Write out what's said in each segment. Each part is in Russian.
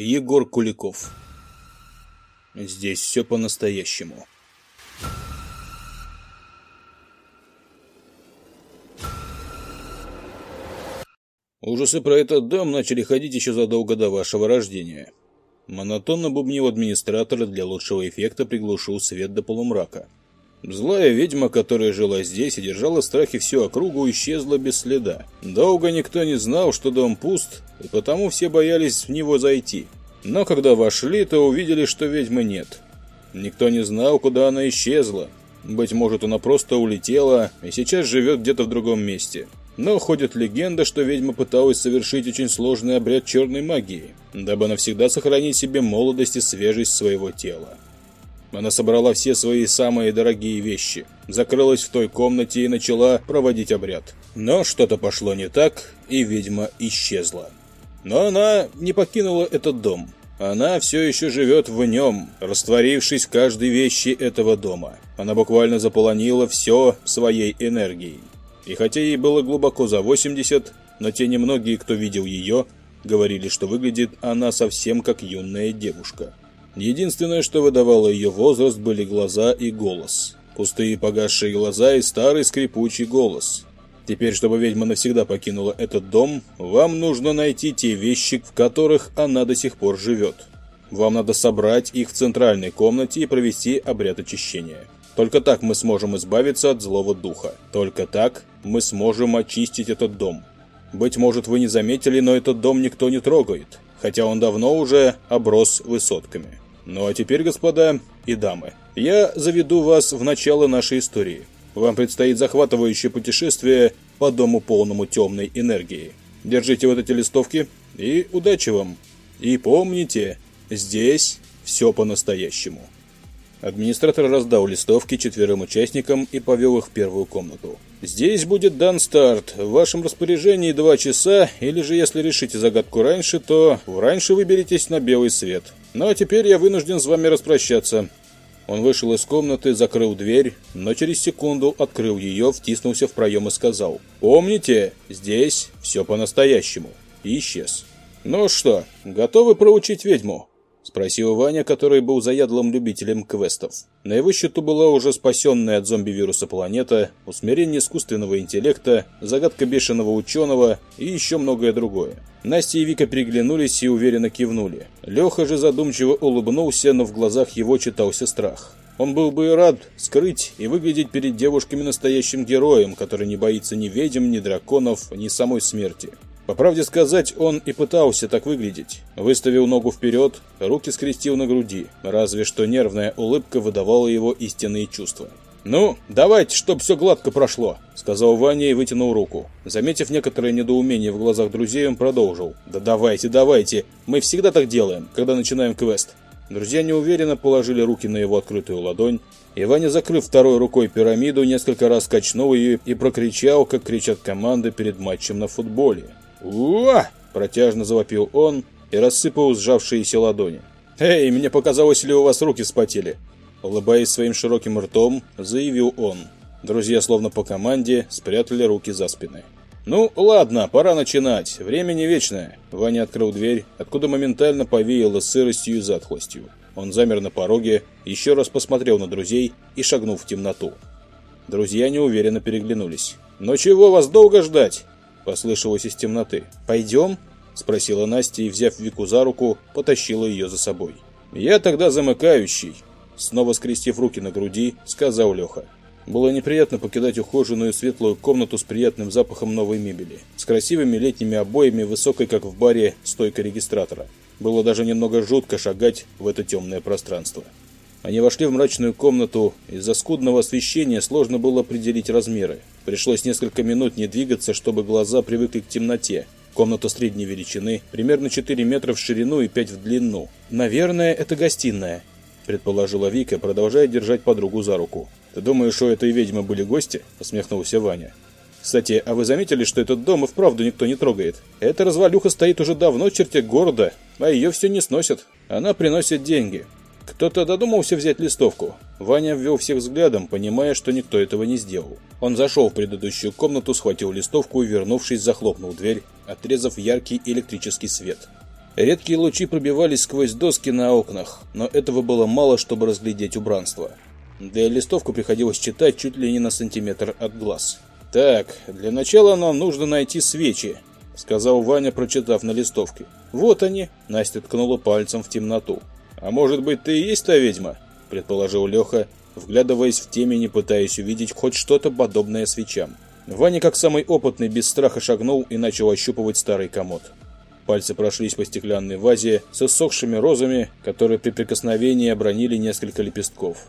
Егор Куликов. Здесь все по-настоящему. Ужасы про этот дом начали ходить еще задолго до вашего рождения. Монотонно бубнил администратор для лучшего эффекта приглушил свет до полумрака. Злая ведьма, которая жила здесь и держала страхи всю округу, исчезла без следа. Долго никто не знал, что дом пуст, и потому все боялись в него зайти. Но когда вошли, то увидели, что ведьмы нет. Никто не знал, куда она исчезла. Быть может, она просто улетела и сейчас живет где-то в другом месте. Но ходит легенда, что ведьма пыталась совершить очень сложный обряд черной магии, дабы навсегда сохранить себе молодость и свежесть своего тела. Она собрала все свои самые дорогие вещи, закрылась в той комнате и начала проводить обряд. Но что-то пошло не так, и ведьма исчезла. Но она не покинула этот дом. Она все еще живет в нем, растворившись в каждой вещи этого дома. Она буквально заполонила все своей энергией. И хотя ей было глубоко за 80, но те немногие, кто видел ее, говорили, что выглядит она совсем как юная девушка. Единственное, что выдавало ее возраст, были глаза и голос. Пустые погасшие глаза и старый скрипучий голос. Теперь, чтобы ведьма навсегда покинула этот дом, вам нужно найти те вещи, в которых она до сих пор живет. Вам надо собрать их в центральной комнате и провести обряд очищения. Только так мы сможем избавиться от злого духа. Только так мы сможем очистить этот дом. Быть может, вы не заметили, но этот дом никто не трогает, хотя он давно уже оброс высотками. Ну а теперь, господа и дамы, я заведу вас в начало нашей истории. Вам предстоит захватывающее путешествие по дому полному темной энергии. Держите вот эти листовки и удачи вам. И помните, здесь все по-настоящему. Администратор раздал листовки четверым участникам и повел их в первую комнату. «Здесь будет дан старт. В вашем распоряжении два часа, или же если решите загадку раньше, то раньше выберитесь на белый свет. Ну а теперь я вынужден с вами распрощаться. Он вышел из комнаты, закрыл дверь, но через секунду открыл ее, втиснулся в проем и сказал «Помните, здесь все по-настоящему» и исчез. «Ну что, готовы проучить ведьму?» Спросил Ваня, который был заядлым любителем квестов. На его счету была уже спасенная от зомби-вируса планета, усмирение искусственного интеллекта, загадка бешеного ученого и еще многое другое. Настя и Вика переглянулись и уверенно кивнули. Леха же задумчиво улыбнулся, но в глазах его читался страх. Он был бы рад скрыть и выглядеть перед девушками настоящим героем, который не боится ни ведьм, ни драконов, ни самой смерти. По правде сказать, он и пытался так выглядеть. Выставил ногу вперед, руки скрестил на груди, разве что нервная улыбка выдавала его истинные чувства. «Ну, давайте, чтоб все гладко прошло», — сказал Ваня и вытянул руку. Заметив некоторое недоумение в глазах друзей, он продолжил. «Да давайте, давайте, мы всегда так делаем, когда начинаем квест». Друзья неуверенно положили руки на его открытую ладонь, и Ваня, закрыв второй рукой пирамиду, несколько раз качнул ее и прокричал, как кричат команды перед матчем на футболе. «Уа!» – протяжно завопил он и рассыпал сжавшиеся ладони. «Эй, мне показалось, ли у вас руки вспотели?» Улыбаясь своим широким ртом, заявил он. Друзья, словно по команде, спрятали руки за спины. «Ну, ладно, пора начинать. Время не вечное». Ваня открыл дверь, откуда моментально повеяло сыростью и затхлостью. Он замер на пороге, еще раз посмотрел на друзей и шагнул в темноту. Друзья неуверенно переглянулись. «Ну чего вас долго ждать?» Послышалось из темноты. «Пойдем?» – спросила Настя и, взяв Вику за руку, потащила ее за собой. «Я тогда замыкающий», – снова скрестив руки на груди, сказал Леха. Было неприятно покидать ухоженную светлую комнату с приятным запахом новой мебели, с красивыми летними обоями, высокой, как в баре, стойкой регистратора. Было даже немного жутко шагать в это темное пространство. Они вошли в мрачную комнату. Из-за скудного освещения сложно было определить размеры. Пришлось несколько минут не двигаться, чтобы глаза привыкли к темноте. Комната средней величины, примерно 4 метра в ширину и 5 в длину. «Наверное, это гостиная», – предположила Вика, продолжая держать подругу за руку. «Ты думаешь, что это и ведьмы были гости?» – усмехнулся Ваня. «Кстати, а вы заметили, что этот дом и вправду никто не трогает? Эта развалюха стоит уже давно в черте города, а ее все не сносят. Она приносит деньги. Кто-то додумался взять листовку. Ваня ввел всех взглядом, понимая, что никто этого не сделал. Он зашел в предыдущую комнату, схватил листовку и, вернувшись, захлопнул дверь, отрезав яркий электрический свет. Редкие лучи пробивались сквозь доски на окнах, но этого было мало, чтобы разглядеть убранство. Да и листовку приходилось читать чуть ли не на сантиметр от глаз. «Так, для начала нам нужно найти свечи», — сказал Ваня, прочитав на листовке. «Вот они», — Настя ткнула пальцем в темноту. «А может быть, ты и есть та ведьма?» — предположил Леха, вглядываясь в темень и пытаясь увидеть хоть что-то подобное свечам. Ваня, как самый опытный, без страха шагнул и начал ощупывать старый комод. Пальцы прошлись по стеклянной вазе с иссохшими розами, которые при прикосновении обронили несколько лепестков.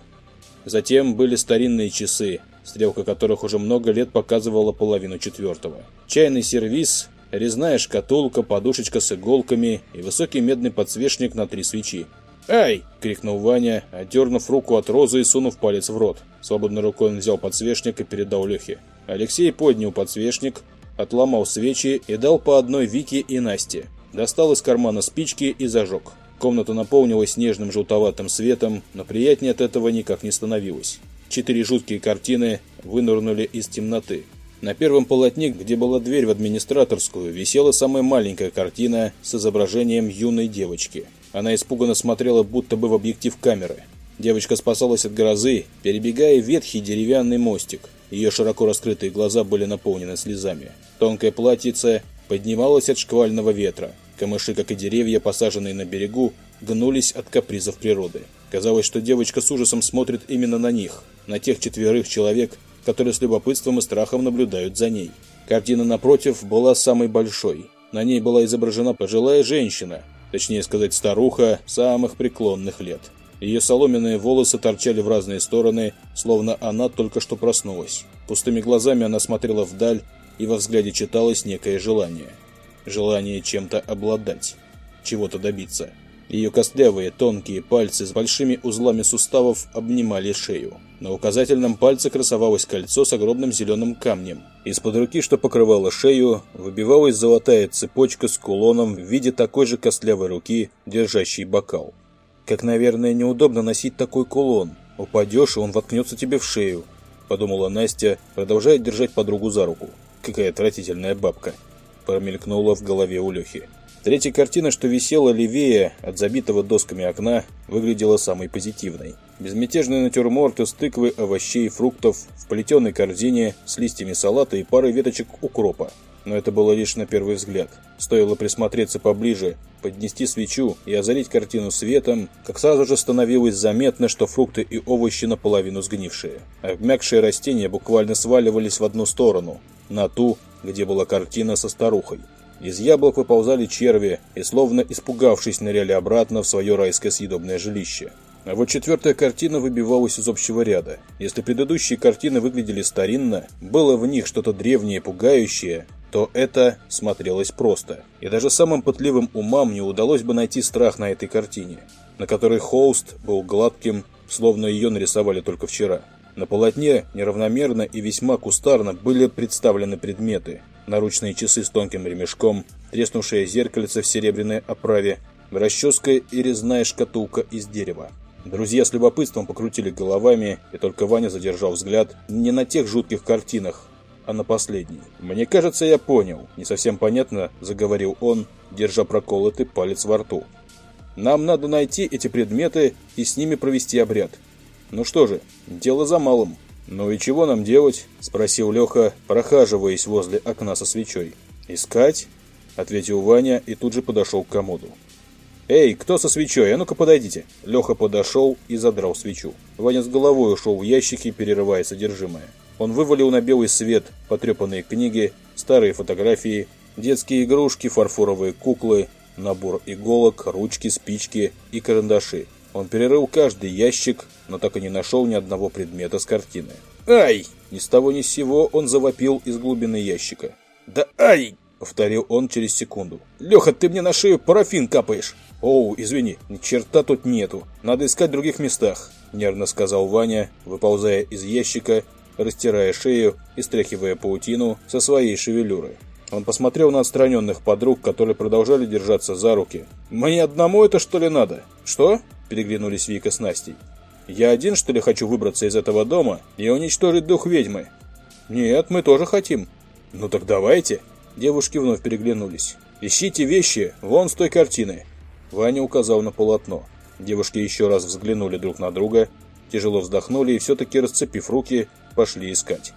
Затем были старинные часы, стрелка которых уже много лет показывала половину четвертого. Чайный сервиз, резная шкатулка, подушечка с иголками и высокий медный подсвечник на три свечи. «Ай!» — крикнул Ваня, отдернув руку от розы и сунув палец в рот. Свободной рукой он взял подсвечник и передал Лехе. Алексей поднял подсвечник, отломал свечи и дал по одной Вике и Насте. Достал из кармана спички и зажег. Комната наполнилась нежным желтоватым светом, но приятнее от этого никак не становилось. Четыре жуткие картины вынырнули из темноты. На первом полотне, где была дверь в администраторскую, висела самая маленькая картина с изображением юной девочки. Она испуганно смотрела будто бы в объектив камеры. Девочка спасалась от грозы, перебегая ветхий деревянный мостик. Ее широко раскрытые глаза были наполнены слезами. Тонкое платьице поднималось от шквального ветра. Камыши, как и деревья, посаженные на берегу, гнулись от капризов природы. Казалось, что девочка с ужасом смотрит именно на них, на тех четверых человек, которые с любопытством и страхом наблюдают за ней. Картина напротив была самой большой. На ней была изображена пожилая женщина, точнее сказать старуха самых преклонных лет. Ее соломенные волосы торчали в разные стороны, словно она только что проснулась. Пустыми глазами она смотрела вдаль, и во взгляде читалось некое желание. Желание чем-то обладать, чего-то добиться. Ее костлявые тонкие пальцы с большими узлами суставов обнимали шею. На указательном пальце красовалось кольцо с огромным зеленым камнем. Из-под руки, что покрывало шею, выбивалась золотая цепочка с кулоном в виде такой же костлявой руки, держащей бокал. Как, наверное, неудобно носить такой кулон. Упадешь, и он воткнется тебе в шею, подумала Настя, продолжая держать подругу за руку. Какая отвратительная бабка. Промелькнула в голове у Лехи. Третья картина, что висела левее от забитого досками окна, выглядела самой позитивной. Безмятежный натюрморт из тыквы, овощей фруктов в плетеной корзине с листьями салата и парой веточек укропа но это было лишь на первый взгляд. Стоило присмотреться поближе, поднести свечу и озарить картину светом, как сразу же становилось заметно, что фрукты и овощи наполовину сгнившие. Обмякшие растения буквально сваливались в одну сторону, на ту, где была картина со старухой. Из яблок выползали черви и, словно испугавшись, ныряли обратно в свое райское съедобное жилище. А вот четвертая картина выбивалась из общего ряда. Если предыдущие картины выглядели старинно, было в них что-то древнее и пугающее, то это смотрелось просто. И даже самым пытливым умам не удалось бы найти страх на этой картине, на которой холст был гладким, словно ее нарисовали только вчера. На полотне неравномерно и весьма кустарно были представлены предметы. Наручные часы с тонким ремешком, треснувшее зеркальце в серебряной оправе, расческа и резная шкатулка из дерева. Друзья с любопытством покрутили головами, и только Ваня задержал взгляд не на тех жутких картинах, а на последний. «Мне кажется, я понял», — не совсем понятно заговорил он, держа проколотый палец во рту. «Нам надо найти эти предметы и с ними провести обряд. Ну что же, дело за малым». «Ну и чего нам делать?» — спросил Леха, прохаживаясь возле окна со свечой. «Искать?» — ответил Ваня и тут же подошел к комоду. «Эй, кто со свечой? А ну-ка подойдите!» Леха подошел и задрал свечу. Ваня с головой ушел в ящики, перерывая содержимое. Он вывалил на белый свет потрепанные книги, старые фотографии, детские игрушки, фарфоровые куклы, набор иголок, ручки, спички и карандаши. Он перерыл каждый ящик, но так и не нашел ни одного предмета с картины. «Ай!» Ни с того ни с сего он завопил из глубины ящика. «Да ай!» — повторил он через секунду. «Леха, ты мне на шею парафин капаешь!» «Оу, извини, ни черта тут нету. Надо искать в других местах», — нервно сказал Ваня, выползая из ящика растирая шею и стряхивая паутину со своей шевелюры. Он посмотрел на отстраненных подруг, которые продолжали держаться за руки. «Мне одному это что ли надо?» «Что?» – переглянулись Вика с Настей. «Я один, что ли, хочу выбраться из этого дома и уничтожить дух ведьмы?» «Нет, мы тоже хотим». «Ну так давайте». Девушки вновь переглянулись. «Ищите вещи вон с той картины. Ваня указал на полотно. Девушки еще раз взглянули друг на друга, тяжело вздохнули и все-таки, расцепив руки, пошли искать.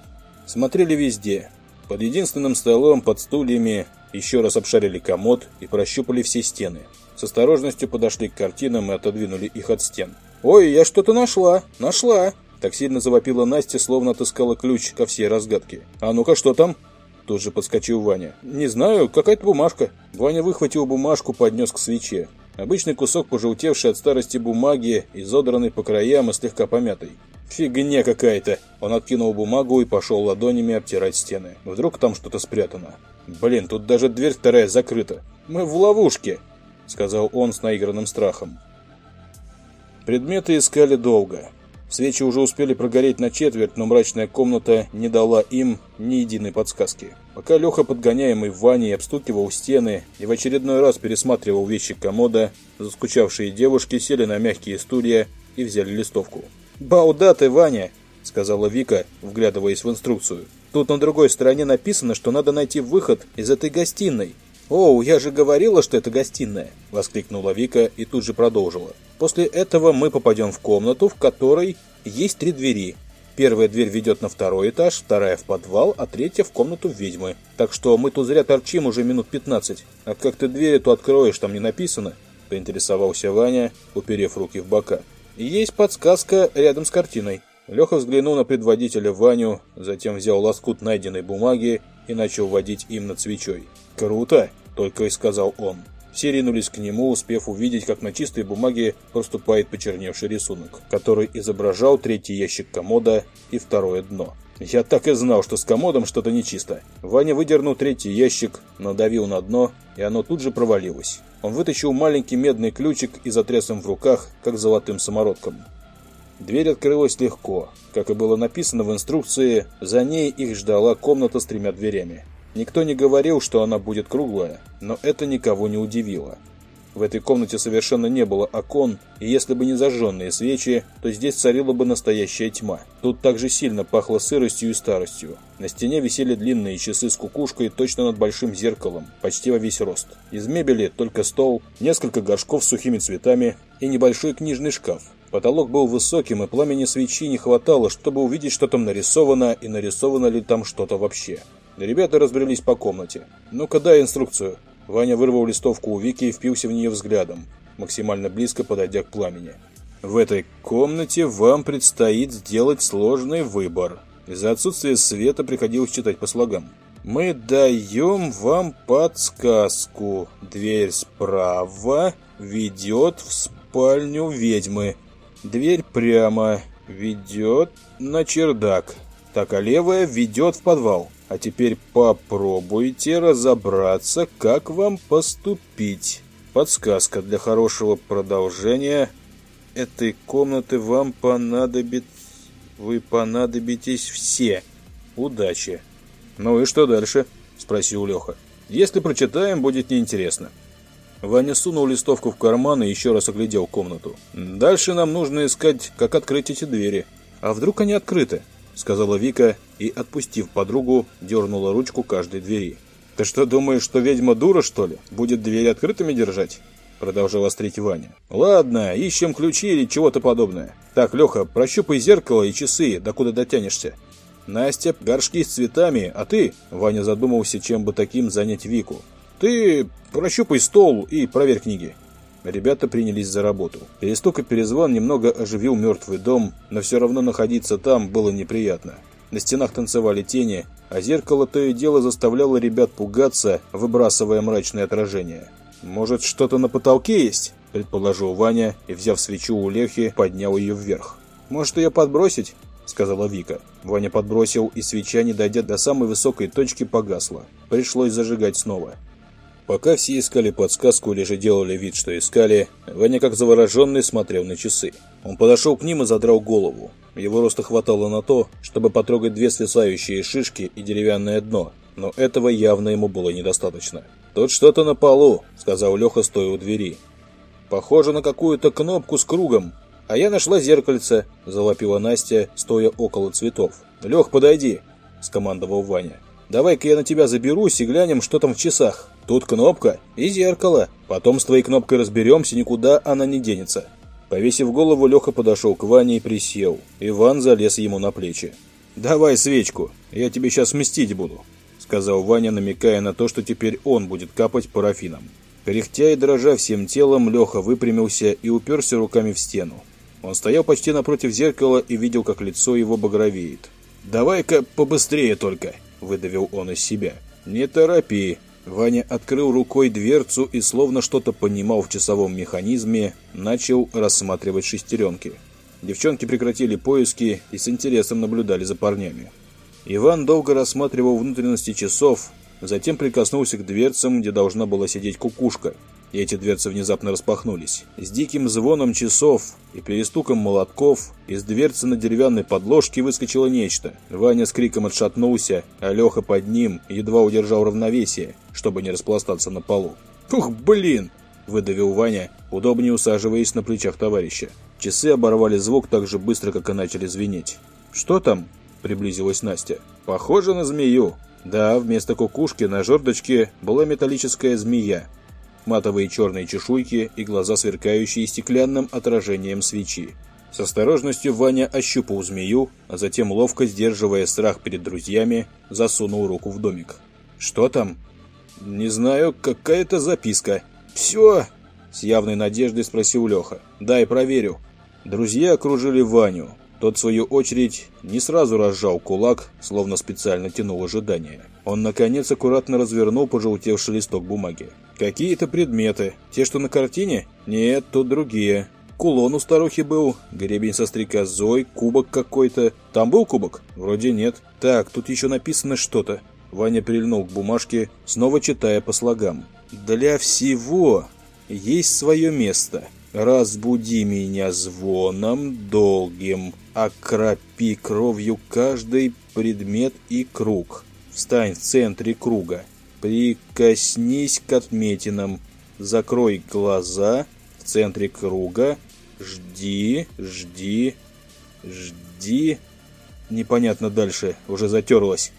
Смотрели везде. Под единственным столом, под стульями, еще раз обшарили комод и прощупали все стены. С осторожностью подошли к картинам и отодвинули их от стен. «Ой, я что-то нашла! Нашла!» Так сильно завопила Настя, словно отыскала ключ ко всей разгадке. «А ну-ка, что там?» Тут же подскочил Ваня. «Не знаю, какая-то бумажка». Ваня выхватил бумажку, поднес к свече. Обычный кусок пожелтевший от старости бумаги, изодранный по краям и слегка помятый. «Фигня какая-то!» Он откинул бумагу и пошел ладонями обтирать стены. Вдруг там что-то спрятано. «Блин, тут даже дверь вторая закрыта. Мы в ловушке!» Сказал он с наигранным страхом. Предметы искали долго. Свечи уже успели прогореть на четверть, но мрачная комната не дала им ни единой подсказки. Пока Леха, подгоняемый Ваней, обстукивал стены и в очередной раз пересматривал вещи комода, заскучавшие девушки сели на мягкие стулья и взяли листовку. «Бауда ты, Ваня!» — сказала Вика, вглядываясь в инструкцию. «Тут на другой стороне написано, что надо найти выход из этой гостиной. «Оу, я же говорила, что это гостиная!» – воскликнула Вика и тут же продолжила. «После этого мы попадем в комнату, в которой есть три двери. Первая дверь ведет на второй этаж, вторая в подвал, а третья в комнату ведьмы. Так что мы тут зря торчим уже минут 15. А как ты дверь эту откроешь, там не написано?» – поинтересовался Ваня, уперев руки в бока. «Есть подсказка рядом с картиной». Леха взглянул на предводителя Ваню, затем взял лоскут найденной бумаги и начал водить им над свечой. «Круто!» Только и сказал он. Все ринулись к нему, успев увидеть, как на чистой бумаге проступает почерневший рисунок, который изображал третий ящик комода и второе дно. Я так и знал, что с комодом что-то нечисто. Ваня выдернул третий ящик, надавил на дно, и оно тут же провалилось. Он вытащил маленький медный ключик и затряс им в руках, как золотым самородком. Дверь открылась легко. Как и было написано в инструкции, за ней их ждала комната с тремя дверями. Никто не говорил, что она будет круглая, но это никого не удивило. В этой комнате совершенно не было окон, и если бы не зажженные свечи, то здесь царила бы настоящая тьма. Тут также сильно пахло сыростью и старостью. На стене висели длинные часы с кукушкой точно над большим зеркалом, почти во весь рост. Из мебели только стол, несколько горшков с сухими цветами и небольшой книжный шкаф. Потолок был высоким, и пламени свечи не хватало, чтобы увидеть, что там нарисовано, и нарисовано ли там что-то вообще. Ребята разбрелись по комнате. «Ну-ка дай инструкцию». Ваня вырвал листовку у Вики и впился в нее взглядом, максимально близко подойдя к пламени. «В этой комнате вам предстоит сделать сложный выбор. Из-за отсутствия света приходилось читать по слогам. Мы даем вам подсказку. Дверь справа ведет в спальню ведьмы. Дверь прямо ведет на чердак. Так, а левая ведет в подвал. А теперь попробуйте разобраться, как вам поступить. Подсказка для хорошего продолжения этой комнаты вам понадобится... Вы понадобитесь все. Удачи. Ну и что дальше? Спросил Леха. Если прочитаем, будет неинтересно. Ваня сунул листовку в карман и еще раз оглядел комнату. Дальше нам нужно искать, как открыть эти двери. А вдруг они открыты? — сказала Вика и, отпустив подругу, дернула ручку каждой двери. «Ты что, думаешь, что ведьма дура, что ли? Будет двери открытыми держать?» Продолжал острить Ваня. «Ладно, ищем ключи или чего-то подобное. Так, Леха, прощупай зеркало и часы, докуда дотянешься. Настя, горшки с цветами, а ты...» Ваня задумался, чем бы таким занять Вику. «Ты прощупай стол и проверь книги». Ребята принялись за работу. Перестук и перезвон немного оживил мертвый дом, но все равно находиться там было неприятно. На стенах танцевали тени, а зеркало то и дело заставляло ребят пугаться, выбрасывая мрачные отражения. «Может, что-то на потолке есть?» – предположил Ваня и, взяв свечу у Лехи, поднял ее вверх. «Может, ее подбросить?» – сказала Вика. Ваня подбросил, и свеча, не дойдя до самой высокой точки, погасла. Пришлось зажигать снова. Пока все искали подсказку или же делали вид, что искали, Ваня как завороженный смотрел на часы. Он подошел к ним и задрал голову. Его роста хватало на то, чтобы потрогать две свисающие шишки и деревянное дно, но этого явно ему было недостаточно. «Тут что-то на полу», — сказал Леха, стоя у двери. «Похоже на какую-то кнопку с кругом. А я нашла зеркальце», — залопила Настя, стоя около цветов. «Лех, подойди», — скомандовал Ваня. «Давай-ка я на тебя заберусь и глянем, что там в часах». Тут кнопка и зеркало. Потом с твоей кнопкой разберемся, никуда она не денется. Повесив голову, Леха подошел к Ване и присел. Иван залез ему на плечи. «Давай свечку, я тебе сейчас мстить буду», — сказал Ваня, намекая на то, что теперь он будет капать парафином. Кряхтя и дрожа всем телом, Леха выпрямился и уперся руками в стену. Он стоял почти напротив зеркала и видел, как лицо его багровеет. «Давай-ка побыстрее только», — выдавил он из себя. «Не торопи», Ваня открыл рукой дверцу и, словно что-то понимал в часовом механизме, начал рассматривать шестеренки. Девчонки прекратили поиски и с интересом наблюдали за парнями. Иван долго рассматривал внутренности часов, затем прикоснулся к дверцам, где должна была сидеть кукушка, и эти дверцы внезапно распахнулись. С диким звоном часов и перестуком молотков из дверцы на деревянной подложке выскочило нечто. Ваня с криком отшатнулся, а Леха под ним едва удержал равновесие, чтобы не распластаться на полу. «Ух, блин!» – выдавил Ваня, удобнее усаживаясь на плечах товарища. Часы оборвали звук так же быстро, как и начали звенеть. «Что там?» – приблизилась Настя. «Похоже на змею». Да, вместо кукушки на жердочке была металлическая змея, матовые черные чешуйки и глаза, сверкающие стеклянным отражением свечи. С осторожностью Ваня ощупал змею, а затем, ловко сдерживая страх перед друзьями, засунул руку в домик. «Что там?» «Не знаю, какая-то записка». «Все?» — с явной надеждой спросил Леха. «Дай проверю». Друзья окружили Ваню. Тот, в свою очередь, не сразу разжал кулак, словно специально тянул ожидания. Он, наконец, аккуратно развернул пожелтевший листок бумаги. Какие-то предметы. Те, что на картине? Нет, тут другие. Кулон у старухи был, гребень со стрекозой, кубок какой-то. Там был кубок? Вроде нет. Так, тут еще написано что-то. Ваня прильнул к бумажке, снова читая по слогам. «Для всего есть свое место. Разбуди меня звоном долгим, окропи кровью каждый предмет и круг. Встань в центре круга, Прикоснись к отметинам. Закрой глаза в центре круга. Жди, жди, жди. Непонятно дальше, уже затерлась.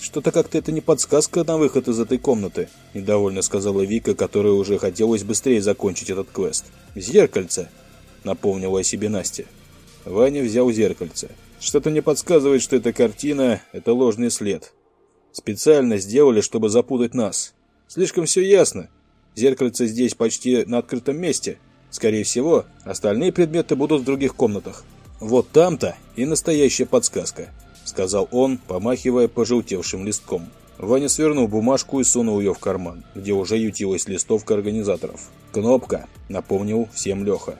Что-то как-то это не подсказка на выход из этой комнаты, недовольно сказала Вика, которой уже хотелось быстрее закончить этот квест. Зеркальце, напомнила о себе Настя. Ваня взял зеркальце. Что-то мне подсказывает, что эта картина — это ложный след. Специально сделали, чтобы запутать нас. Слишком все ясно. Зеркальце здесь почти на открытом месте. Скорее всего, остальные предметы будут в других комнатах. Вот там-то и настоящая подсказка, сказал он, помахивая пожелтевшим листком. Ваня свернул бумажку и сунул ее в карман, где уже ютилась листовка организаторов. «Кнопка», — напомнил всем Леха.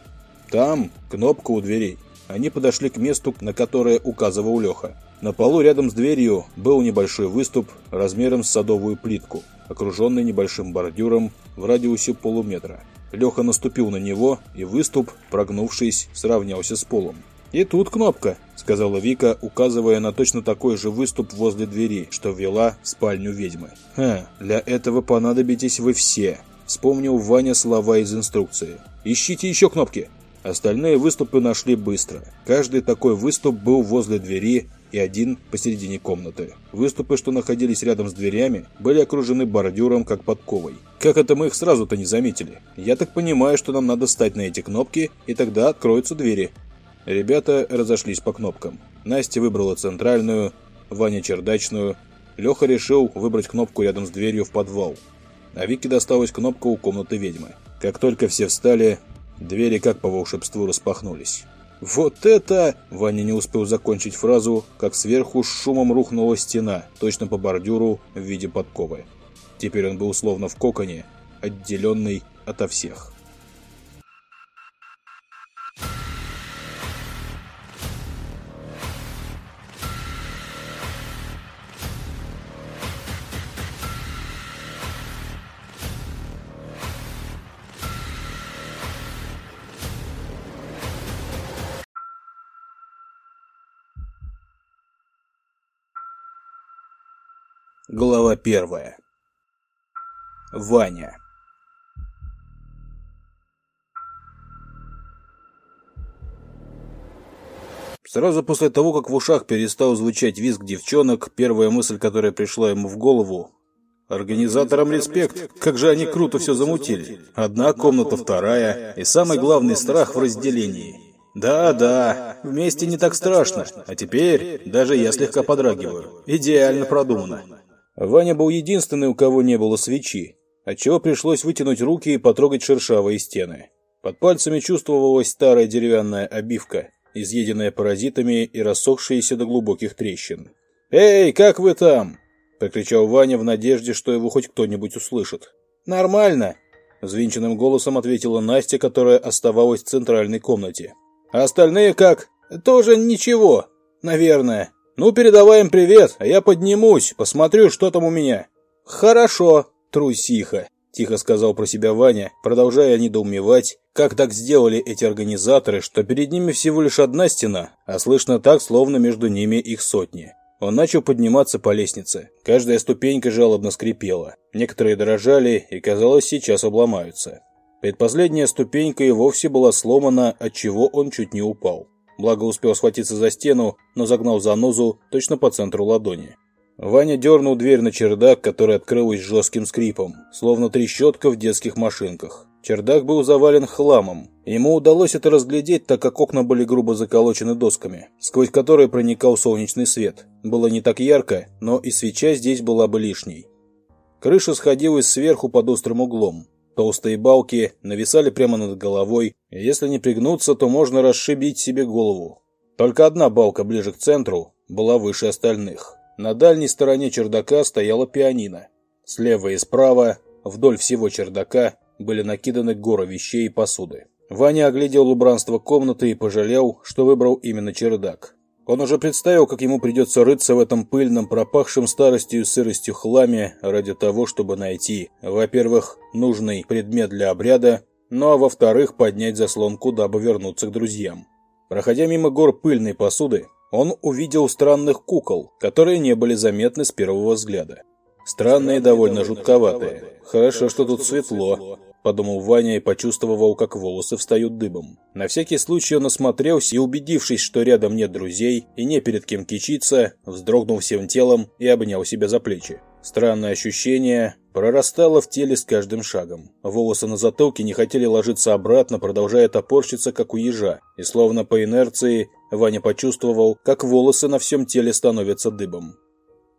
«Там кнопка у дверей». Они подошли к месту, на которое указывал Леха. На полу рядом с дверью был небольшой выступ размером с садовую плитку, окруженный небольшим бордюром в радиусе полуметра. Леха наступил на него, и выступ, прогнувшись, сравнялся с полом. «И тут кнопка», — сказала Вика, указывая на точно такой же выступ возле двери, что вела в спальню ведьмы. «Ха, для этого понадобитесь вы все», — вспомнил Ваня слова из инструкции. «Ищите еще кнопки». Остальные выступы нашли быстро. Каждый такой выступ был возле двери и один посередине комнаты. Выступы, что находились рядом с дверями, были окружены бордюром, как подковой. Как это мы их сразу-то не заметили? Я так понимаю, что нам надо стать на эти кнопки, и тогда откроются двери. Ребята разошлись по кнопкам. Настя выбрала центральную, Ваня чердачную. Леха решил выбрать кнопку рядом с дверью в подвал. А Вике досталась кнопка у комнаты ведьмы. Как только все встали, двери как по волшебству распахнулись. «Вот это...» Ваня не успел закончить фразу, как сверху с шумом рухнула стена, точно по бордюру в виде подковы. Теперь он был словно в коконе, отделенный ото всех. Глава первая. Ваня. Сразу после того, как в ушах перестал звучать визг девчонок, первая мысль, которая пришла ему в голову Организаторам респект, как же они круто все замутили. Одна комната, вторая, и самый главный страх в разделении. Да-да, вместе не так страшно, а теперь даже я слегка подрагиваю. Идеально продумано. Ваня был единственный, у кого не было свечи, отчего пришлось вытянуть руки и потрогать шершавые стены. Под пальцами чувствовалась старая деревянная обивка, изъеденная паразитами и рассохшаяся до глубоких трещин. «Эй, как вы там?» прокричал Ваня в надежде, что его хоть кто-нибудь услышит. «Нормально!» — взвинченным голосом ответила Настя, которая оставалась в центральной комнате. «А остальные как?» «Тоже ничего, наверное. Ну, передавай им привет, а я поднимусь, посмотрю, что там у меня». «Хорошо, трусиха», — тихо сказал про себя Ваня, продолжая недоумевать, как так сделали эти организаторы, что перед ними всего лишь одна стена, а слышно так, словно между ними их сотни. Он начал подниматься по лестнице. Каждая ступенька жалобно скрипела. Некоторые дрожали и, казалось, сейчас обломаются. Предпоследняя ступенька и вовсе была сломана, от чего он чуть не упал. Благо успел схватиться за стену, но загнал занозу точно по центру ладони. Ваня дернул дверь на чердак, которая открылась жестким скрипом, словно трещотка в детских машинках. Чердак был завален хламом. Ему удалось это разглядеть, так как окна были грубо заколочены досками, сквозь которые проникал солнечный свет. Было не так ярко, но и свеча здесь была бы лишней. Крыша сходилась сверху под острым углом. Толстые балки нависали прямо над головой, и если не пригнуться, то можно расшибить себе голову. Только одна балка ближе к центру была выше остальных. На дальней стороне чердака стояла пианино. Слева и справа, вдоль всего чердака, были накиданы горы вещей и посуды. Ваня оглядел убранство комнаты и пожалел, что выбрал именно чердак. Он уже представил, как ему придется рыться в этом пыльном, пропахшем старостью и сыростью хламе ради того, чтобы найти, во-первых, нужный предмет для обряда, ну а во-вторых, поднять заслонку, дабы вернуться к друзьям. Проходя мимо гор пыльной посуды, он увидел странных кукол, которые не были заметны с первого взгляда. Странные довольно жутковатые. Хорошо, что тут светло, подумал Ваня и почувствовал, как волосы встают дыбом. На всякий случай он осмотрелся и, убедившись, что рядом нет друзей и не перед кем кичиться, вздрогнул всем телом и обнял себя за плечи. Странное ощущение прорастало в теле с каждым шагом. Волосы на затылке не хотели ложиться обратно, продолжая топорщиться, как у ежа, и словно по инерции Ваня почувствовал, как волосы на всем теле становятся дыбом.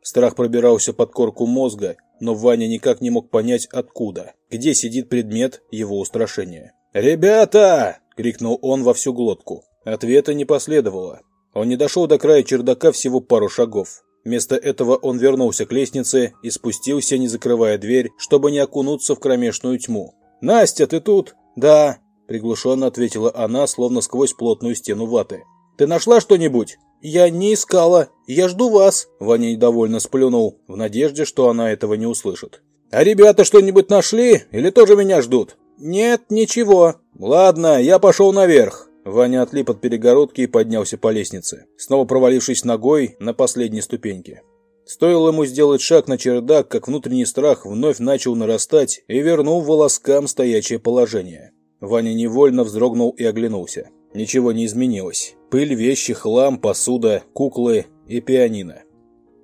Страх пробирался под корку мозга, но Ваня никак не мог понять, откуда, где сидит предмет его устрашения. «Ребята!» — крикнул он во всю глотку. Ответа не последовало. Он не дошел до края чердака всего пару шагов. Вместо этого он вернулся к лестнице и спустился, не закрывая дверь, чтобы не окунуться в кромешную тьму. «Настя, ты тут?» «Да», — приглушенно ответила она, словно сквозь плотную стену ваты. «Ты нашла что-нибудь?» «Я не искала. Я жду вас», — Ваня недовольно сплюнул, в надежде, что она этого не услышит. «А ребята что-нибудь нашли или тоже меня ждут?» «Нет, ничего». «Ладно, я пошел наверх». Ваня отлип от перегородки и поднялся по лестнице, снова провалившись ногой на последней ступеньке. Стоило ему сделать шаг на чердак, как внутренний страх вновь начал нарастать и вернул волоскам стоячее положение. Ваня невольно вздрогнул и оглянулся. Ничего не изменилось. Пыль, вещи, хлам, посуда, куклы и пианино.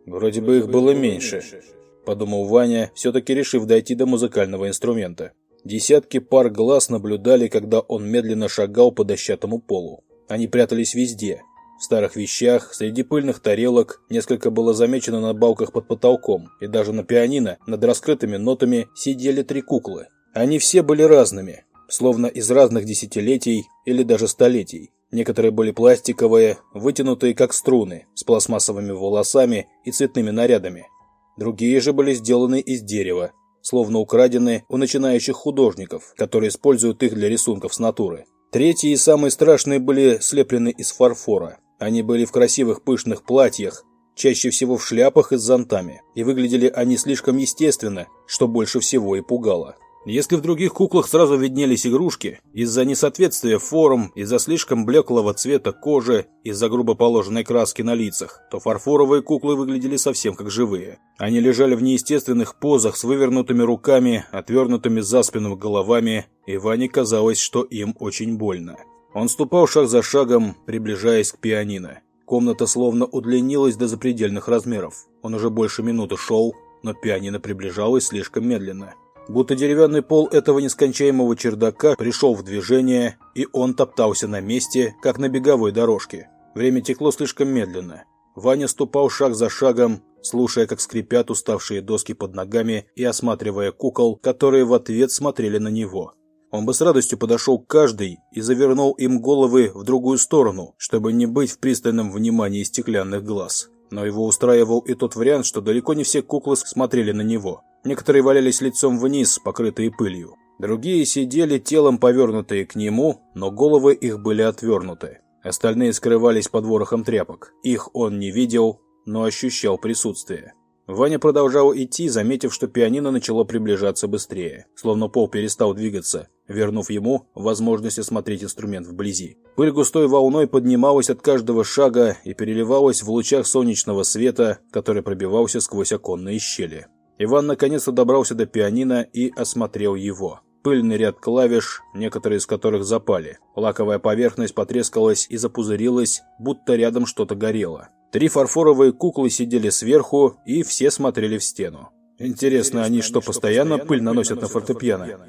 Вроде бы их было меньше, подумал Ваня, все-таки решив дойти до музыкального инструмента. Десятки пар глаз наблюдали, когда он медленно шагал по дощатому полу. Они прятались везде. В старых вещах, среди пыльных тарелок, несколько было замечено на балках под потолком, и даже на пианино над раскрытыми нотами сидели три куклы. Они все были разными, словно из разных десятилетий или даже столетий. Некоторые были пластиковые, вытянутые как струны, с пластмассовыми волосами и цветными нарядами. Другие же были сделаны из дерева, словно украдены у начинающих художников, которые используют их для рисунков с натуры. Третьи и самые страшные были слеплены из фарфора. Они были в красивых пышных платьях, чаще всего в шляпах и с зонтами, и выглядели они слишком естественно, что больше всего и пугало. Если в других куклах сразу виднелись игрушки, из-за несоответствия форм, из-за слишком блеклого цвета кожи, из-за грубо положенной краски на лицах, то фарфоровые куклы выглядели совсем как живые. Они лежали в неестественных позах с вывернутыми руками, отвернутыми за спину головами, и Ване казалось, что им очень больно. Он ступал шаг за шагом, приближаясь к пианино. Комната словно удлинилась до запредельных размеров. Он уже больше минуты шел, но пианино приближалось слишком медленно. Будто деревянный пол этого нескончаемого чердака пришел в движение, и он топтался на месте, как на беговой дорожке. Время текло слишком медленно. Ваня ступал шаг за шагом, слушая, как скрипят уставшие доски под ногами и осматривая кукол, которые в ответ смотрели на него. Он бы с радостью подошел к каждой и завернул им головы в другую сторону, чтобы не быть в пристальном внимании стеклянных глаз. Но его устраивал и тот вариант, что далеко не все куклы смотрели на него. Некоторые валялись лицом вниз, покрытые пылью. Другие сидели телом повернутые к нему, но головы их были отвернуты. Остальные скрывались под ворохом тряпок. Их он не видел, но ощущал присутствие. Ваня продолжал идти, заметив, что пианино начало приближаться быстрее, словно пол перестал двигаться, вернув ему возможность осмотреть инструмент вблизи. Пыль густой волной поднималась от каждого шага и переливалась в лучах солнечного света, который пробивался сквозь оконные щели. Иван наконец-то добрался до пианино и осмотрел его. Пыльный ряд клавиш, некоторые из которых запали. Лаковая поверхность потрескалась и запузырилась, будто рядом что-то горело. Три фарфоровые куклы сидели сверху, и все смотрели в стену. Интересно, они что, постоянно пыль наносят на фортепиано?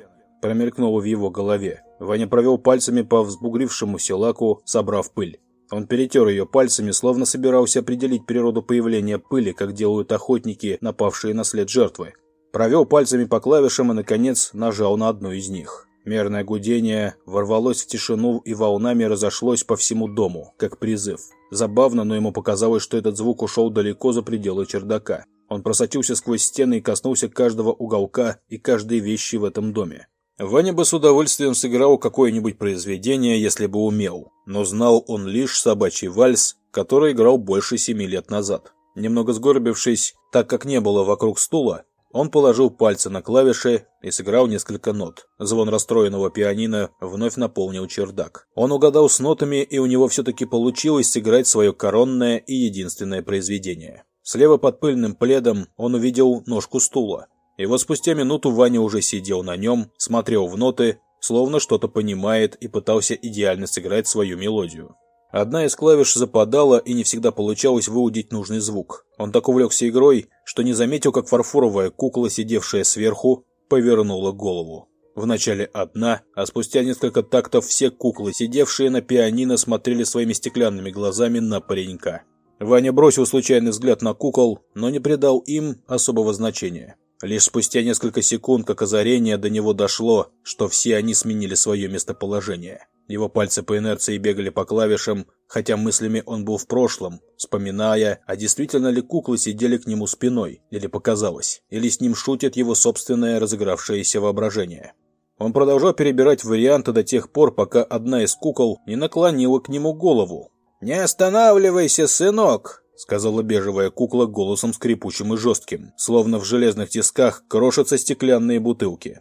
Промелькнуло в его голове. Ваня провел пальцами по взбугрившемуся лаку, собрав пыль. Он перетер ее пальцами, словно собирался определить природу появления пыли, как делают охотники, напавшие на след жертвы. Провел пальцами по клавишам и, наконец, нажал на одну из них. Мерное гудение ворвалось в тишину и волнами разошлось по всему дому, как призыв. Забавно, но ему показалось, что этот звук ушел далеко за пределы чердака. Он просочился сквозь стены и коснулся каждого уголка и каждой вещи в этом доме. Ваня бы с удовольствием сыграл какое-нибудь произведение, если бы умел, но знал он лишь собачий вальс, который играл больше семи лет назад. Немного сгорбившись, так как не было вокруг стула, он положил пальцы на клавиши и сыграл несколько нот. Звон расстроенного пианино вновь наполнил чердак. Он угадал с нотами, и у него все-таки получилось сыграть свое коронное и единственное произведение. Слева под пыльным пледом он увидел ножку стула. И вот спустя минуту Ваня уже сидел на нем, смотрел в ноты, словно что-то понимает и пытался идеально сыграть свою мелодию. Одна из клавиш западала и не всегда получалось выудить нужный звук. Он так увлекся игрой, что не заметил, как фарфоровая кукла, сидевшая сверху, повернула голову. Вначале одна, а спустя несколько тактов все куклы, сидевшие на пианино, смотрели своими стеклянными глазами на паренька. Ваня бросил случайный взгляд на кукол, но не придал им особого значения. Лишь спустя несколько секунд, как озарение, до него дошло, что все они сменили свое местоположение. Его пальцы по инерции бегали по клавишам, хотя мыслями он был в прошлом, вспоминая, а действительно ли куклы сидели к нему спиной, или показалось, или с ним шутит его собственное разыгравшееся воображение. Он продолжал перебирать варианты до тех пор, пока одна из кукол не наклонила к нему голову. «Не останавливайся, сынок!» — сказала бежевая кукла голосом скрипучим и жестким, словно в железных тисках крошатся стеклянные бутылки.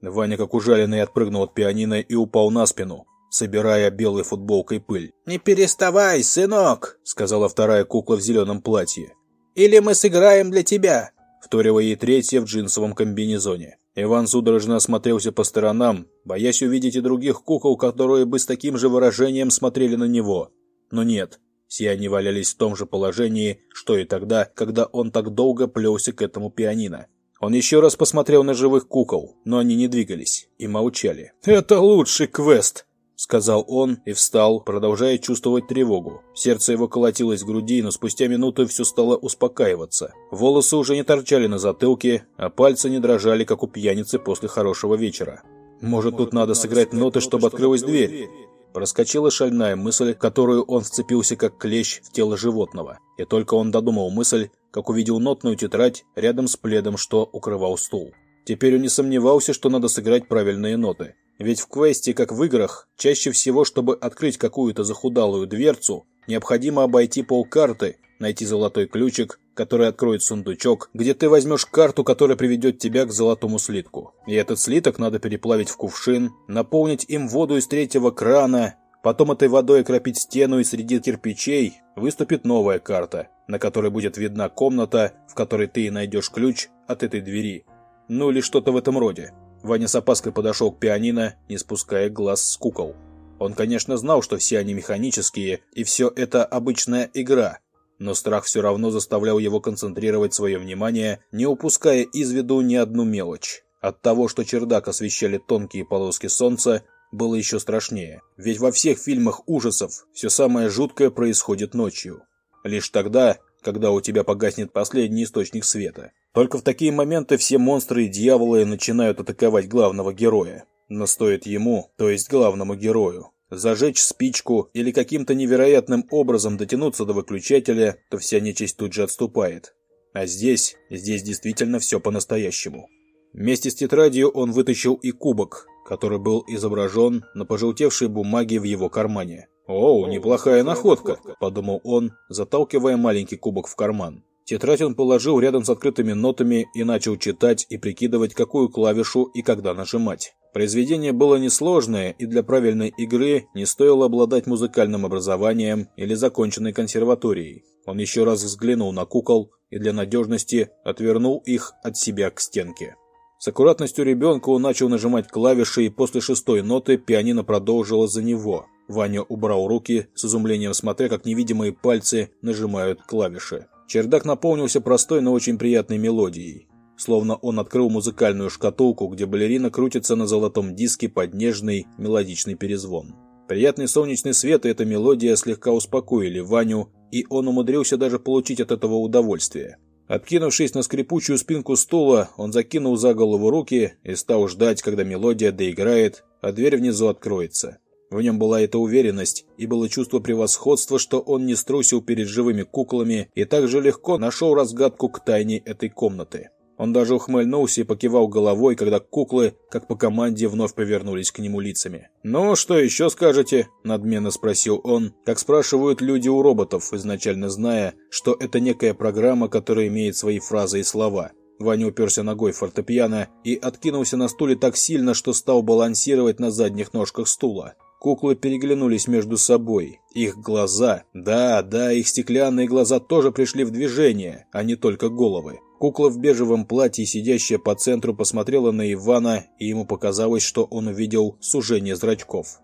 Ваня, как ужаленный, отпрыгнул от пианино и упал на спину, собирая белой футболкой пыль. «Не переставай, сынок!» — сказала вторая кукла в зеленом платье. «Или мы сыграем для тебя!» — вторила ей третья в джинсовом комбинезоне. Иван судорожно осмотрелся по сторонам, боясь увидеть и других кукол, которые бы с таким же выражением смотрели на него. Но нет, все они валялись в том же положении, что и тогда, когда он так долго плелся к этому пианино. Он еще раз посмотрел на живых кукол, но они не двигались и молчали. «Это лучший квест!» сказал он и встал, продолжая чувствовать тревогу. Сердце его колотилось в груди, но спустя минуту все стало успокаиваться. Волосы уже не торчали на затылке, а пальцы не дрожали, как у пьяницы после хорошего вечера. Может, тут надо сыграть ноты, чтобы открылась дверь? Проскочила шальная мысль, которую он вцепился как клещ в тело животного. И только он додумал мысль, как увидел нотную тетрадь рядом с пледом, что укрывал стул. Теперь он не сомневался, что надо сыграть правильные ноты. Ведь в квесте, как в играх, чаще всего, чтобы открыть какую-то захудалую дверцу, необходимо обойти полкарты, найти золотой ключик, который откроет сундучок, где ты возьмешь карту, которая приведет тебя к золотому слитку. И этот слиток надо переплавить в кувшин, наполнить им воду из третьего крана, потом этой водой окропить стену, и среди кирпичей выступит новая карта, на которой будет видна комната, в которой ты и найдешь ключ от этой двери. Ну или что-то в этом роде. Ваня с опаской подошел к пианино, не спуская глаз с кукол. Он, конечно, знал, что все они механические, и все это обычная игра. Но страх все равно заставлял его концентрировать свое внимание, не упуская из виду ни одну мелочь. От того, что чердак освещали тонкие полоски солнца, было еще страшнее. Ведь во всех фильмах ужасов все самое жуткое происходит ночью. Лишь тогда, когда у тебя погаснет последний источник света. Только в такие моменты все монстры и дьяволы начинают атаковать главного героя. Но стоит ему, то есть главному герою, зажечь спичку или каким-то невероятным образом дотянуться до выключателя, то вся нечисть тут же отступает. А здесь, здесь действительно все по-настоящему. Вместе с тетрадью он вытащил и кубок, который был изображен на пожелтевшей бумаге в его кармане. «О, неплохая находка», — подумал он, заталкивая маленький кубок в карман. Тетрадь он положил рядом с открытыми нотами и начал читать и прикидывать, какую клавишу и когда нажимать. Произведение было несложное, и для правильной игры не стоило обладать музыкальным образованием или законченной консерваторией. Он еще раз взглянул на кукол и для надежности отвернул их от себя к стенке. С аккуратностью ребенка он начал нажимать клавиши, и после шестой ноты пианино продолжило за него. Ваня убрал руки, с изумлением смотря, как невидимые пальцы нажимают клавиши. Чердак наполнился простой, но очень приятной мелодией. Словно он открыл музыкальную шкатулку, где балерина крутится на золотом диске под нежный мелодичный перезвон. Приятный солнечный свет и эта мелодия слегка успокоили Ваню, и он умудрился даже получить от этого удовольствие. Откинувшись на скрипучую спинку стула, он закинул за голову руки и стал ждать, когда мелодия доиграет, а дверь внизу откроется. В нем была эта уверенность и было чувство превосходства, что он не струсил перед живыми куклами и также легко нашел разгадку к тайне этой комнаты. Он даже ухмыльнулся и покивал головой, когда куклы, как по команде, вновь повернулись к нему лицами. «Ну, что еще скажете?» – надменно спросил он, как спрашивают люди у роботов, изначально зная, что это некая программа, которая имеет свои фразы и слова. Ваня уперся ногой в фортепиано и откинулся на стуле так сильно, что стал балансировать на задних ножках стула. Куклы переглянулись между собой. Их глаза, да, да, их стеклянные глаза тоже пришли в движение, а не только головы. Кукла в бежевом платье, сидящая по центру, посмотрела на Ивана, и ему показалось, что он увидел сужение зрачков.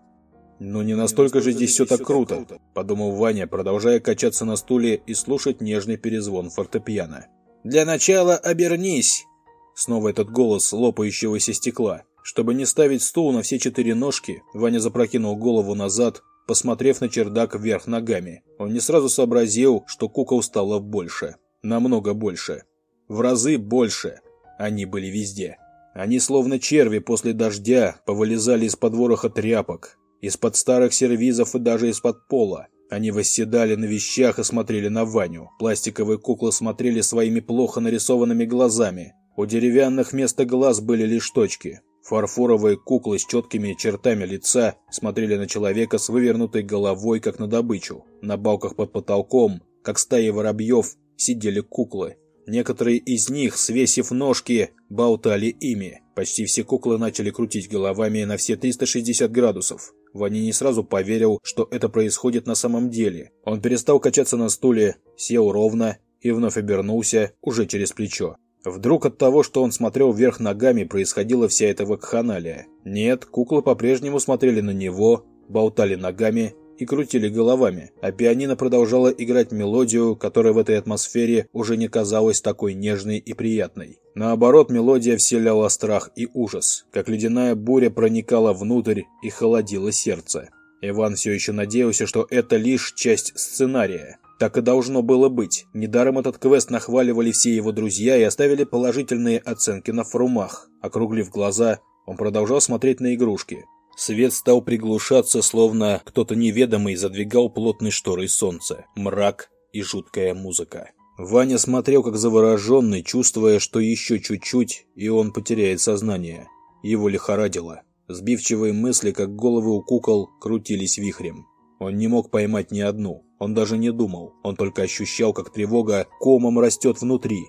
«Ну не настолько же здесь все так круто», — подумал Ваня, продолжая качаться на стуле и слушать нежный перезвон фортепиано. «Для начала обернись!» Снова этот голос лопающегося стекла. Чтобы не ставить стул на все четыре ножки, Ваня запрокинул голову назад, посмотрев на чердак вверх ногами. Он не сразу сообразил, что кукол стало больше. Намного больше в разы больше. Они были везде. Они, словно черви после дождя, повылезали из-под вороха тряпок, из-под старых сервизов и даже из-под пола. Они восседали на вещах и смотрели на Ваню. Пластиковые куклы смотрели своими плохо нарисованными глазами. У деревянных вместо глаз были лишь точки. Фарфоровые куклы с четкими чертами лица смотрели на человека с вывернутой головой, как на добычу. На балках под потолком, как стаи воробьев, сидели куклы. Некоторые из них, свесив ножки, болтали ими. Почти все куклы начали крутить головами на все 360 градусов. Ваня не сразу поверил, что это происходит на самом деле. Он перестал качаться на стуле, сел ровно и вновь обернулся уже через плечо. Вдруг от того, что он смотрел вверх ногами, происходила вся эта вакханалия. Нет, куклы по-прежнему смотрели на него, болтали ногами и крутили головами, а пианино продолжало играть мелодию, которая в этой атмосфере уже не казалась такой нежной и приятной. Наоборот, мелодия вселяла страх и ужас, как ледяная буря проникала внутрь и холодила сердце. Иван все еще надеялся, что это лишь часть сценария. Так и должно было быть. Недаром этот квест нахваливали все его друзья и оставили положительные оценки на форумах. Округлив глаза, он продолжал смотреть на игрушки. Свет стал приглушаться, словно кто-то неведомый задвигал плотной шторой солнца. Мрак и жуткая музыка. Ваня смотрел как завороженный, чувствуя, что еще чуть-чуть, и он потеряет сознание. Его лихорадило. Сбивчивые мысли, как головы у кукол, крутились вихрем. Он не мог поймать ни одну. Он даже не думал. Он только ощущал, как тревога комом растет внутри.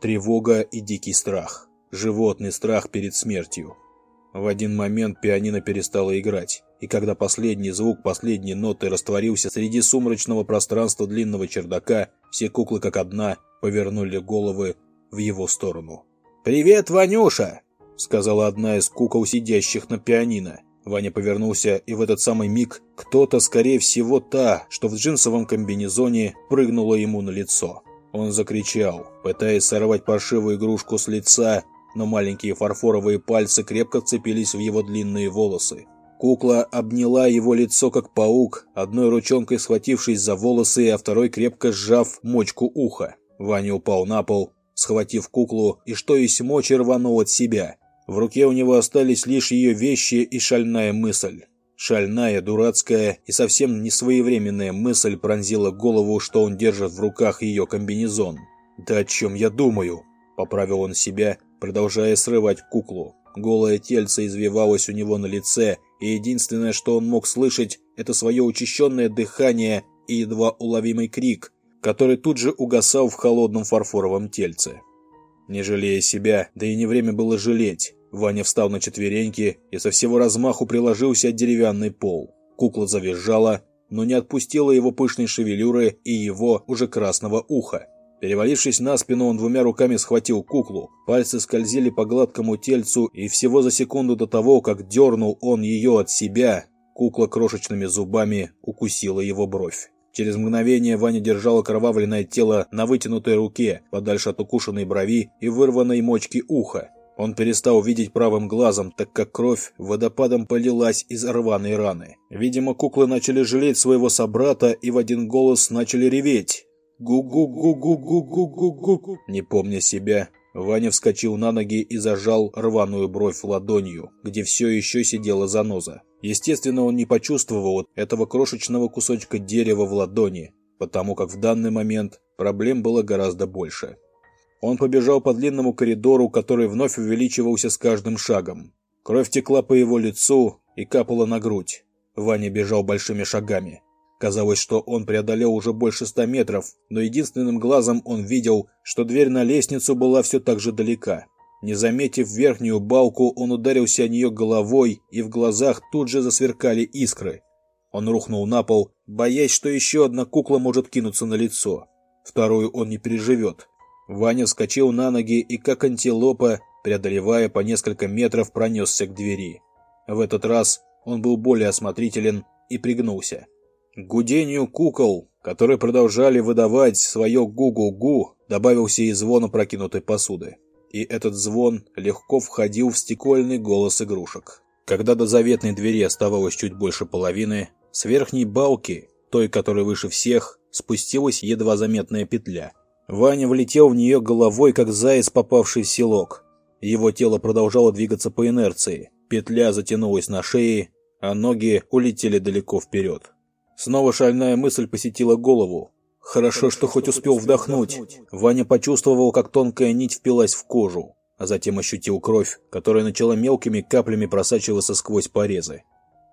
Тревога и дикий страх. Животный страх перед смертью. В один момент пианино перестало играть, и когда последний звук последней ноты растворился среди сумрачного пространства длинного чердака, все куклы как одна повернули головы в его сторону. «Привет, Ванюша!» — сказала одна из кукол, сидящих на пианино. Ваня повернулся, и в этот самый миг кто-то, скорее всего та, что в джинсовом комбинезоне, прыгнула ему на лицо. Он закричал, пытаясь сорвать паршивую игрушку с лица, но маленькие фарфоровые пальцы крепко вцепились в его длинные волосы. Кукла обняла его лицо, как паук, одной ручонкой схватившись за волосы, а второй крепко сжав мочку уха. Ваня упал на пол, схватив куклу, и что есть мочи рванул от себя. В руке у него остались лишь ее вещи и шальная мысль. Шальная, дурацкая и совсем несвоевременная мысль пронзила голову, что он держит в руках ее комбинезон. «Да о чем я думаю?» – поправил он себя, продолжая срывать куклу. Голое тельце извивалось у него на лице, и единственное, что он мог слышать, это свое учащенное дыхание и едва уловимый крик, который тут же угасал в холодном фарфоровом тельце. Не жалея себя, да и не время было жалеть, Ваня встал на четвереньки и со всего размаху приложился от деревянный пол. Кукла завизжала, но не отпустила его пышной шевелюры и его уже красного уха. Перевалившись на спину, он двумя руками схватил куклу. Пальцы скользили по гладкому тельцу, и всего за секунду до того, как дернул он ее от себя, кукла крошечными зубами укусила его бровь. Через мгновение Ваня держал окровавленное тело на вытянутой руке, подальше от укушенной брови и вырванной мочки уха. Он перестал видеть правым глазом, так как кровь водопадом полилась из рваной раны. Видимо, куклы начали жалеть своего собрата и в один голос начали реветь. Гу-гу-гу-гу-гу-гу-гу-гу. Не помня себя, Ваня вскочил на ноги и зажал рваную бровь ладонью, где все еще сидела заноза. Естественно, он не почувствовал этого крошечного кусочка дерева в ладони, потому как в данный момент проблем было гораздо больше. Он побежал по длинному коридору, который вновь увеличивался с каждым шагом. Кровь текла по его лицу и капала на грудь. Ваня бежал большими шагами. Казалось, что он преодолел уже больше ста метров, но единственным глазом он видел, что дверь на лестницу была все так же далека. Не заметив верхнюю балку, он ударился о нее головой, и в глазах тут же засверкали искры. Он рухнул на пол, боясь, что еще одна кукла может кинуться на лицо. Вторую он не переживет. Ваня вскочил на ноги и, как антилопа, преодолевая по несколько метров, пронесся к двери. В этот раз он был более осмотрителен и пригнулся. К гудению кукол, которые продолжали выдавать свое гу-гу-гу, добавился и звон опрокинутой посуды. И этот звон легко входил в стекольный голос игрушек. Когда до заветной двери оставалось чуть больше половины, с верхней балки, той, которая выше всех, спустилась едва заметная петля. Ваня влетел в нее головой, как заяц, попавший в селок. Его тело продолжало двигаться по инерции. Петля затянулась на шее, а ноги улетели далеко вперед. Снова шальная мысль посетила голову. Хорошо, что хоть успел вдохнуть. Ваня почувствовал, как тонкая нить впилась в кожу, а затем ощутил кровь, которая начала мелкими каплями просачиваться сквозь порезы.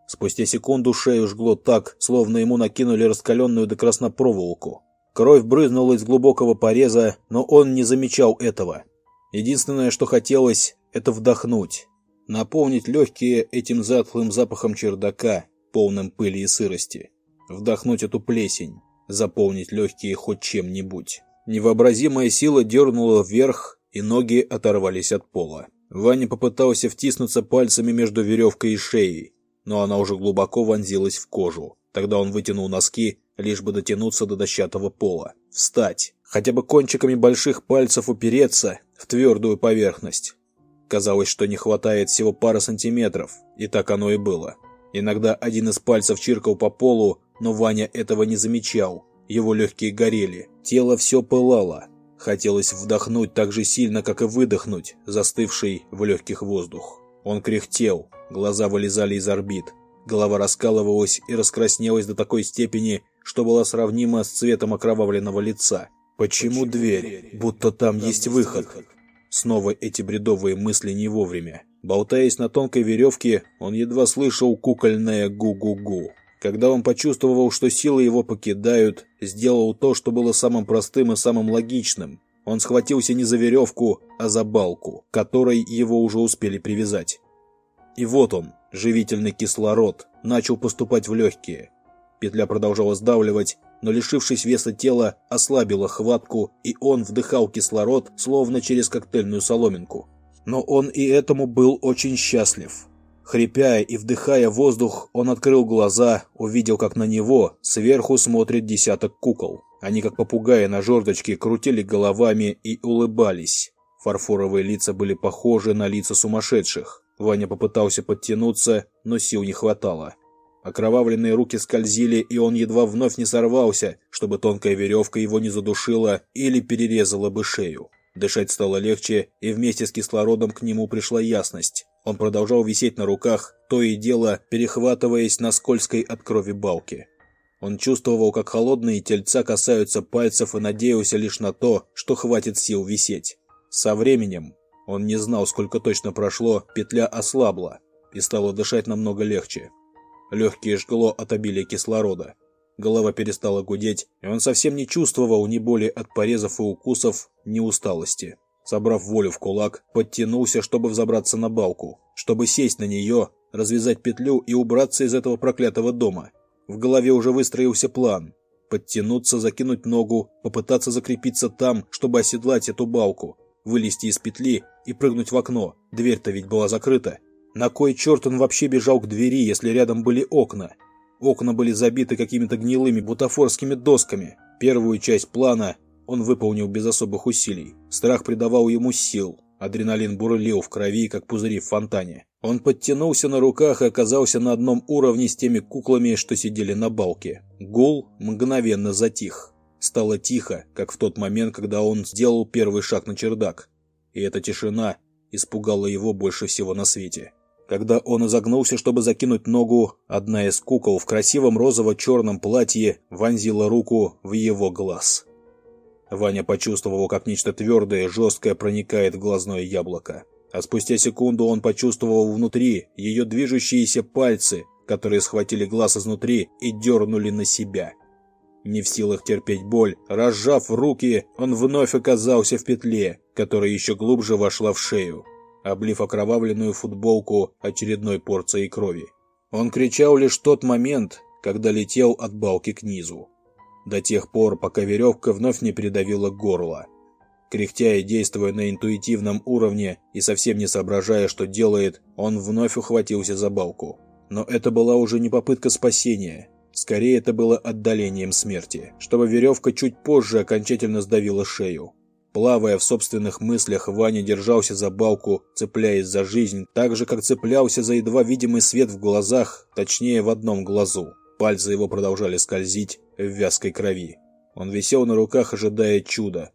Спустя секунду шею жгло так, словно ему накинули раскаленную до красна проволоку. Кровь брызнула из глубокого пореза, но он не замечал этого. Единственное, что хотелось, это вдохнуть. Наполнить легкие этим затхлым запахом чердака, полным пыли и сырости вдохнуть эту плесень, заполнить легкие хоть чем-нибудь. Невообразимая сила дернула вверх, и ноги оторвались от пола. Ваня попытался втиснуться пальцами между веревкой и шеей, но она уже глубоко вонзилась в кожу. Тогда он вытянул носки, лишь бы дотянуться до дощатого пола. Встать. Хотя бы кончиками больших пальцев упереться в твердую поверхность. Казалось, что не хватает всего пары сантиметров, и так оно и было. Иногда один из пальцев чиркал по полу, но Ваня этого не замечал. Его легкие горели, тело все пылало. Хотелось вдохнуть так же сильно, как и выдохнуть, застывший в легких воздух. Он кряхтел, глаза вылезали из орбит. Голова раскалывалась и раскраснелась до такой степени, что была сравнима с цветом окровавленного лица. Почему, Почему дверь? Будто там, там есть выход. выход. Снова эти бредовые мысли не вовремя. Болтаясь на тонкой веревке, он едва слышал кукольное гу-гу-гу. Когда он почувствовал, что силы его покидают, сделал то, что было самым простым и самым логичным. Он схватился не за веревку, а за балку, которой его уже успели привязать. И вот он, живительный кислород, начал поступать в легкие. Петля продолжала сдавливать, но, лишившись веса тела, ослабила хватку, и он вдыхал кислород, словно через коктейльную соломинку. Но он и этому был очень счастлив. Хрипя и вдыхая воздух, он открыл глаза, увидел, как на него сверху смотрит десяток кукол. Они, как попугаи на жердочке, крутили головами и улыбались. Фарфоровые лица были похожи на лица сумасшедших. Ваня попытался подтянуться, но сил не хватало. Окровавленные руки скользили, и он едва вновь не сорвался, чтобы тонкая веревка его не задушила или перерезала бы шею. Дышать стало легче, и вместе с кислородом к нему пришла ясность. Он продолжал висеть на руках, то и дело перехватываясь на скользкой от крови балке. Он чувствовал, как холодные тельца касаются пальцев и надеялся лишь на то, что хватит сил висеть. Со временем, он не знал, сколько точно прошло, петля ослабла и стало дышать намного легче. Легкие жгло от обилия кислорода. Голова перестала гудеть, и он совсем не чувствовал ни боли от порезов и укусов, ни усталости. Собрав волю в кулак, подтянулся, чтобы взобраться на балку, чтобы сесть на нее, развязать петлю и убраться из этого проклятого дома. В голове уже выстроился план. Подтянуться, закинуть ногу, попытаться закрепиться там, чтобы оседлать эту балку, вылезти из петли и прыгнуть в окно. Дверь-то ведь была закрыта. На кой черт он вообще бежал к двери, если рядом были окна? Окна были забиты какими-то гнилыми бутафорскими досками. Первую часть плана он выполнил без особых усилий. Страх придавал ему сил. Адреналин бурлил в крови, как пузыри в фонтане. Он подтянулся на руках и оказался на одном уровне с теми куклами, что сидели на балке. Гул мгновенно затих. Стало тихо, как в тот момент, когда он сделал первый шаг на чердак. И эта тишина испугала его больше всего на свете. Когда он изогнулся, чтобы закинуть ногу, одна из кукол в красивом розово-черном платье вонзила руку в его глаз. Ваня почувствовал, как нечто твердое жесткое проникает в глазное яблоко. А спустя секунду он почувствовал внутри ее движущиеся пальцы, которые схватили глаз изнутри и дернули на себя. Не в силах терпеть боль, разжав руки, он вновь оказался в петле, которая еще глубже вошла в шею облив окровавленную футболку очередной порцией крови. Он кричал лишь тот момент, когда летел от балки к низу. До тех пор, пока веревка вновь не придавила горло. Кряхтя и действуя на интуитивном уровне и совсем не соображая, что делает, он вновь ухватился за балку. Но это была уже не попытка спасения. Скорее, это было отдалением смерти, чтобы веревка чуть позже окончательно сдавила шею. Плавая в собственных мыслях, Ваня держался за балку, цепляясь за жизнь, так же, как цеплялся за едва видимый свет в глазах, точнее, в одном глазу. Пальцы его продолжали скользить в вязкой крови. Он висел на руках, ожидая чуда.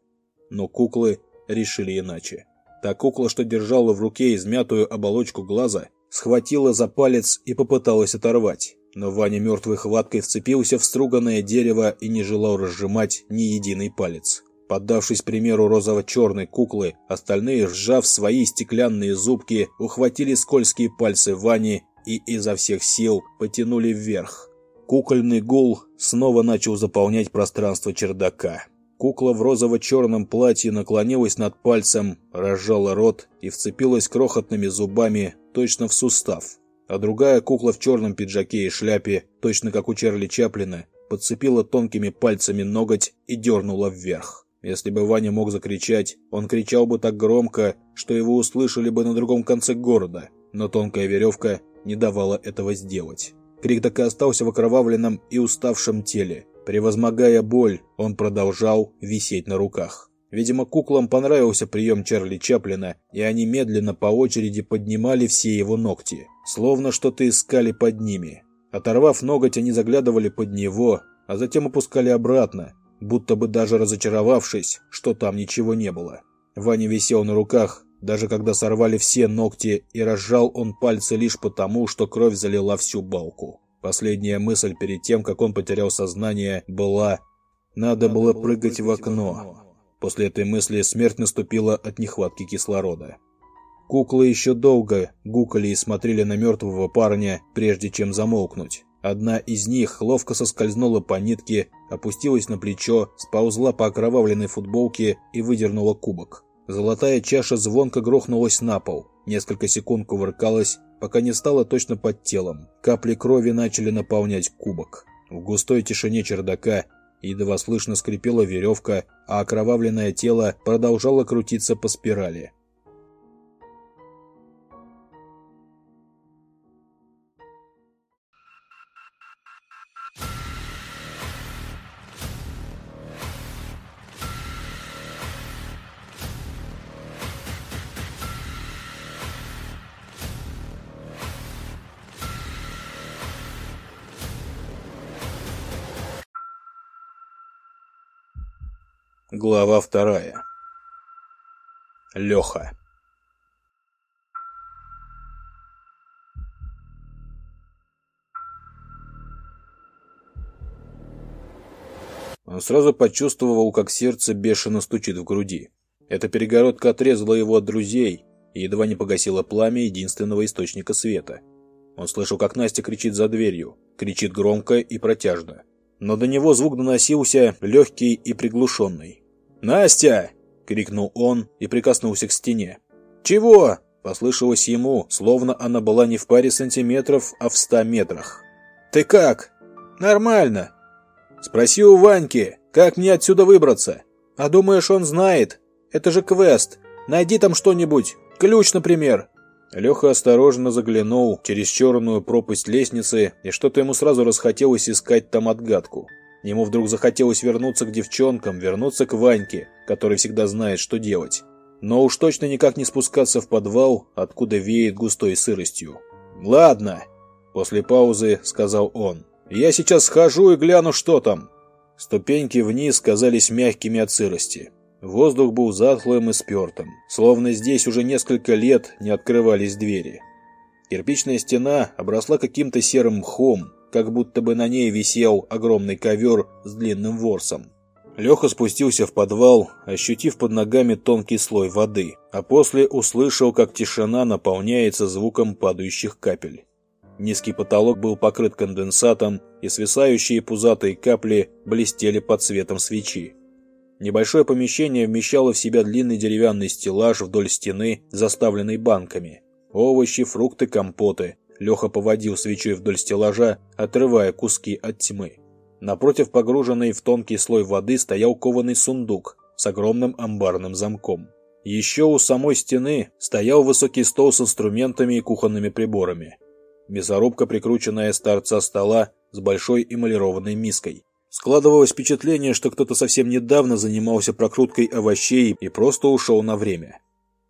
Но куклы решили иначе. Та кукла, что держала в руке измятую оболочку глаза, схватила за палец и попыталась оторвать. Но Ваня мертвой хваткой вцепился в струганное дерево и не желал разжимать ни единый палец. Поддавшись примеру розово-черной куклы, остальные, сжав свои стеклянные зубки, ухватили скользкие пальцы Вани и изо всех сил потянули вверх. Кукольный гул снова начал заполнять пространство чердака. Кукла в розово-черном платье наклонилась над пальцем, разжала рот и вцепилась крохотными зубами точно в сустав. А другая кукла в черном пиджаке и шляпе, точно как у Чарли Чаплина, подцепила тонкими пальцами ноготь и дернула вверх. Если бы Ваня мог закричать, он кричал бы так громко, что его услышали бы на другом конце города, но тонкая веревка не давала этого сделать. Крик так и остался в окровавленном и уставшем теле. Превозмогая боль, он продолжал висеть на руках. Видимо, куклам понравился прием Чарли Чаплина, и они медленно по очереди поднимали все его ногти, словно что-то искали под ними. Оторвав ноготь, они заглядывали под него, а затем опускали обратно, будто бы даже разочаровавшись, что там ничего не было. Ваня висел на руках, даже когда сорвали все ногти, и разжал он пальцы лишь потому, что кровь залила всю балку. Последняя мысль перед тем, как он потерял сознание, была «надо было прыгать в окно». После этой мысли смерть наступила от нехватки кислорода. Куклы еще долго гукали и смотрели на мертвого парня, прежде чем замолкнуть. Одна из них ловко соскользнула по нитке, опустилась на плечо, сползла по окровавленной футболке и выдернула кубок. Золотая чаша звонко грохнулась на пол. Несколько секунд кувыркалась, пока не стала точно под телом. Капли крови начали наполнять кубок. В густой тишине чердака едва слышно скрипела веревка, а окровавленное тело продолжало крутиться по спирали. Глава вторая. Леха. Он сразу почувствовал, как сердце бешено стучит в груди. Эта перегородка отрезала его от друзей и едва не погасила пламя единственного источника света. Он слышал, как Настя кричит за дверью, кричит громко и протяжно. Но до него звук доносился легкий и приглушенный. «Настя!» — крикнул он и прикоснулся к стене. «Чего?» — послышалось ему, словно она была не в паре сантиметров, а в ста метрах. «Ты как?» «Нормально», Спроси у Ваньки, как мне отсюда выбраться. А думаешь, он знает? Это же квест. Найди там что-нибудь. Ключ, например. Леха осторожно заглянул через черную пропасть лестницы, и что-то ему сразу расхотелось искать там отгадку. Ему вдруг захотелось вернуться к девчонкам, вернуться к Ваньке, который всегда знает, что делать. Но уж точно никак не спускаться в подвал, откуда веет густой сыростью. «Ладно», — после паузы сказал он. Я сейчас схожу и гляну, что там. Ступеньки вниз казались мягкими от сырости. Воздух был затхлым и спертым, словно здесь уже несколько лет не открывались двери. Кирпичная стена обросла каким-то серым мхом, как будто бы на ней висел огромный ковер с длинным ворсом. Леха спустился в подвал, ощутив под ногами тонкий слой воды, а после услышал, как тишина наполняется звуком падающих капель. Низкий потолок был покрыт конденсатом, и свисающие пузатые капли блестели под светом свечи. Небольшое помещение вмещало в себя длинный деревянный стеллаж вдоль стены, заставленный банками. Овощи, фрукты, компоты. Леха поводил свечой вдоль стеллажа, отрывая куски от тьмы. Напротив погруженный в тонкий слой воды стоял кованый сундук с огромным амбарным замком. Еще у самой стены стоял высокий стол с инструментами и кухонными приборами мясорубка, прикрученная с торца стола с большой эмалированной миской. Складывалось впечатление, что кто-то совсем недавно занимался прокруткой овощей и просто ушел на время.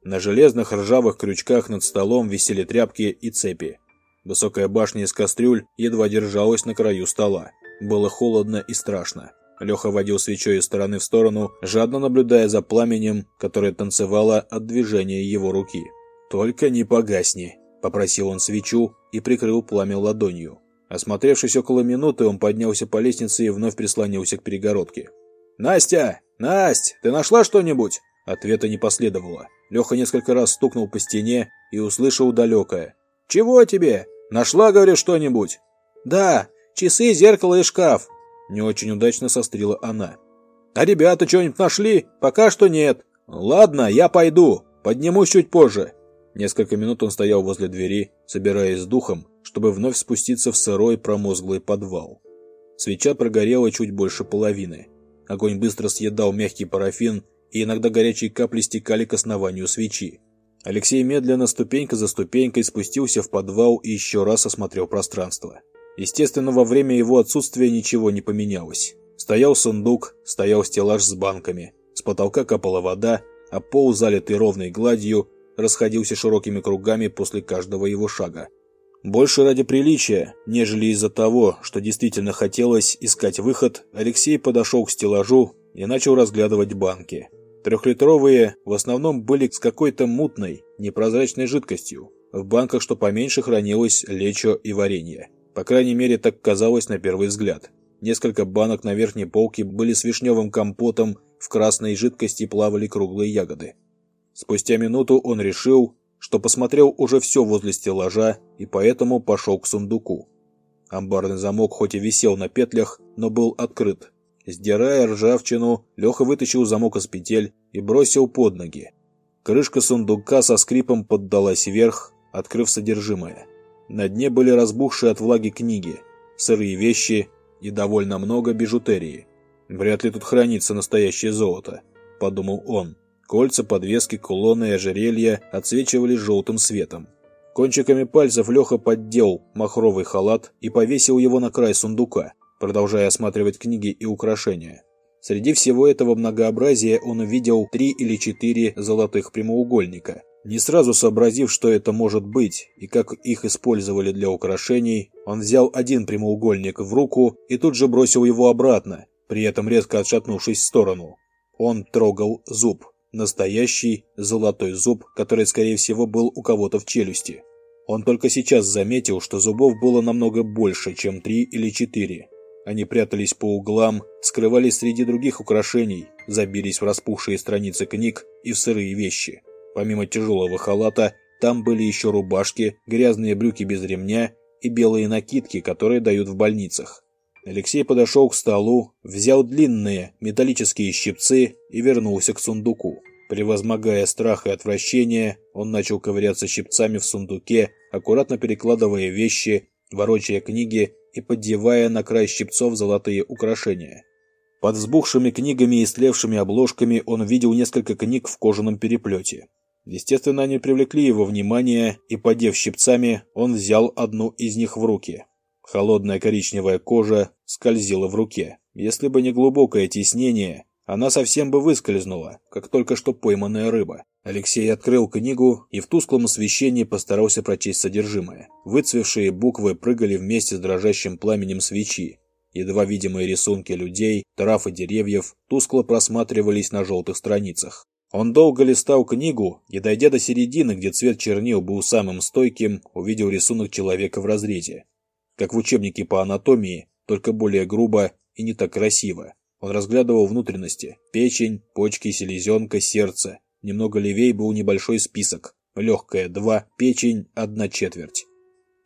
На железных ржавых крючках над столом висели тряпки и цепи. Высокая башня из кастрюль едва держалась на краю стола. Было холодно и страшно. Леха водил свечой из стороны в сторону, жадно наблюдая за пламенем, которое танцевало от движения его руки. «Только не погасни», Попросил он свечу и прикрыл пламя ладонью. Осмотревшись около минуты, он поднялся по лестнице и вновь прислонился к перегородке. «Настя! Насть! Ты нашла что-нибудь?» Ответа не последовало. Леха несколько раз стукнул по стене и услышал далекое. «Чего тебе? Нашла, говорю, что-нибудь?» «Да, часы, зеркало и шкаф», — не очень удачно сострила она. «А ребята что-нибудь нашли? Пока что нет. Ладно, я пойду. Поднимусь чуть позже. Несколько минут он стоял возле двери, собираясь с духом, чтобы вновь спуститься в сырой промозглый подвал. Свеча прогорела чуть больше половины. Огонь быстро съедал мягкий парафин, и иногда горячие капли стекали к основанию свечи. Алексей медленно, ступенька за ступенькой, спустился в подвал и еще раз осмотрел пространство. Естественно, во время его отсутствия ничего не поменялось. Стоял сундук, стоял стеллаж с банками. С потолка капала вода, а пол, залитый ровной гладью, расходился широкими кругами после каждого его шага. Больше ради приличия, нежели из-за того, что действительно хотелось искать выход, Алексей подошел к стеллажу и начал разглядывать банки. Трехлитровые в основном были с какой-то мутной, непрозрачной жидкостью. В банках, что поменьше, хранилось лечо и варенье. По крайней мере, так казалось на первый взгляд. Несколько банок на верхней полке были с вишневым компотом, в красной жидкости плавали круглые ягоды. Спустя минуту он решил, что посмотрел уже все возле стеллажа и поэтому пошел к сундуку. Амбарный замок хоть и висел на петлях, но был открыт. Сдирая ржавчину, Леха вытащил замок из петель и бросил под ноги. Крышка сундука со скрипом поддалась вверх, открыв содержимое. На дне были разбухшие от влаги книги, сырые вещи и довольно много бижутерии. «Вряд ли тут хранится настоящее золото», — подумал он. Кольца, подвески, кулоны и ожерелья отсвечивали желтым светом. Кончиками пальцев Леха поддел махровый халат и повесил его на край сундука, продолжая осматривать книги и украшения. Среди всего этого многообразия он увидел три или четыре золотых прямоугольника. Не сразу сообразив, что это может быть и как их использовали для украшений, он взял один прямоугольник в руку и тут же бросил его обратно, при этом резко отшатнувшись в сторону. Он трогал зуб. Настоящий золотой зуб, который, скорее всего, был у кого-то в челюсти. Он только сейчас заметил, что зубов было намного больше, чем три или четыре. Они прятались по углам, скрывались среди других украшений, забились в распухшие страницы книг и в сырые вещи. Помимо тяжелого халата, там были еще рубашки, грязные брюки без ремня и белые накидки, которые дают в больницах. Алексей подошел к столу, взял длинные металлические щипцы и вернулся к сундуку. Превозмогая страх и отвращение, он начал ковыряться щипцами в сундуке, аккуратно перекладывая вещи, ворочая книги и поддевая на край щипцов золотые украшения. Под взбухшими книгами и слевшими обложками он видел несколько книг в кожаном переплете. Естественно, они привлекли его внимание, и, подев щипцами, он взял одну из них в руки. Холодная коричневая кожа скользила в руке. Если бы не глубокое тиснение, она совсем бы выскользнула, как только что пойманная рыба. Алексей открыл книгу и в тусклом освещении постарался прочесть содержимое. Выцвевшие буквы прыгали вместе с дрожащим пламенем свечи. Едва видимые рисунки людей, трав и деревьев тускло просматривались на желтых страницах. Он долго листал книгу и, дойдя до середины, где цвет чернил был самым стойким, увидел рисунок человека в разрезе. Как в учебнике по анатомии, только более грубо и не так красиво. Он разглядывал внутренности. Печень, почки, селезенка, сердце. Немного левее был небольшой список. Легкая – два, печень – одна четверть.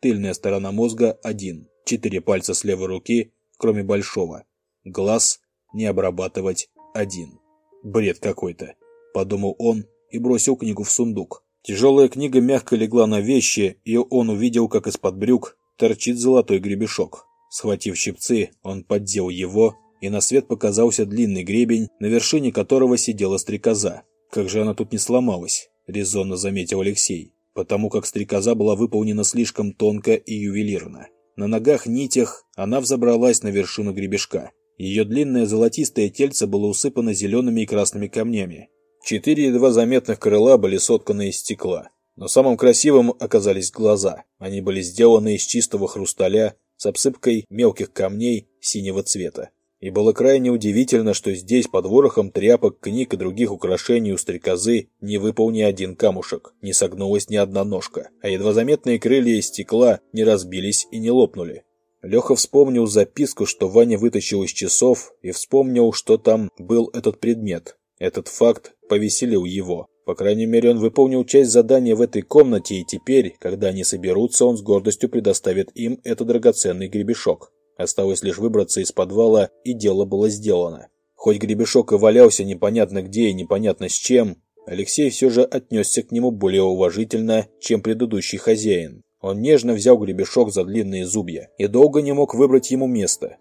Тыльная сторона мозга – один. Четыре пальца с левой руки, кроме большого. Глаз – не обрабатывать – один. Бред какой-то, подумал он и бросил книгу в сундук. Тяжелая книга мягко легла на вещи, и он увидел, как из-под брюк торчит золотой гребешок. Схватив щипцы, он поддел его и на свет показался длинный гребень, на вершине которого сидела стрекоза. «Как же она тут не сломалась?» – резонно заметил Алексей, потому как стрекоза была выполнена слишком тонко и ювелирно. На ногах-нитях она взобралась на вершину гребешка. Ее длинное золотистое тельце было усыпано зелеными и красными камнями. Четыре едва заметных крыла были сотканы из стекла. Но самым красивым оказались глаза. Они были сделаны из чистого хрусталя с обсыпкой мелких камней синего цвета. И было крайне удивительно, что здесь под ворохом тряпок, книг и других украшений у стрекозы не выпал ни один камушек, не согнулась ни одна ножка, а едва заметные крылья из стекла не разбились и не лопнули. Леха вспомнил записку, что Ваня вытащил из часов, и вспомнил, что там был этот предмет. Этот факт повеселил его. По крайней мере, он выполнил часть задания в этой комнате, и теперь, когда они соберутся, он с гордостью предоставит им этот драгоценный гребешок. Осталось лишь выбраться из подвала, и дело было сделано. Хоть гребешок и валялся непонятно где и непонятно с чем, Алексей все же отнесся к нему более уважительно, чем предыдущий хозяин. Он нежно взял гребешок за длинные зубья и долго не мог выбрать ему место.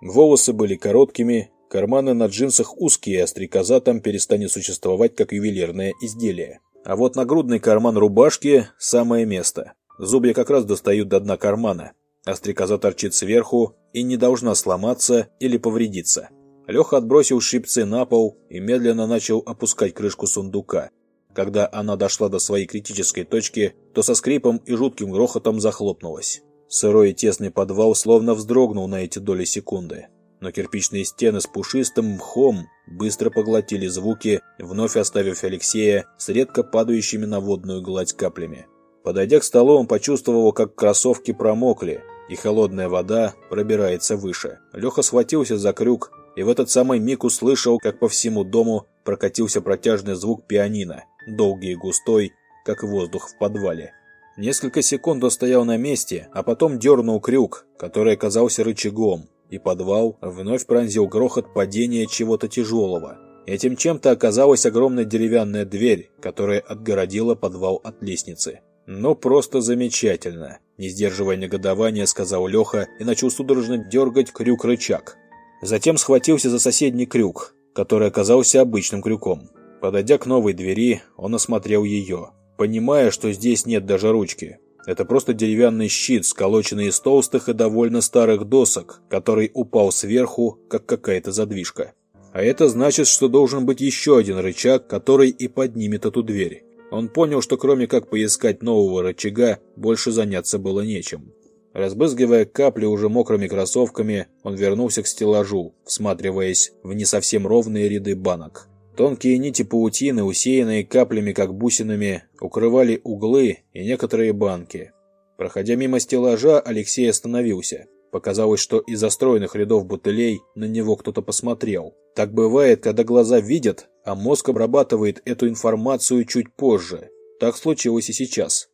Волосы были короткими, карманы на джинсах узкие, а стрекоза там перестанет существовать как ювелирное изделие. А вот нагрудный карман рубашки – самое место. Зубья как раз достают до дна кармана, а стрекоза торчит сверху и не должна сломаться или повредиться. Леха отбросил щипцы на пол и медленно начал опускать крышку сундука. Когда она дошла до своей критической точки, то со скрипом и жутким грохотом захлопнулась. Сырой и тесный подвал словно вздрогнул на эти доли секунды. Но кирпичные стены с пушистым мхом быстро поглотили звуки, вновь оставив Алексея с редко падающими на водную гладь каплями. Подойдя к столу, он почувствовал, как кроссовки промокли, и холодная вода пробирается выше. Леха схватился за крюк и в этот самый миг услышал, как по всему дому прокатился протяжный звук пианино, долгий и густой, как воздух в подвале. Несколько секунд он стоял на месте, а потом дернул крюк, который оказался рычагом, и подвал вновь пронзил грохот падения чего-то тяжелого. Этим чем-то оказалась огромная деревянная дверь, которая отгородила подвал от лестницы. «Ну, просто замечательно!» Не сдерживая негодования, сказал Леха и начал судорожно дергать крюк-рычаг. Затем схватился за соседний крюк, который оказался обычным крюком. Подойдя к новой двери, он осмотрел ее, понимая, что здесь нет даже ручки. Это просто деревянный щит, сколоченный из толстых и довольно старых досок, который упал сверху, как какая-то задвижка. А это значит, что должен быть еще один рычаг, который и поднимет эту дверь. Он понял, что кроме как поискать нового рычага, больше заняться было нечем. Разбрызгивая капли уже мокрыми кроссовками, он вернулся к стеллажу, всматриваясь в не совсем ровные ряды банок. Тонкие нити паутины, усеянные каплями, как бусинами, укрывали углы и некоторые банки. Проходя мимо стеллажа, Алексей остановился. Показалось, что из застроенных рядов бутылей на него кто-то посмотрел. Так бывает, когда глаза видят, а мозг обрабатывает эту информацию чуть позже. Так случилось и сейчас.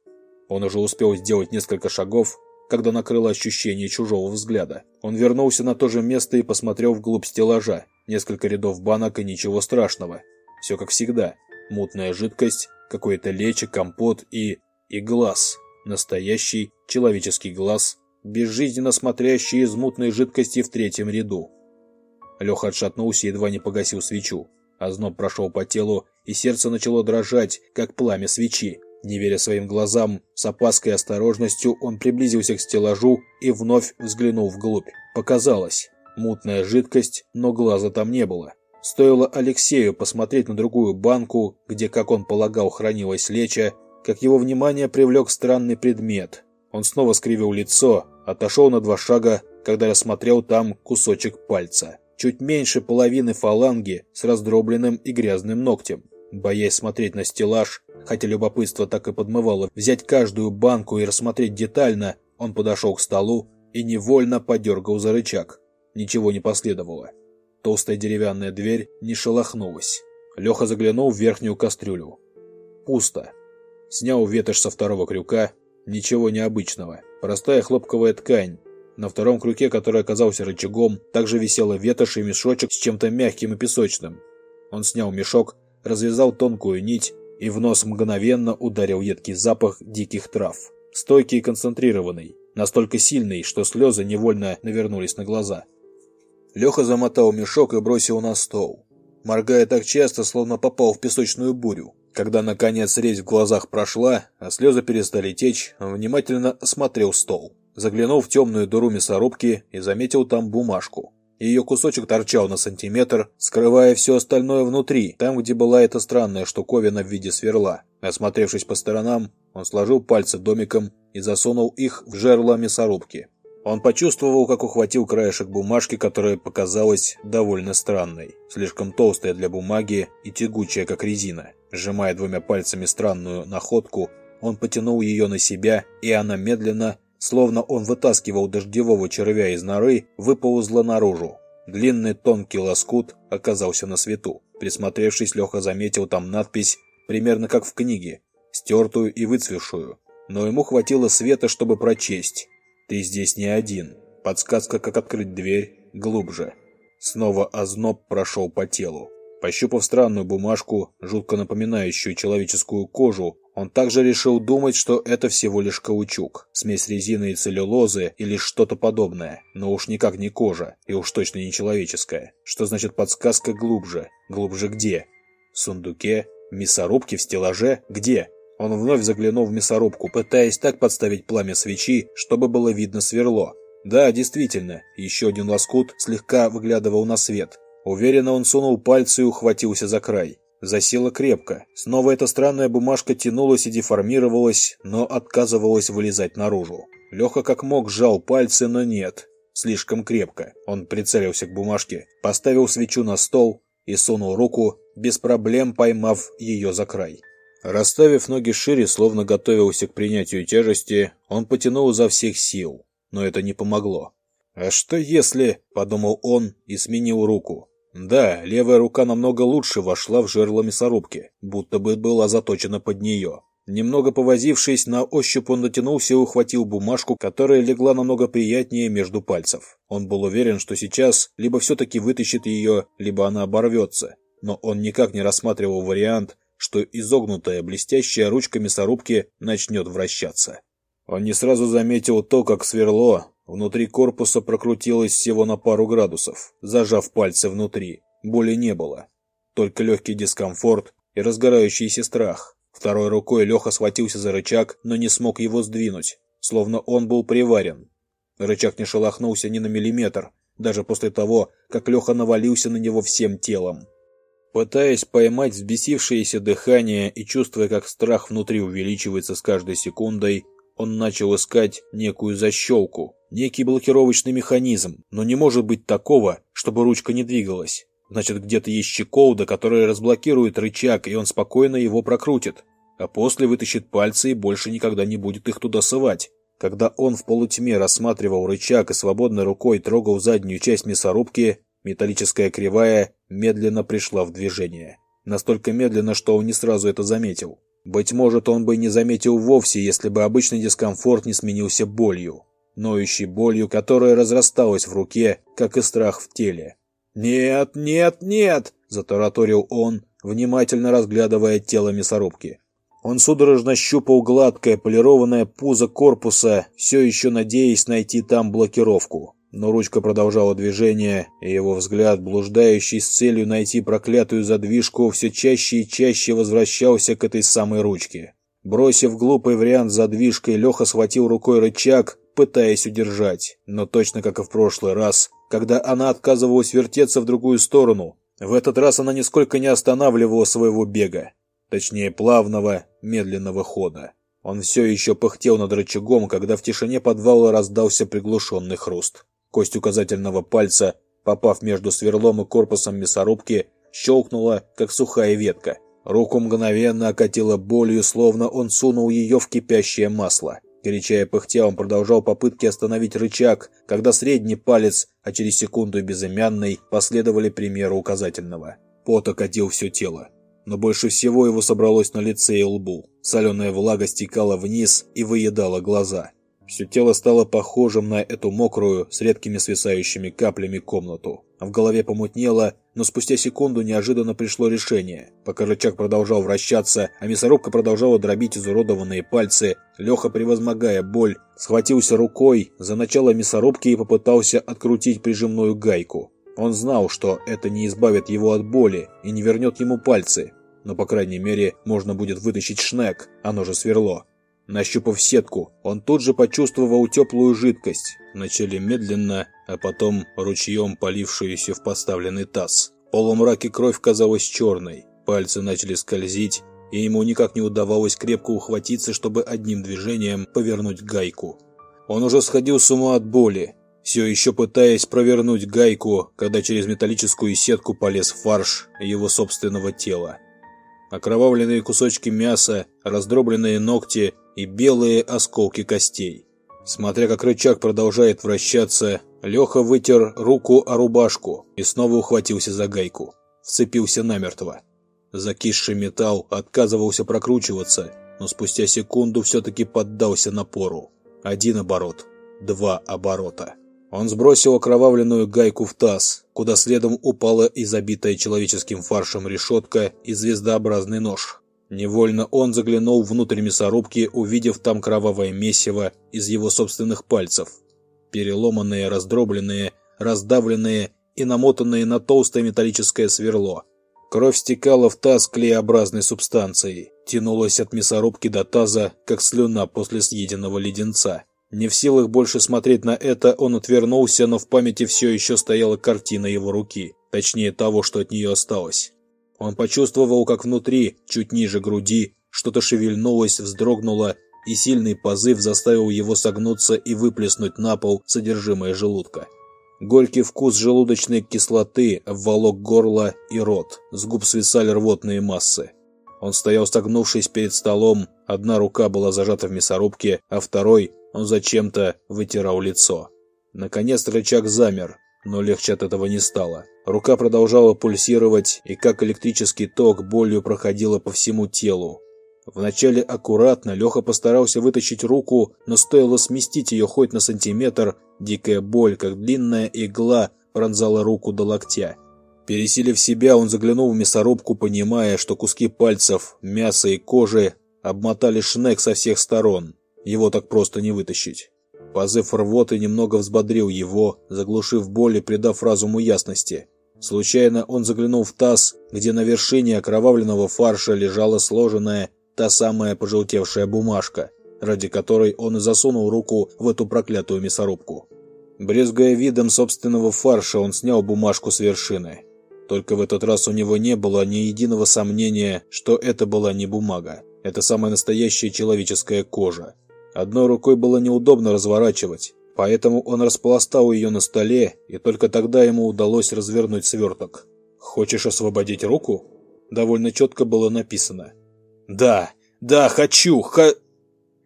Он уже успел сделать несколько шагов, когда накрыло ощущение чужого взгляда. Он вернулся на то же место и посмотрел вглубь стеллажа. Несколько рядов банок и ничего страшного. Все как всегда. Мутная жидкость, какой-то лечо, компот и... и глаз. Настоящий человеческий глаз безжизненно смотрящий из мутной жидкости в третьем ряду. Леха отшатнулся и едва не погасил свечу. Озноб прошел по телу, и сердце начало дрожать, как пламя свечи. Не веря своим глазам, с опаской и осторожностью он приблизился к стеллажу и вновь взглянул вглубь. Показалось. Мутная жидкость, но глаза там не было. Стоило Алексею посмотреть на другую банку, где, как он полагал, хранилась леча, как его внимание привлек странный предмет. Он снова скривил лицо, отошел на два шага, когда рассмотрел там кусочек пальца. Чуть меньше половины фаланги с раздробленным и грязным ногтем. Боясь смотреть на стеллаж, хотя любопытство так и подмывало взять каждую банку и рассмотреть детально, он подошел к столу и невольно подергал за рычаг. Ничего не последовало. Толстая деревянная дверь не шелохнулась. Леха заглянул в верхнюю кастрюлю. Пусто. Снял ветошь со второго крюка Ничего необычного. Простая хлопковая ткань. На втором крюке, который оказался рычагом, также висела ветошь и мешочек с чем-то мягким и песочным. Он снял мешок, развязал тонкую нить, и в нос мгновенно ударил едкий запах диких трав. Стойкий и концентрированный, настолько сильный, что слезы невольно навернулись на глаза. Леха замотал мешок и бросил на стол, моргая так часто, словно попал в песочную бурю. Когда, наконец, резь в глазах прошла, а слезы перестали течь, он внимательно осмотрел стол. Заглянул в темную дыру мясорубки и заметил там бумажку. Ее кусочек торчал на сантиметр, скрывая все остальное внутри, там, где была эта странная штуковина в виде сверла. Осмотревшись по сторонам, он сложил пальцы домиком и засунул их в жерло мясорубки. Он почувствовал, как ухватил краешек бумажки, которая показалась довольно странной, слишком толстая для бумаги и тягучая, как резина. Сжимая двумя пальцами странную находку, он потянул ее на себя, и она медленно, словно он вытаскивал дождевого червя из норы, выползла наружу. Длинный тонкий лоскут оказался на свету. Присмотревшись, Леха заметил там надпись, примерно как в книге, стертую и выцвевшую. Но ему хватило света, чтобы прочесть. «Ты здесь не один». Подсказка, как открыть дверь, глубже. Снова озноб прошел по телу. Пощупав странную бумажку, жутко напоминающую человеческую кожу, он также решил думать, что это всего лишь каучук, смесь резины и целлюлозы или что-то подобное, но уж никак не кожа, и уж точно не человеческая. Что значит подсказка глубже? Глубже где? В сундуке? Мясорубке? В стеллаже? Где? Он вновь заглянул в мясорубку, пытаясь так подставить пламя свечи, чтобы было видно сверло. Да, действительно, еще один лоскут слегка выглядывал на свет. Уверенно он сунул пальцы и ухватился за край. Засело крепко. Снова эта странная бумажка тянулась и деформировалась, но отказывалась вылезать наружу. Леха как мог сжал пальцы, но нет. Слишком крепко. Он прицелился к бумажке, поставил свечу на стол и сунул руку, без проблем поймав ее за край. Расставив ноги шире, словно готовился к принятию тяжести, он потянул изо всех сил, но это не помогло. «А что если...» — подумал он и сменил руку. Да, левая рука намного лучше вошла в жерло мясорубки, будто бы была заточена под нее. Немного повозившись, на ощупь он дотянулся и ухватил бумажку, которая легла намного приятнее между пальцев. Он был уверен, что сейчас либо все-таки вытащит ее, либо она оборвется. Но он никак не рассматривал вариант, что изогнутая блестящая ручка мясорубки начнет вращаться. Он не сразу заметил то, как сверло внутри корпуса прокрутилось всего на пару градусов, зажав пальцы внутри. Боли не было. Только легкий дискомфорт и разгорающийся страх. Второй рукой Леха схватился за рычаг, но не смог его сдвинуть, словно он был приварен. Рычаг не шелохнулся ни на миллиметр, даже после того, как Леха навалился на него всем телом. Пытаясь поймать взбесившееся дыхание и чувствуя, как страх внутри увеличивается с каждой секундой, он начал искать некую защелку, некий блокировочный механизм, но не может быть такого, чтобы ручка не двигалась. Значит, где-то есть щеколда, которая разблокирует рычаг, и он спокойно его прокрутит. А после вытащит пальцы и больше никогда не будет их туда совать. Когда он в полутьме рассматривал рычаг и свободной рукой трогал заднюю часть мясорубки, металлическая кривая медленно пришла в движение. Настолько медленно, что он не сразу это заметил. Быть может, он бы не заметил вовсе, если бы обычный дискомфорт не сменился болью. Ноющей болью, которая разрасталась в руке, как и страх в теле. «Нет, нет, нет!» – затараторил он, внимательно разглядывая тело мясорубки. Он судорожно щупал гладкое полированное пузо корпуса, все еще надеясь найти там блокировку. Но ручка продолжала движение, и его взгляд, блуждающий с целью найти проклятую задвижку, все чаще и чаще возвращался к этой самой ручке. Бросив глупый вариант задвижкой, Леха схватил рукой рычаг, пытаясь удержать, но точно как и в прошлый раз, когда она отказывалась вертеться в другую сторону. В этот раз она нисколько не останавливала своего бега, точнее плавного, медленного хода. Он все еще пыхтел над рычагом, когда в тишине подвала раздался приглушенный хруст. Кость указательного пальца, попав между сверлом и корпусом мясорубки, щелкнула, как сухая ветка. Руку мгновенно окатило болью, словно он сунул ее в кипящее масло. Горячая пыхтя, он продолжал попытки остановить рычаг, когда средний палец, а через секунду безымянный, последовали примеру указательного. Пот окатил все тело. Но больше всего его собралось на лице и лбу. Соленая влага стекала вниз и выедала глаза. Все тело стало похожим на эту мокрую, с редкими свисающими каплями комнату. В голове помутнело, но спустя секунду неожиданно пришло решение. Пока рычаг продолжал вращаться, а мясорубка продолжала дробить изуродованные пальцы, Леха, превозмогая боль, схватился рукой за начало мясорубки и попытался открутить прижимную гайку. Он знал, что это не избавит его от боли и не вернет ему пальцы, но, по крайней мере, можно будет вытащить шнек, оно же сверло. Нащупав сетку, он тут же почувствовал теплую жидкость, вначале медленно, а потом ручьем полившуюся в поставленный таз. В полумраке кровь казалась черной, пальцы начали скользить, и ему никак не удавалось крепко ухватиться, чтобы одним движением повернуть гайку. Он уже сходил с ума от боли, все еще пытаясь провернуть гайку, когда через металлическую сетку полез фарш его собственного тела. Окровавленные кусочки мяса, раздробленные ногти и белые осколки костей. Смотря как рычаг продолжает вращаться, Леха вытер руку о рубашку и снова ухватился за гайку. Вцепился намертво. Закисший металл отказывался прокручиваться, но спустя секунду все-таки поддался напору. Один оборот, два оборота. Он сбросил окровавленную гайку в таз, куда следом упала и забитая человеческим фаршем решетка и звездообразный нож. Невольно он заглянул внутрь мясорубки, увидев там кровавое месиво из его собственных пальцев. Переломанные, раздробленные, раздавленные и намотанные на толстое металлическое сверло. Кровь стекала в таз клееобразной субстанцией, тянулась от мясорубки до таза, как слюна после съеденного леденца. Не в силах больше смотреть на это, он отвернулся, но в памяти все еще стояла картина его руки, точнее того, что от нее осталось. Он почувствовал, как внутри, чуть ниже груди, что-то шевельнулось, вздрогнуло, и сильный позыв заставил его согнуться и выплеснуть на пол содержимое желудка. Горький вкус желудочной кислоты обволок горло и рот, с губ свисали рвотные массы. Он стоял согнувшись перед столом, одна рука была зажата в мясорубке, а второй он зачем-то вытирал лицо. Наконец рычаг замер, но легче от этого не стало. Рука продолжала пульсировать, и как электрический ток болью проходила по всему телу. Вначале аккуратно Леха постарался вытащить руку, но стоило сместить ее хоть на сантиметр, дикая боль, как длинная игла, пронзала руку до локтя. Пересилив себя, он заглянул в мясорубку, понимая, что куски пальцев, мяса и кожи обмотали шнек со всех сторон. Его так просто не вытащить. Позыв рвоты немного взбодрил его, заглушив боль и придав разуму ясности. Случайно он заглянул в таз, где на вершине окровавленного фарша лежала сложенная, та самая пожелтевшая бумажка, ради которой он и засунул руку в эту проклятую мясорубку. Брезгая видом собственного фарша, он снял бумажку с вершины. Только в этот раз у него не было ни единого сомнения, что это была не бумага. Это самая настоящая человеческая кожа. Одной рукой было неудобно разворачивать, поэтому он распластал ее на столе, и только тогда ему удалось развернуть сверток. «Хочешь освободить руку?» Довольно четко было написано. «Да, да, хочу, ха...»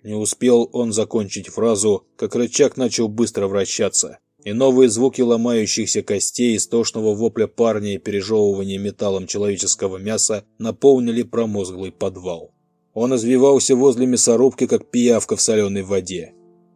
Не успел он закончить фразу, как рычаг начал быстро вращаться, и новые звуки ломающихся костей, истошного вопля парня и пережевывания металлом человеческого мяса наполнили промозглый подвал. Он извивался возле мясорубки, как пиявка в соленой воде.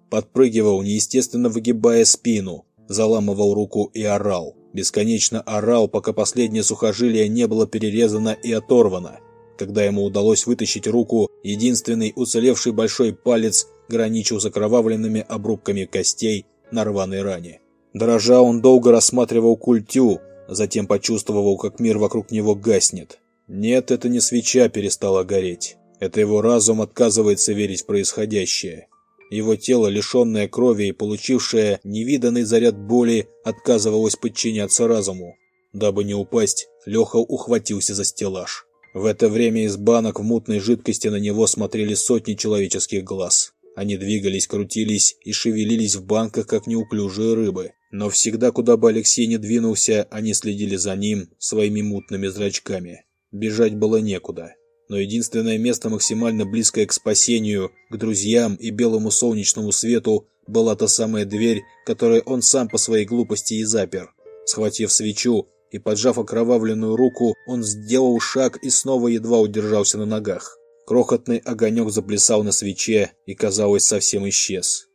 Подпрыгивал, неестественно выгибая спину, заламывал руку и орал. Бесконечно орал, пока последнее сухожилие не было перерезано и оторвано. Когда ему удалось вытащить руку, единственный уцелевший большой палец граничил с окровавленными обрубками костей на рваной ране. Дрожа, он долго рассматривал культю, затем почувствовал, как мир вокруг него гаснет. Нет, это не свеча перестала гореть. Это его разум отказывается верить в происходящее. Его тело, лишенное крови и получившее невиданный заряд боли, отказывалось подчиняться разуму. Дабы не упасть, Леха ухватился за стеллаж. В это время из банок в мутной жидкости на него смотрели сотни человеческих глаз. Они двигались, крутились и шевелились в банках, как неуклюжие рыбы. Но всегда, куда бы Алексей не двинулся, они следили за ним своими мутными зрачками. Бежать было некуда но единственное место максимально близкое к спасению, к друзьям и белому солнечному свету была та самая дверь, которую он сам по своей глупости и запер. Схватив свечу и поджав окровавленную руку, он сделал шаг и снова едва удержался на ногах. Крохотный огонек заплясал на свече и, казалось, совсем исчез.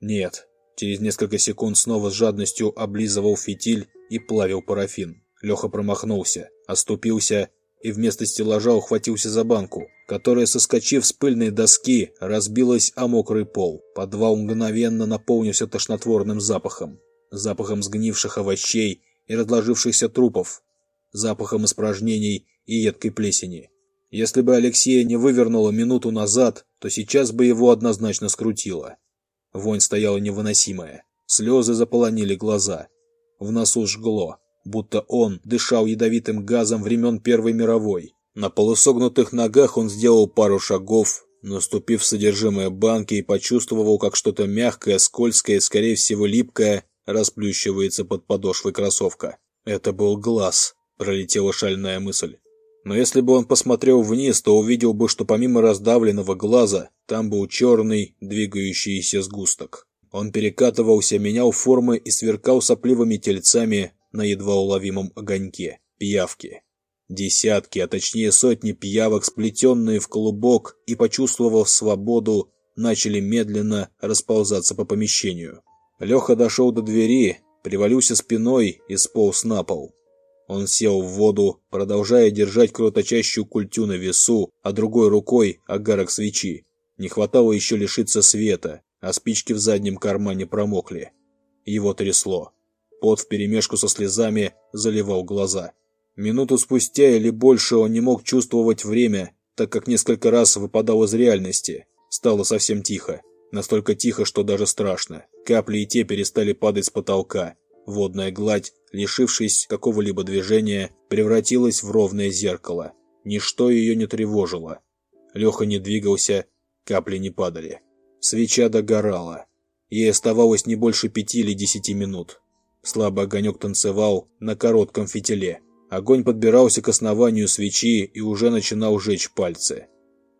Нет, через несколько секунд снова с жадностью облизывал фитиль и плавил парафин. Леха промахнулся, оступился и вместо стеллажа ухватился за банку, которая, соскочив с пыльной доски, разбилась о мокрый пол. Подвал мгновенно наполнился тошнотворным запахом. Запахом сгнивших овощей и разложившихся трупов. Запахом испражнений и едкой плесени. Если бы Алексея не вывернуло минуту назад, то сейчас бы его однозначно скрутило. Вонь стояла невыносимая. Слезы заполонили глаза. В носу жгло будто он дышал ядовитым газом времен Первой мировой. На полусогнутых ногах он сделал пару шагов, наступив в содержимое банки и почувствовал, как что-то мягкое, скользкое, скорее всего липкое, расплющивается под подошвой кроссовка. Это был глаз, пролетела шальная мысль. Но если бы он посмотрел вниз, то увидел бы, что помимо раздавленного глаза, там был черный, двигающийся сгусток. Он перекатывался, менял формы и сверкал сопливыми тельцами, на едва уловимом огоньке – пиявки. Десятки, а точнее сотни пиявок, сплетенные в клубок и, почувствовав свободу, начали медленно расползаться по помещению. Леха дошел до двери, привалился спиной и сполз на пол. Он сел в воду, продолжая держать кровоточащую культю на весу, а другой рукой огарок свечи. Не хватало еще лишиться света, а спички в заднем кармане промокли. Его трясло. Пот вперемешку со слезами заливал глаза. Минуту спустя или больше он не мог чувствовать время, так как несколько раз выпадал из реальности. Стало совсем тихо. Настолько тихо, что даже страшно. Капли и те перестали падать с потолка. Водная гладь, лишившись какого-либо движения, превратилась в ровное зеркало. Ничто ее не тревожило. Леха не двигался, капли не падали. Свеча догорала. Ей оставалось не больше пяти или десяти минут. Слабый огонек танцевал на коротком фитиле. Огонь подбирался к основанию свечи и уже начинал жечь пальцы.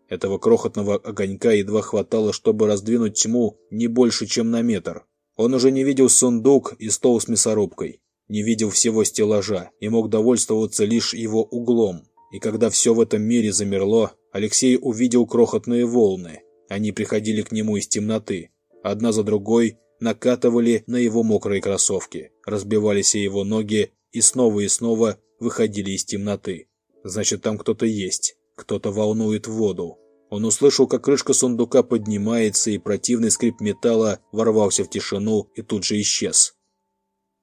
Этого крохотного огонька едва хватало, чтобы раздвинуть тьму не больше, чем на метр. Он уже не видел сундук и стол с мясорубкой, не видел всего стеллажа и мог довольствоваться лишь его углом. И когда все в этом мире замерло, Алексей увидел крохотные волны. Они приходили к нему из темноты. Одна за другой накатывали на его мокрые кроссовки, разбивались о его ноги и снова и снова выходили из темноты. Значит, там кто-то есть, кто-то волнует воду. Он услышал, как крышка сундука поднимается, и противный скрип металла ворвался в тишину и тут же исчез.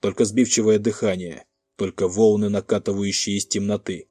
Только сбивчивое дыхание, только волны, накатывающие из темноты.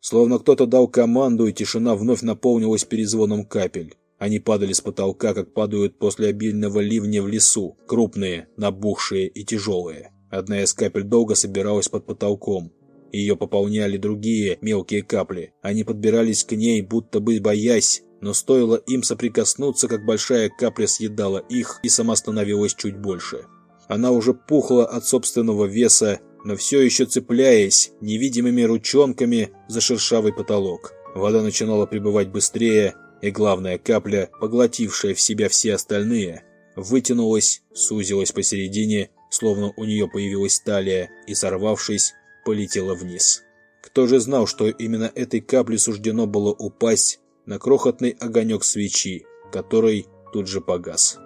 Словно кто-то дал команду, и тишина вновь наполнилась перезвоном капель. Они падали с потолка, как падают после обильного ливня в лесу, крупные, набухшие и тяжелые. Одна из капель долго собиралась под потолком. Ее пополняли другие мелкие капли. Они подбирались к ней, будто бы боясь, но стоило им соприкоснуться, как большая капля съедала их и сама становилась чуть больше. Она уже пухла от собственного веса, но все еще цепляясь невидимыми ручонками за шершавый потолок. Вода начинала прибывать быстрее, и главная капля, поглотившая в себя все остальные, вытянулась, сузилась посередине, словно у нее появилась талия, и, сорвавшись, полетела вниз. Кто же знал, что именно этой капле суждено было упасть на крохотный огонек свечи, который тут же погас.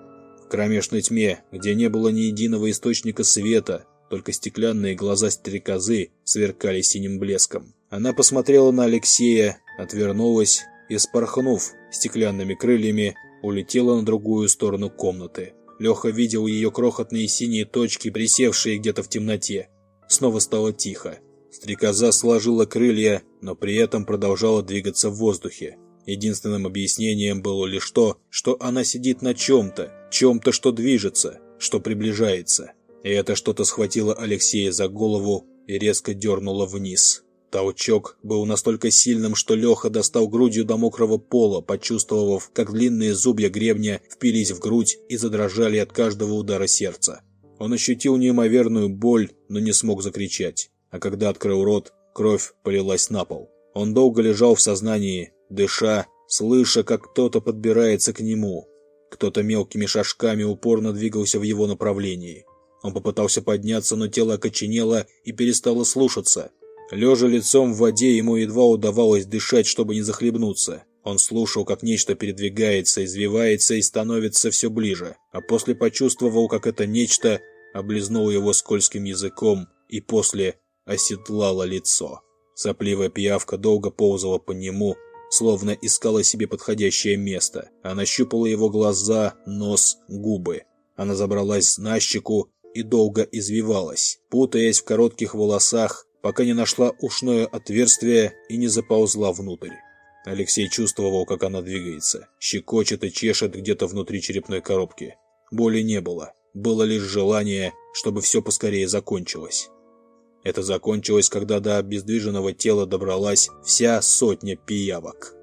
В кромешной тьме, где не было ни единого источника света, только стеклянные глаза стрекозы сверкали синим блеском. Она посмотрела на Алексея, отвернулась и, спорхнув стеклянными крыльями, улетела на другую сторону комнаты. Леха видел ее крохотные синие точки, присевшие где-то в темноте. Снова стало тихо. Стрекоза сложила крылья, но при этом продолжала двигаться в воздухе. Единственным объяснением было лишь то, что она сидит на чем-то, чем-то, что движется, что приближается. И это что-то схватило Алексея за голову и резко дернуло вниз. Толчок был настолько сильным, что Леха достал грудью до мокрого пола, почувствовав, как длинные зубья гребня впились в грудь и задрожали от каждого удара сердца. Он ощутил неимоверную боль, но не смог закричать. А когда открыл рот, кровь полилась на пол. Он долго лежал в сознании, дыша, слыша, как кто-то подбирается к нему. Кто-то мелкими шажками упорно двигался в его направлении. Он попытался подняться, но тело окоченело и перестало слушаться. Лежа лицом в воде, ему едва удавалось дышать, чтобы не захлебнуться. Он слушал, как нечто передвигается, извивается и становится все ближе, а после почувствовал, как это нечто облизнуло его скользким языком и после оседлало лицо. Сопливая пиявка долго ползала по нему, словно искала себе подходящее место. Она щупала его глаза, нос, губы. Она забралась на щеку и долго извивалась, путаясь в коротких волосах, пока не нашла ушное отверстие и не заползла внутрь. Алексей чувствовал, как она двигается, щекочет и чешет где-то внутри черепной коробки. Боли не было, было лишь желание, чтобы все поскорее закончилось. Это закончилось, когда до обездвиженного тела добралась вся сотня пиявок.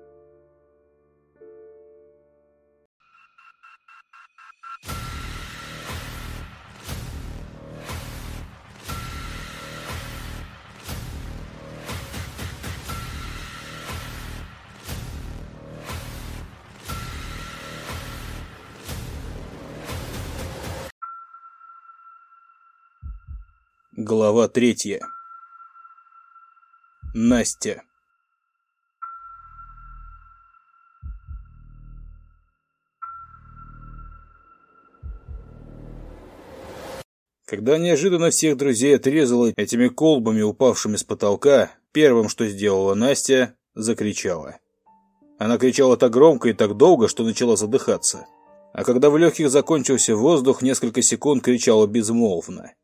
Глава третья. Настя. Когда неожиданно всех друзей отрезало этими колбами, упавшими с потолка, первым, что сделала Настя, закричала. Она кричала так громко и так долго, что начала задыхаться. А когда в легких закончился воздух, несколько секунд кричала безмолвно.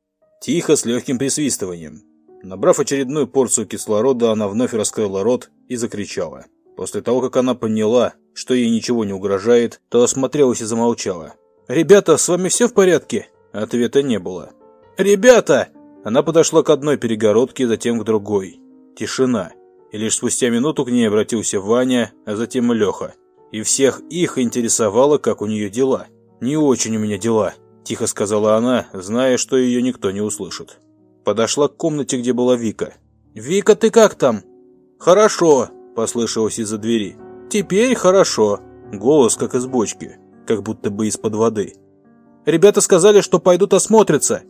Тихо, с легким присвистыванием. Набрав очередную порцию кислорода, она вновь раскрыла рот и закричала. После того, как она поняла, что ей ничего не угрожает, то осмотрелась и замолчала. «Ребята, с вами все в порядке?» Ответа не было. «Ребята!» Она подошла к одной перегородке, затем к другой. Тишина. И лишь спустя минуту к ней обратился Ваня, а затем и Леха. И всех их интересовало, как у нее дела. «Не очень у меня дела», – тихо сказала она, зная, что ее никто не услышит. Подошла к комнате, где была Вика. «Вика, ты как там?» «Хорошо», – послышалось из-за двери. «Теперь хорошо». Голос, как из бочки, как будто бы из-под воды. «Ребята сказали, что пойдут осмотриться».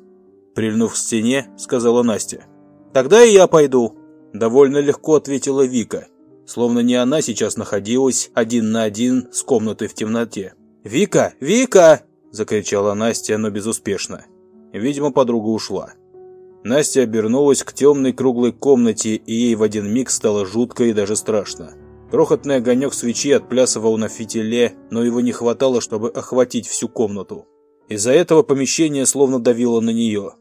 Прильнув к стене, сказала Настя. «Тогда и я пойду», – довольно легко ответила Вика, словно не она сейчас находилась один на один с комнатой в темноте. «Вика! Вика!» Закричала Настя, но безуспешно. Видимо, подруга ушла. Настя обернулась к темной круглой комнате, и ей в один миг стало жутко и даже страшно. Крохотный огонек свечи отплясывал на фитиле, но его не хватало, чтобы охватить всю комнату. Из-за этого помещение словно давило на нее.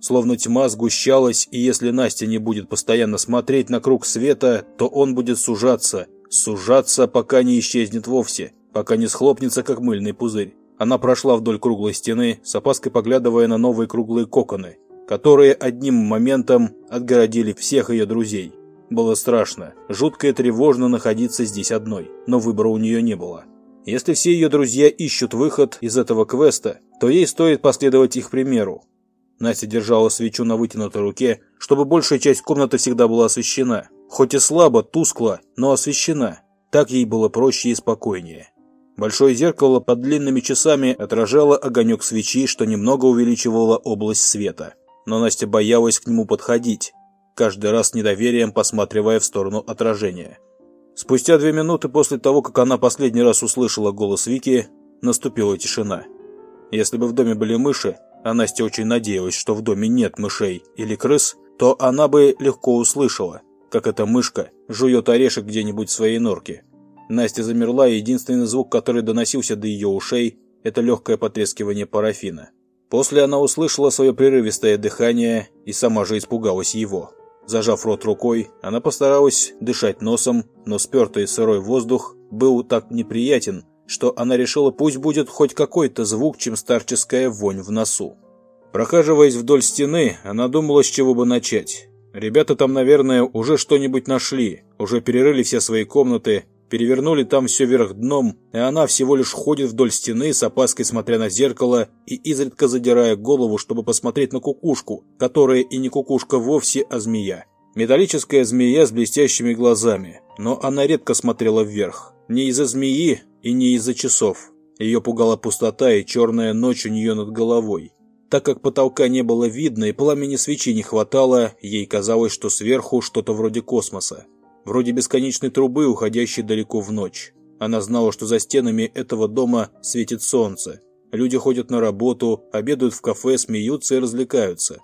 Словно тьма сгущалась, и если Настя не будет постоянно смотреть на круг света, то он будет сужаться, сужаться, пока не исчезнет вовсе, пока не схлопнется, как мыльный пузырь. Она прошла вдоль круглой стены, с опаской поглядывая на новые круглые коконы, которые одним моментом отгородили всех ее друзей. Было страшно, жутко и тревожно находиться здесь одной, но выбора у нее не было. Если все ее друзья ищут выход из этого квеста, то ей стоит последовать их примеру. Настя держала свечу на вытянутой руке, чтобы большая часть комнаты всегда была освещена. Хоть и слабо, тускло, но освещена. Так ей было проще и спокойнее. Большое зеркало под длинными часами отражало огонек свечи, что немного увеличивало область света. Но Настя боялась к нему подходить, каждый раз с недоверием посматривая в сторону отражения. Спустя две минуты после того, как она последний раз услышала голос Вики, наступила тишина. Если бы в доме были мыши, а Настя очень надеялась, что в доме нет мышей или крыс, то она бы легко услышала, как эта мышка жует орешек где-нибудь в своей норке. Настя замерла, и единственный звук, который доносился до ее ушей, это легкое потрескивание парафина. После она услышала свое прерывистое дыхание и сама же испугалась его. Зажав рот рукой, она постаралась дышать носом, но спертый сырой воздух был так неприятен, что она решила, пусть будет хоть какой-то звук, чем старческая вонь в носу. Прохаживаясь вдоль стены, она думала, с чего бы начать. Ребята там, наверное, уже что-нибудь нашли, уже перерыли все свои комнаты, перевернули там все вверх дном, и она всего лишь ходит вдоль стены, с опаской смотря на зеркало и изредка задирая голову, чтобы посмотреть на кукушку, которая и не кукушка вовсе, а змея. Металлическая змея с блестящими глазами, но она редко смотрела вверх. Не из-за змеи и не из-за часов. Ее пугала пустота и черная ночь у нее над головой. Так как потолка не было видно и пламени свечи не хватало, ей казалось, что сверху что-то вроде космоса вроде бесконечной трубы, уходящей далеко в ночь. Она знала, что за стенами этого дома светит солнце. Люди ходят на работу, обедают в кафе, смеются и развлекаются.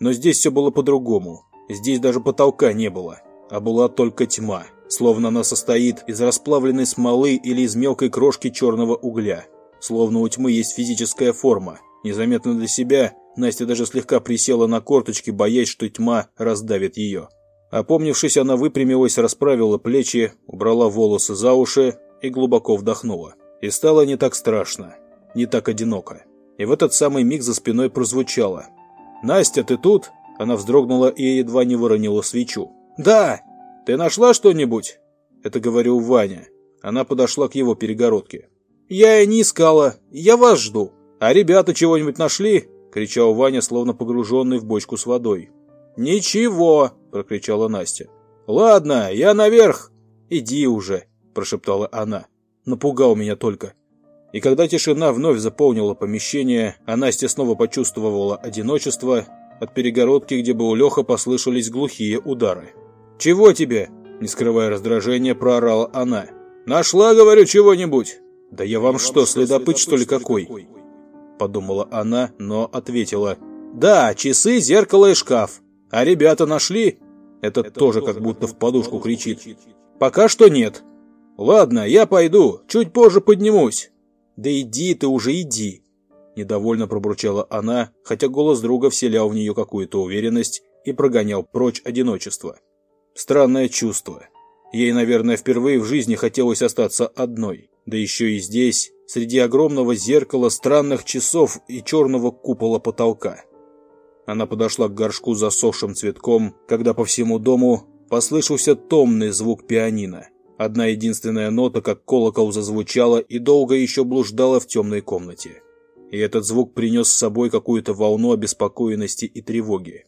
Но здесь все было по-другому. Здесь даже потолка не было, а была только тьма, словно она состоит из расплавленной смолы или из мелкой крошки черного угля. Словно у тьмы есть физическая форма. Незаметно для себя Настя даже слегка присела на корточки, боясь, что тьма раздавит ее. Опомнившись, она выпрямилась, расправила плечи, убрала волосы за уши и глубоко вдохнула. И стало не так страшно, не так одиноко. И в этот самый миг за спиной прозвучало. «Настя, ты тут?» Она вздрогнула и едва не выронила свечу. «Да! Ты нашла что-нибудь?» Это говорил Ваня. Она подошла к его перегородке. «Я и не искала. Я вас жду. А ребята чего-нибудь нашли?» кричал Ваня, словно погруженный в бочку с водой. «Ничего!» – прокричала Настя. «Ладно, я наверх!» «Иди уже!» – прошептала она. «Напугал меня только!» И когда тишина вновь заполнила помещение, а Настя снова почувствовала одиночество, от перегородки, где был Леха, послышались глухие удары. «Чего тебе?» – не скрывая раздражения, проорала она. «Нашла, говорю, чего-нибудь!» «Да я вам что, следопыт, что ли, какой?» Подумала она, но ответила. «Да, часы, зеркало и шкаф. А ребята нашли? Это, тоже как будто в подушку кричит. Пока что нет. Ладно, я пойду, чуть позже поднимусь. Да иди ты уже, иди. Недовольно пробурчала она, хотя голос друга вселял в нее какую-то уверенность и прогонял прочь одиночество. Странное чувство. Ей, наверное, впервые в жизни хотелось остаться одной. Да еще и здесь, среди огромного зеркала, странных часов и черного купола потолка. Она подошла к горшку с засохшим цветком, когда по всему дому послышался томный звук пианино. Одна единственная нота, как колокол, зазвучала и долго еще блуждала в темной комнате. И этот звук принес с собой какую-то волну обеспокоенности и тревоги.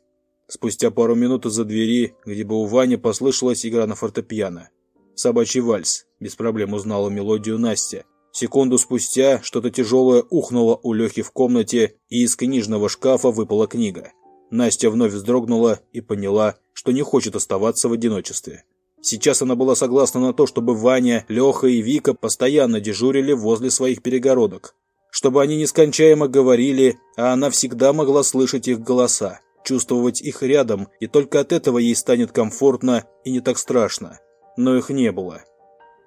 Спустя пару минут из-за двери, где был Ваня, послышалась игра на фортепиано. «Собачий вальс», — без проблем узнала мелодию Настя. Секунду спустя что-то тяжелое ухнуло у Лехи в комнате, и из книжного шкафа выпала книга. Настя вновь вздрогнула и поняла, что не хочет оставаться в одиночестве. Сейчас она была согласна на то, чтобы Ваня, Леха и Вика постоянно дежурили возле своих перегородок. Чтобы они нескончаемо говорили, а она всегда могла слышать их голоса, чувствовать их рядом, и только от этого ей станет комфортно и не так страшно. Но их не было.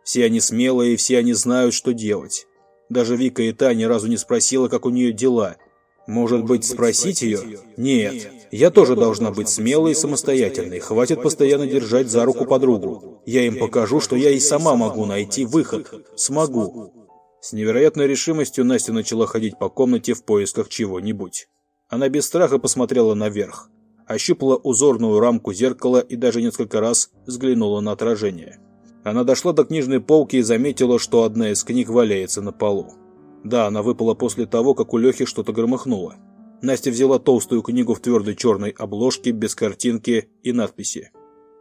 Все они смелые, все они знают, что делать. Даже Вика и та ни разу не спросила, как у нее дела – может быть, спросить ее? Нет. Я тоже должна быть смелой и самостоятельной. Хватит постоянно держать за руку подругу. Я им покажу, что я и сама могу найти выход. Смогу. С невероятной решимостью Настя начала ходить по комнате в поисках чего-нибудь. Она без страха посмотрела наверх, ощупала узорную рамку зеркала и даже несколько раз взглянула на отражение. Она дошла до книжной полки и заметила, что одна из книг валяется на полу. Да, она выпала после того, как у Лехи что-то громыхнуло. Настя взяла толстую книгу в твердой черной обложке, без картинки и надписи.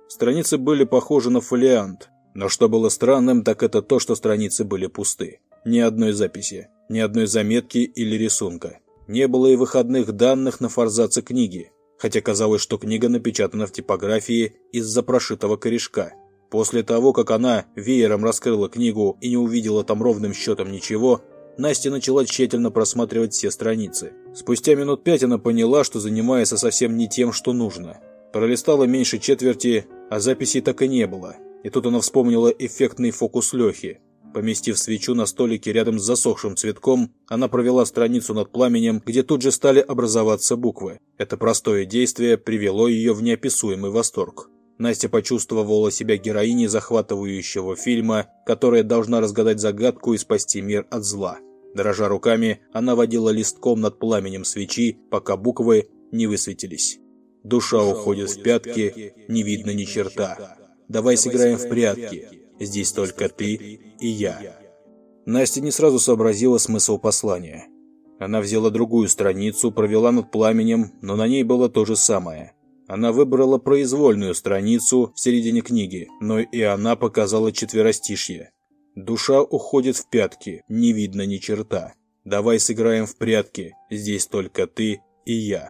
Страницы были похожи на фолиант, но что было странным, так это то, что страницы были пусты. Ни одной записи, ни одной заметки или рисунка. Не было и выходных данных на форзаце книги, хотя казалось, что книга напечатана в типографии из-за прошитого корешка. После того, как она веером раскрыла книгу и не увидела там ровным счетом ничего, Настя начала тщательно просматривать все страницы. Спустя минут пять она поняла, что занимается совсем не тем, что нужно. Пролистала меньше четверти, а записей так и не было. И тут она вспомнила эффектный фокус Лехи. Поместив свечу на столике рядом с засохшим цветком, она провела страницу над пламенем, где тут же стали образоваться буквы. Это простое действие привело ее в неописуемый восторг. Настя почувствовала себя героиней захватывающего фильма, которая должна разгадать загадку и спасти мир от зла. Дрожа руками, она водила листком над пламенем свечи, пока буквы не высветились. Душа уходит в пятки, не видно ни черта. Давай сыграем в прятки. Здесь только ты и я. Настя не сразу сообразила смысл послания. Она взяла другую страницу, провела над пламенем, но на ней было то же самое. Она выбрала произвольную страницу в середине книги, но и она показала четверостишье. Душа уходит в пятки, не видно ни черта. Давай сыграем в прятки, здесь только ты и я.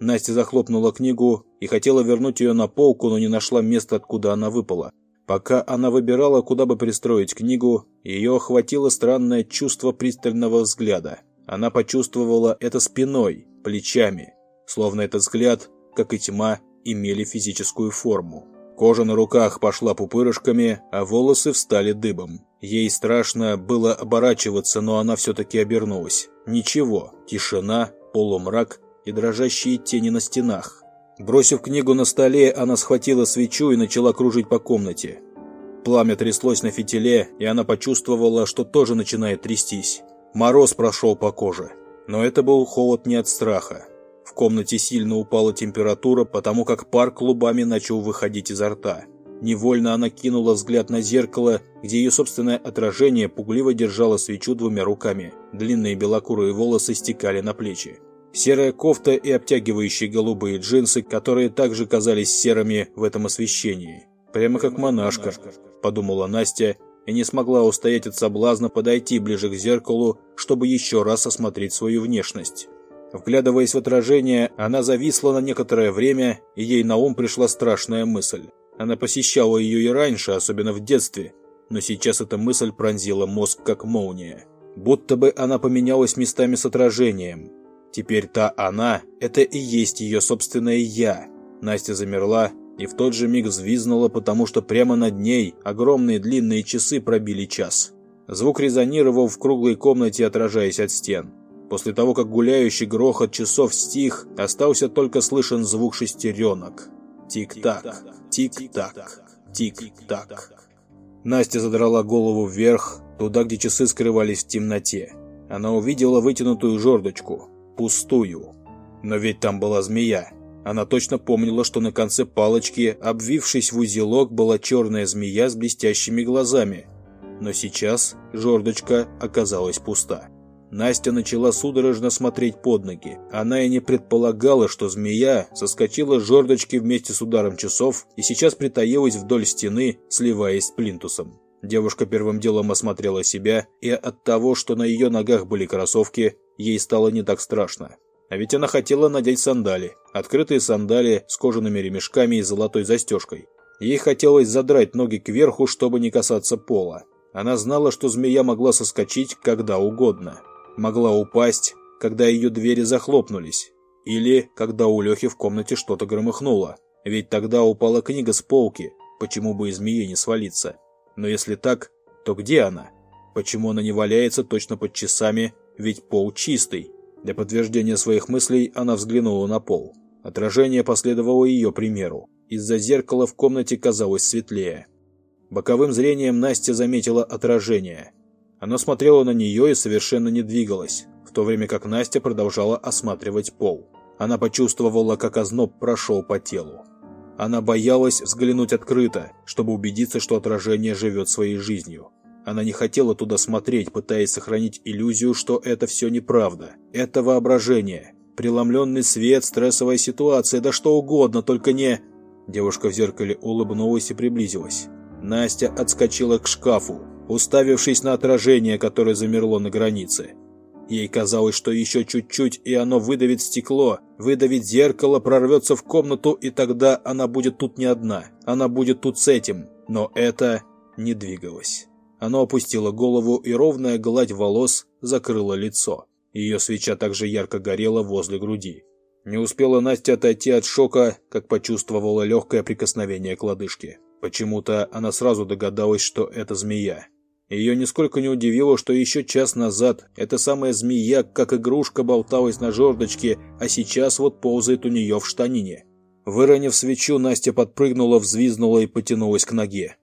Настя захлопнула книгу и хотела вернуть ее на полку, но не нашла места, откуда она выпала. Пока она выбирала, куда бы пристроить книгу, ее охватило странное чувство пристального взгляда. Она почувствовала это спиной, плечами, словно этот взгляд, как и тьма, имели физическую форму. Кожа на руках пошла пупырышками, а волосы встали дыбом. Ей страшно было оборачиваться, но она все-таки обернулась. Ничего, тишина, полумрак и дрожащие тени на стенах. Бросив книгу на столе, она схватила свечу и начала кружить по комнате. Пламя тряслось на фитиле, и она почувствовала, что тоже начинает трястись. Мороз прошел по коже. Но это был холод не от страха. В комнате сильно упала температура, потому как пар клубами начал выходить изо рта. Невольно она кинула взгляд на зеркало, где ее собственное отражение пугливо держало свечу двумя руками. Длинные белокурые волосы стекали на плечи. Серая кофта и обтягивающие голубые джинсы, которые также казались серыми в этом освещении. Прямо как монашка, подумала Настя, и не смогла устоять от соблазна подойти ближе к зеркалу, чтобы еще раз осмотреть свою внешность. Вглядываясь в отражение, она зависла на некоторое время, и ей на ум пришла страшная мысль. Она посещала ее и раньше, особенно в детстве, но сейчас эта мысль пронзила мозг как молния. Будто бы она поменялась местами с отражением. Теперь та она – это и есть ее собственное «я». Настя замерла и в тот же миг взвизнула, потому что прямо над ней огромные длинные часы пробили час. Звук резонировал в круглой комнате, отражаясь от стен. После того, как гуляющий грохот часов стих, остался только слышен звук шестеренок. Тик-так, тик-так, тик-так. Настя задрала голову вверх, туда, где часы скрывались в темноте. Она увидела вытянутую жердочку, пустую. Но ведь там была змея. Она точно помнила, что на конце палочки, обвившись в узелок, была черная змея с блестящими глазами. Но сейчас жердочка оказалась пуста. Настя начала судорожно смотреть под ноги. Она и не предполагала, что змея соскочила с жердочки вместе с ударом часов и сейчас притаилась вдоль стены, сливаясь с плинтусом. Девушка первым делом осмотрела себя, и от того, что на ее ногах были кроссовки, ей стало не так страшно. А ведь она хотела надеть сандали. Открытые сандали с кожаными ремешками и золотой застежкой. Ей хотелось задрать ноги кверху, чтобы не касаться пола. Она знала, что змея могла соскочить когда угодно могла упасть, когда ее двери захлопнулись, или когда у Лехи в комнате что-то громыхнуло. Ведь тогда упала книга с полки, почему бы и змее не свалиться. Но если так, то где она? Почему она не валяется точно под часами, ведь пол чистый? Для подтверждения своих мыслей она взглянула на пол. Отражение последовало ее примеру. Из-за зеркала в комнате казалось светлее. Боковым зрением Настя заметила отражение. Она смотрела на нее и совершенно не двигалась, в то время как Настя продолжала осматривать пол. Она почувствовала, как озноб прошел по телу. Она боялась взглянуть открыто, чтобы убедиться, что отражение живет своей жизнью. Она не хотела туда смотреть, пытаясь сохранить иллюзию, что это все неправда. Это воображение. Преломленный свет, стрессовая ситуация, да что угодно, только не... Девушка в зеркале улыбнулась и приблизилась. Настя отскочила к шкафу, уставившись на отражение, которое замерло на границе. Ей казалось, что еще чуть-чуть, и оно выдавит стекло, выдавит зеркало, прорвется в комнату, и тогда она будет тут не одна. Она будет тут с этим. Но это не двигалось. Оно опустило голову, и ровная гладь волос закрыла лицо. Ее свеча также ярко горела возле груди. Не успела Настя отойти от шока, как почувствовала легкое прикосновение к лодыжке. Почему-то она сразу догадалась, что это змея. Ее нисколько не удивило, что еще час назад эта самая змея, как игрушка, болталась на жердочке, а сейчас вот ползает у нее в штанине. Выронив свечу, Настя подпрыгнула, взвизнула и потянулась к ноге.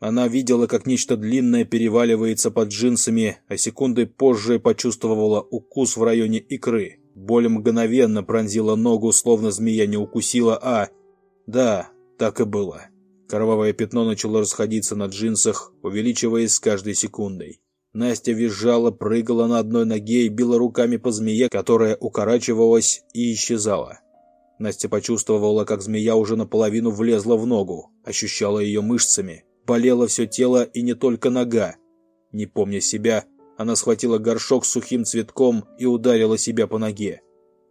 Она видела, как нечто длинное переваливается под джинсами, а секунды позже почувствовала укус в районе икры. Боль мгновенно пронзила ногу, словно змея не укусила, а... Да, так и было. Кровавое пятно начало расходиться на джинсах, увеличиваясь с каждой секундой. Настя визжала, прыгала на одной ноге и била руками по змее, которая укорачивалась и исчезала. Настя почувствовала, как змея уже наполовину влезла в ногу, ощущала ее мышцами. Болело все тело и не только нога. Не помня себя, она схватила горшок с сухим цветком и ударила себя по ноге.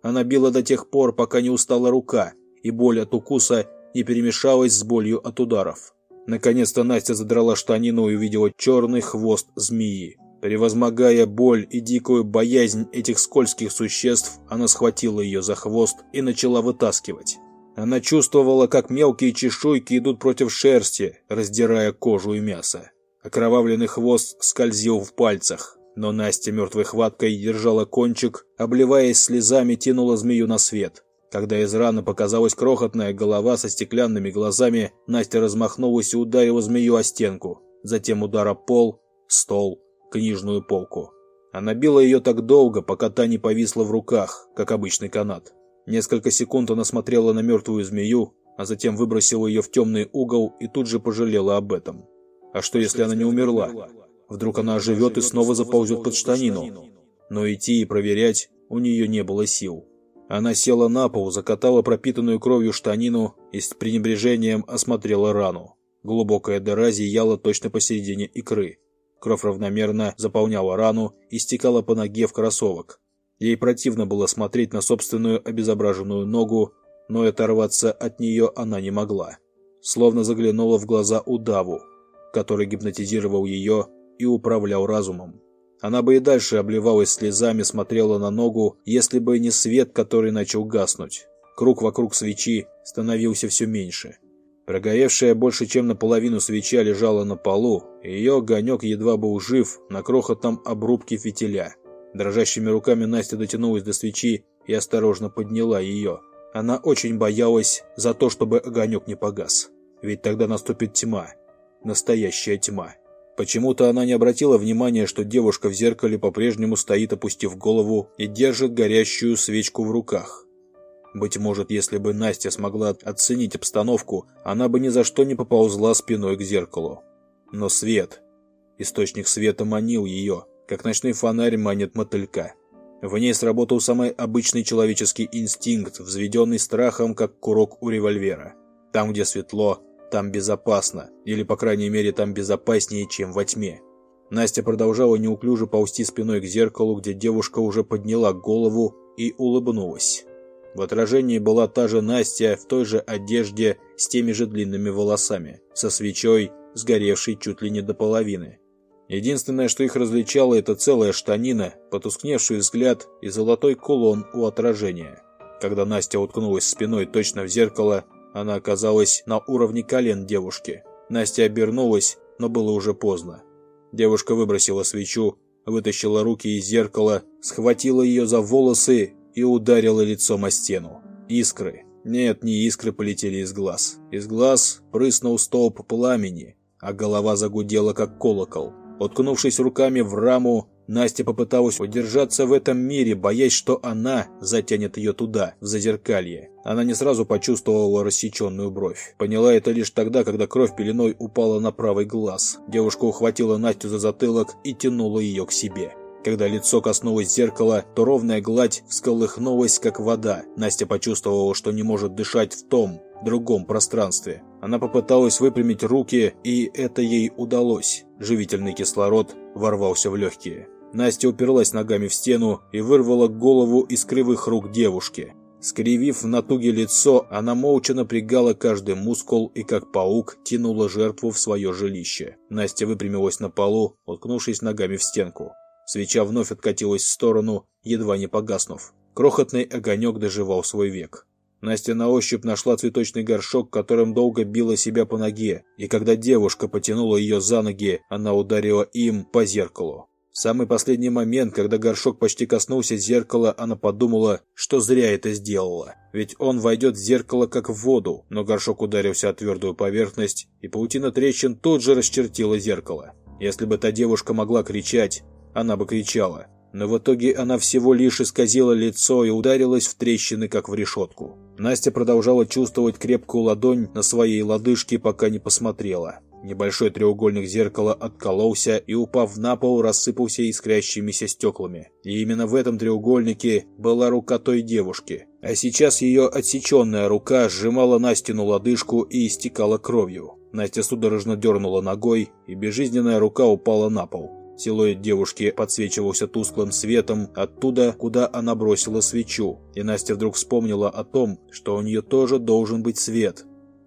Она била до тех пор, пока не устала рука, и боль от укуса и перемешалась с болью от ударов. Наконец-то Настя задрала штанину и увидела черный хвост змеи. Превозмогая боль и дикую боязнь этих скользких существ, она схватила ее за хвост и начала вытаскивать. Она чувствовала, как мелкие чешуйки идут против шерсти, раздирая кожу и мясо. Окровавленный хвост скользил в пальцах, но Настя мертвой хваткой держала кончик, обливаясь слезами, тянула змею на свет. Когда из раны показалась крохотная голова со стеклянными глазами, Настя размахнулась и ударила змею о стенку. Затем удар о пол, стол, книжную полку. Она била ее так долго, пока та не повисла в руках, как обычный канат. Несколько секунд она смотрела на мертвую змею, а затем выбросила ее в темный угол и тут же пожалела об этом. А что, если она не умерла? Вдруг она оживет и снова заползет под штанину? Но идти и проверять у нее не было сил. Она села на пол, закатала пропитанную кровью штанину и с пренебрежением осмотрела рану. Глубокая дыра зияла точно посередине икры. Кровь равномерно заполняла рану и стекала по ноге в кроссовок. Ей противно было смотреть на собственную обезображенную ногу, но оторваться от нее она не могла. Словно заглянула в глаза удаву, который гипнотизировал ее и управлял разумом. Она бы и дальше обливалась слезами, смотрела на ногу, если бы не свет, который начал гаснуть. Круг вокруг свечи становился все меньше. Прогоревшая больше чем наполовину свеча лежала на полу, и ее огонек едва был жив на крохотном обрубке фитиля. Дрожащими руками Настя дотянулась до свечи и осторожно подняла ее. Она очень боялась за то, чтобы огонек не погас. Ведь тогда наступит тьма. Настоящая тьма. Почему-то она не обратила внимания, что девушка в зеркале по-прежнему стоит, опустив голову, и держит горящую свечку в руках. Быть может, если бы Настя смогла оценить обстановку, она бы ни за что не поползла спиной к зеркалу. Но свет, источник света манил ее, как ночной фонарь манит мотылька. В ней сработал самый обычный человеческий инстинкт, взведенный страхом, как курок у револьвера. Там, где светло, там безопасно, или, по крайней мере, там безопаснее, чем во тьме. Настя продолжала неуклюже ползти спиной к зеркалу, где девушка уже подняла голову и улыбнулась. В отражении была та же Настя в той же одежде с теми же длинными волосами, со свечой, сгоревшей чуть ли не до половины. Единственное, что их различало, это целая штанина, потускневший взгляд и золотой кулон у отражения. Когда Настя уткнулась спиной точно в зеркало, она оказалась на уровне колен девушки. Настя обернулась, но было уже поздно. Девушка выбросила свечу, вытащила руки из зеркала, схватила ее за волосы и ударила лицом о стену. Искры. Нет, не искры полетели из глаз. Из глаз прыснул столб пламени, а голова загудела, как колокол. Уткнувшись руками в раму, Настя попыталась удержаться в этом мире, боясь, что она затянет ее туда, в зазеркалье. Она не сразу почувствовала рассеченную бровь. Поняла это лишь тогда, когда кровь пеленой упала на правый глаз. Девушка ухватила Настю за затылок и тянула ее к себе. Когда лицо коснулось зеркала, то ровная гладь всколыхнулась, как вода. Настя почувствовала, что не может дышать в том, другом пространстве. Она попыталась выпрямить руки, и это ей удалось. Живительный кислород ворвался в легкие. Настя уперлась ногами в стену и вырвала голову из кривых рук девушки. Скривив в натуге лицо, она молча напрягала каждый мускул и, как паук, тянула жертву в свое жилище. Настя выпрямилась на полу, уткнувшись ногами в стенку. Свеча вновь откатилась в сторону, едва не погаснув. Крохотный огонек доживал свой век. Настя на ощупь нашла цветочный горшок, которым долго била себя по ноге, и когда девушка потянула ее за ноги, она ударила им по зеркалу. В самый последний момент, когда горшок почти коснулся зеркала, она подумала, что зря это сделала. Ведь он войдет в зеркало как в воду, но горшок ударился о твердую поверхность, и паутина трещин тут же расчертила зеркало. Если бы та девушка могла кричать, она бы кричала. Но в итоге она всего лишь исказила лицо и ударилась в трещины, как в решетку. Настя продолжала чувствовать крепкую ладонь на своей лодыжке, пока не посмотрела. Небольшой треугольник зеркала откололся и, упав на пол, рассыпался искрящимися стеклами. И именно в этом треугольнике была рука той девушки. А сейчас ее отсеченная рука сжимала Настину лодыжку и истекала кровью. Настя судорожно дернула ногой, и безжизненная рука упала на пол. Силуэт девушки подсвечивался тусклым светом оттуда, куда она бросила свечу, и Настя вдруг вспомнила о том, что у нее тоже должен быть свет.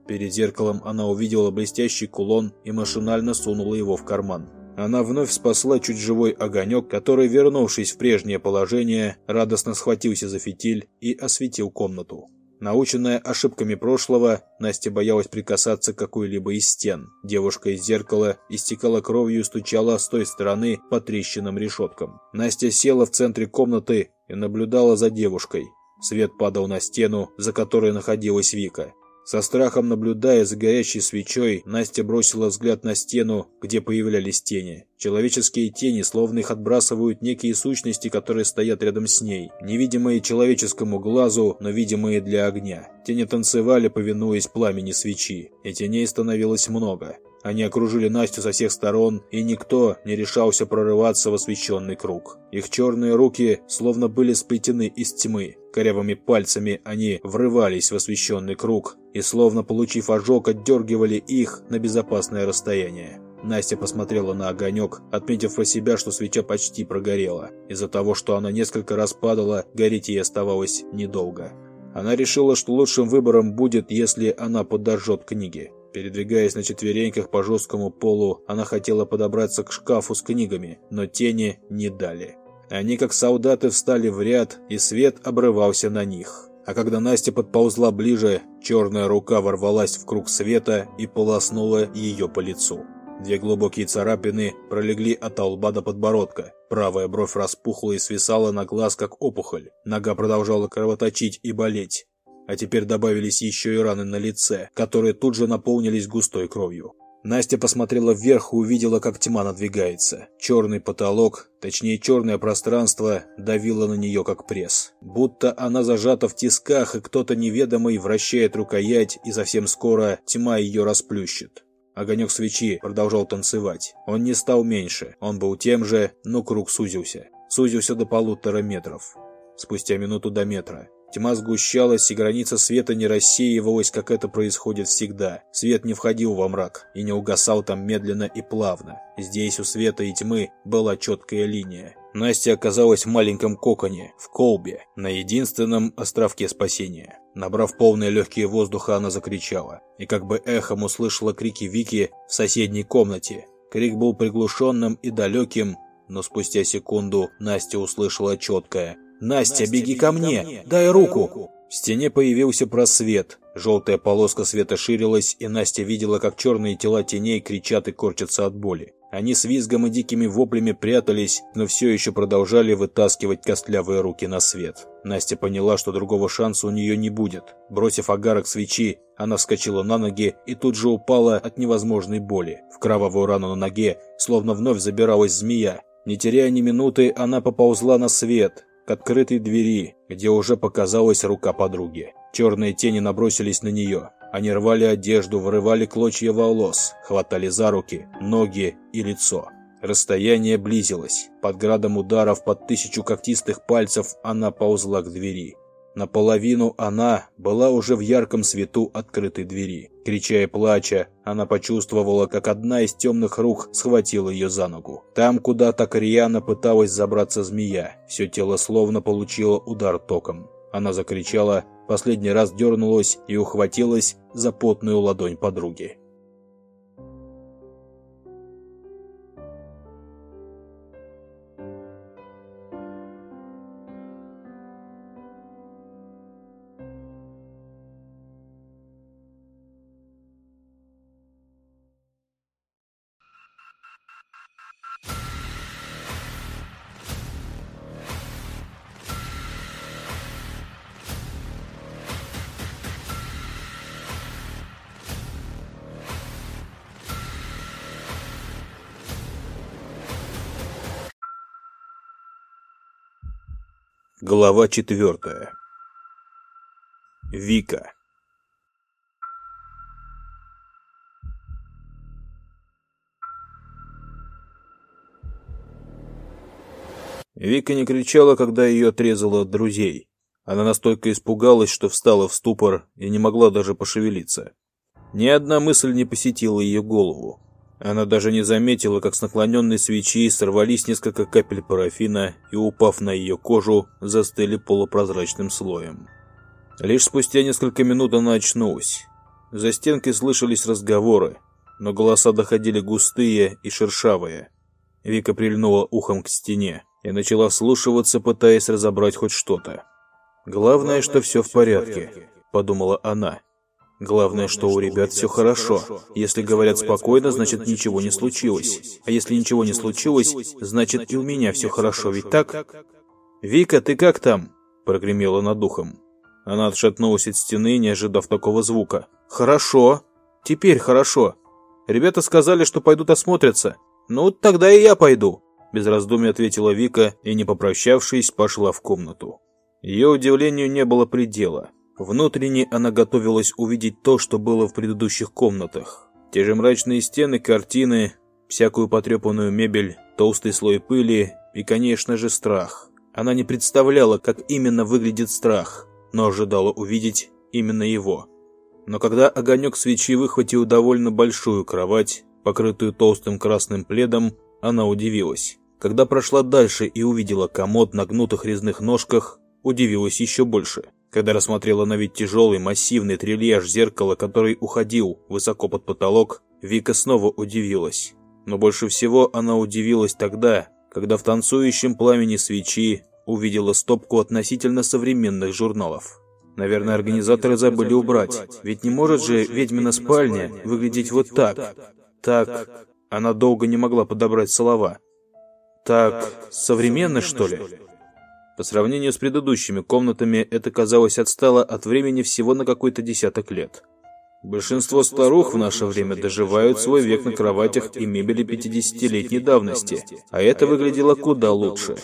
Перед зеркалом она увидела блестящий кулон и машинально сунула его в карман. Она вновь спасла чуть живой огонек, который, вернувшись в прежнее положение, радостно схватился за фитиль и осветил комнату. Наученная ошибками прошлого, Настя боялась прикасаться к какой-либо из стен. Девушка из зеркала истекала кровью и стучала с той стороны по трещинам решеткам. Настя села в центре комнаты и наблюдала за девушкой. Свет падал на стену, за которой находилась Вика. Со страхом наблюдая за горящей свечой, Настя бросила взгляд на стену, где появлялись тени. Человеческие тени, словно их отбрасывают некие сущности, которые стоят рядом с ней, невидимые человеческому глазу, но видимые для огня. Тени танцевали, повинуясь пламени свечи, и теней становилось много. Они окружили Настю со всех сторон, и никто не решался прорываться в освещенный круг. Их черные руки словно были сплетены из тьмы. Корявыми пальцами они врывались в освещенный круг и, словно получив ожог, отдергивали их на безопасное расстояние. Настя посмотрела на огонек, отметив про себя, что свеча почти прогорела. Из-за того, что она несколько раз падала, гореть ей оставалось недолго. Она решила, что лучшим выбором будет, если она подожжет книги. Передвигаясь на четвереньках по жесткому полу, она хотела подобраться к шкафу с книгами, но тени не дали. Они, как солдаты, встали в ряд, и свет обрывался на них. А когда Настя подползла ближе, черная рука ворвалась в круг света и полоснула ее по лицу. Две глубокие царапины пролегли от лба до подбородка. Правая бровь распухла и свисала на глаз, как опухоль. Нога продолжала кровоточить и болеть а теперь добавились еще и раны на лице, которые тут же наполнились густой кровью. Настя посмотрела вверх и увидела, как тьма надвигается. Черный потолок, точнее черное пространство, давило на нее как пресс. Будто она зажата в тисках, и кто-то неведомый вращает рукоять, и совсем скоро тьма ее расплющит. Огонек свечи продолжал танцевать. Он не стал меньше, он был тем же, но круг сузился. Сузился до полутора метров. Спустя минуту до метра. Тьма сгущалась, и граница света не рассеивалась, как это происходит всегда. Свет не входил во мрак и не угасал там медленно и плавно. Здесь у света и тьмы была четкая линия. Настя оказалась в маленьком коконе, в колбе, на единственном островке спасения. Набрав полные легкие воздуха, она закричала. И как бы эхом услышала крики Вики в соседней комнате. Крик был приглушенным и далеким, но спустя секунду Настя услышала четкое «Настя, беги ко мне! Дай руку!» В стене появился просвет. Желтая полоска света ширилась, и Настя видела, как черные тела теней кричат и корчатся от боли. Они с визгом и дикими воплями прятались, но все еще продолжали вытаскивать костлявые руки на свет. Настя поняла, что другого шанса у нее не будет. Бросив огарок свечи, она вскочила на ноги и тут же упала от невозможной боли. В кровавую рану на ноге, словно вновь забиралась змея. Не теряя ни минуты, она поползла на свет, к открытой двери, где уже показалась рука подруги. Черные тени набросились на нее. Они рвали одежду, вырывали клочья волос, хватали за руки, ноги и лицо. Расстояние близилось. Под градом ударов, под тысячу когтистых пальцев она ползла к двери. Наполовину она была уже в ярком свету открытой двери. Крича и плача, она почувствовала, как одна из темных рук схватила ее за ногу. Там, куда так рьяно пыталась забраться змея, все тело словно получило удар током. Она закричала, последний раз дернулась и ухватилась за потную ладонь подруги. Глава четвертая. Вика. Вика не кричала, когда ее отрезало от друзей. Она настолько испугалась, что встала в ступор и не могла даже пошевелиться. Ни одна мысль не посетила ее голову. Она даже не заметила, как с наклоненной свечи сорвались несколько капель парафина и, упав на ее кожу, застыли полупрозрачным слоем. Лишь спустя несколько минут она очнулась. За стенкой слышались разговоры, но голоса доходили густые и шершавые. Вика прильнула ухом к стене и начала вслушиваться, пытаясь разобрать хоть что-то. «Главное, что все в порядке», — подумала она. Главное, что у ребят все хорошо. Если говорят спокойно, значит ничего не случилось. А если ничего не случилось, значит и у меня все хорошо, ведь так? «Вика, ты как там?» – прогремела над духом. Она отшатнулась от стены, не ожидав такого звука. «Хорошо. Теперь хорошо. Ребята сказали, что пойдут осмотрятся. Ну, тогда и я пойду», – без раздумий ответила Вика и, не попрощавшись, пошла в комнату. Ее удивлению не было предела. Внутренне она готовилась увидеть то, что было в предыдущих комнатах. Те же мрачные стены, картины, всякую потрепанную мебель, толстый слой пыли и, конечно же, страх. Она не представляла, как именно выглядит страх, но ожидала увидеть именно его. Но когда огонек свечи выхватил довольно большую кровать, покрытую толстым красным пледом, она удивилась. Когда прошла дальше и увидела комод на гнутых резных ножках, удивилась еще больше. Когда рассмотрела на вид тяжелый массивный трильяж зеркала, который уходил высоко под потолок, Вика снова удивилась. Но больше всего она удивилась тогда, когда в танцующем пламени свечи увидела стопку относительно современных журналов. Наверное, организаторы забыли убрать, ведь не может же ведьмина спальня выглядеть вот так. Так, она долго не могла подобрать слова. Так, современно, что ли? По сравнению с предыдущими комнатами, это, казалось, отстало от времени всего на какой-то десяток лет. Большинство старух в наше время доживают свой век на кроватях и мебели 50-летней давности, а это выглядело куда лучше.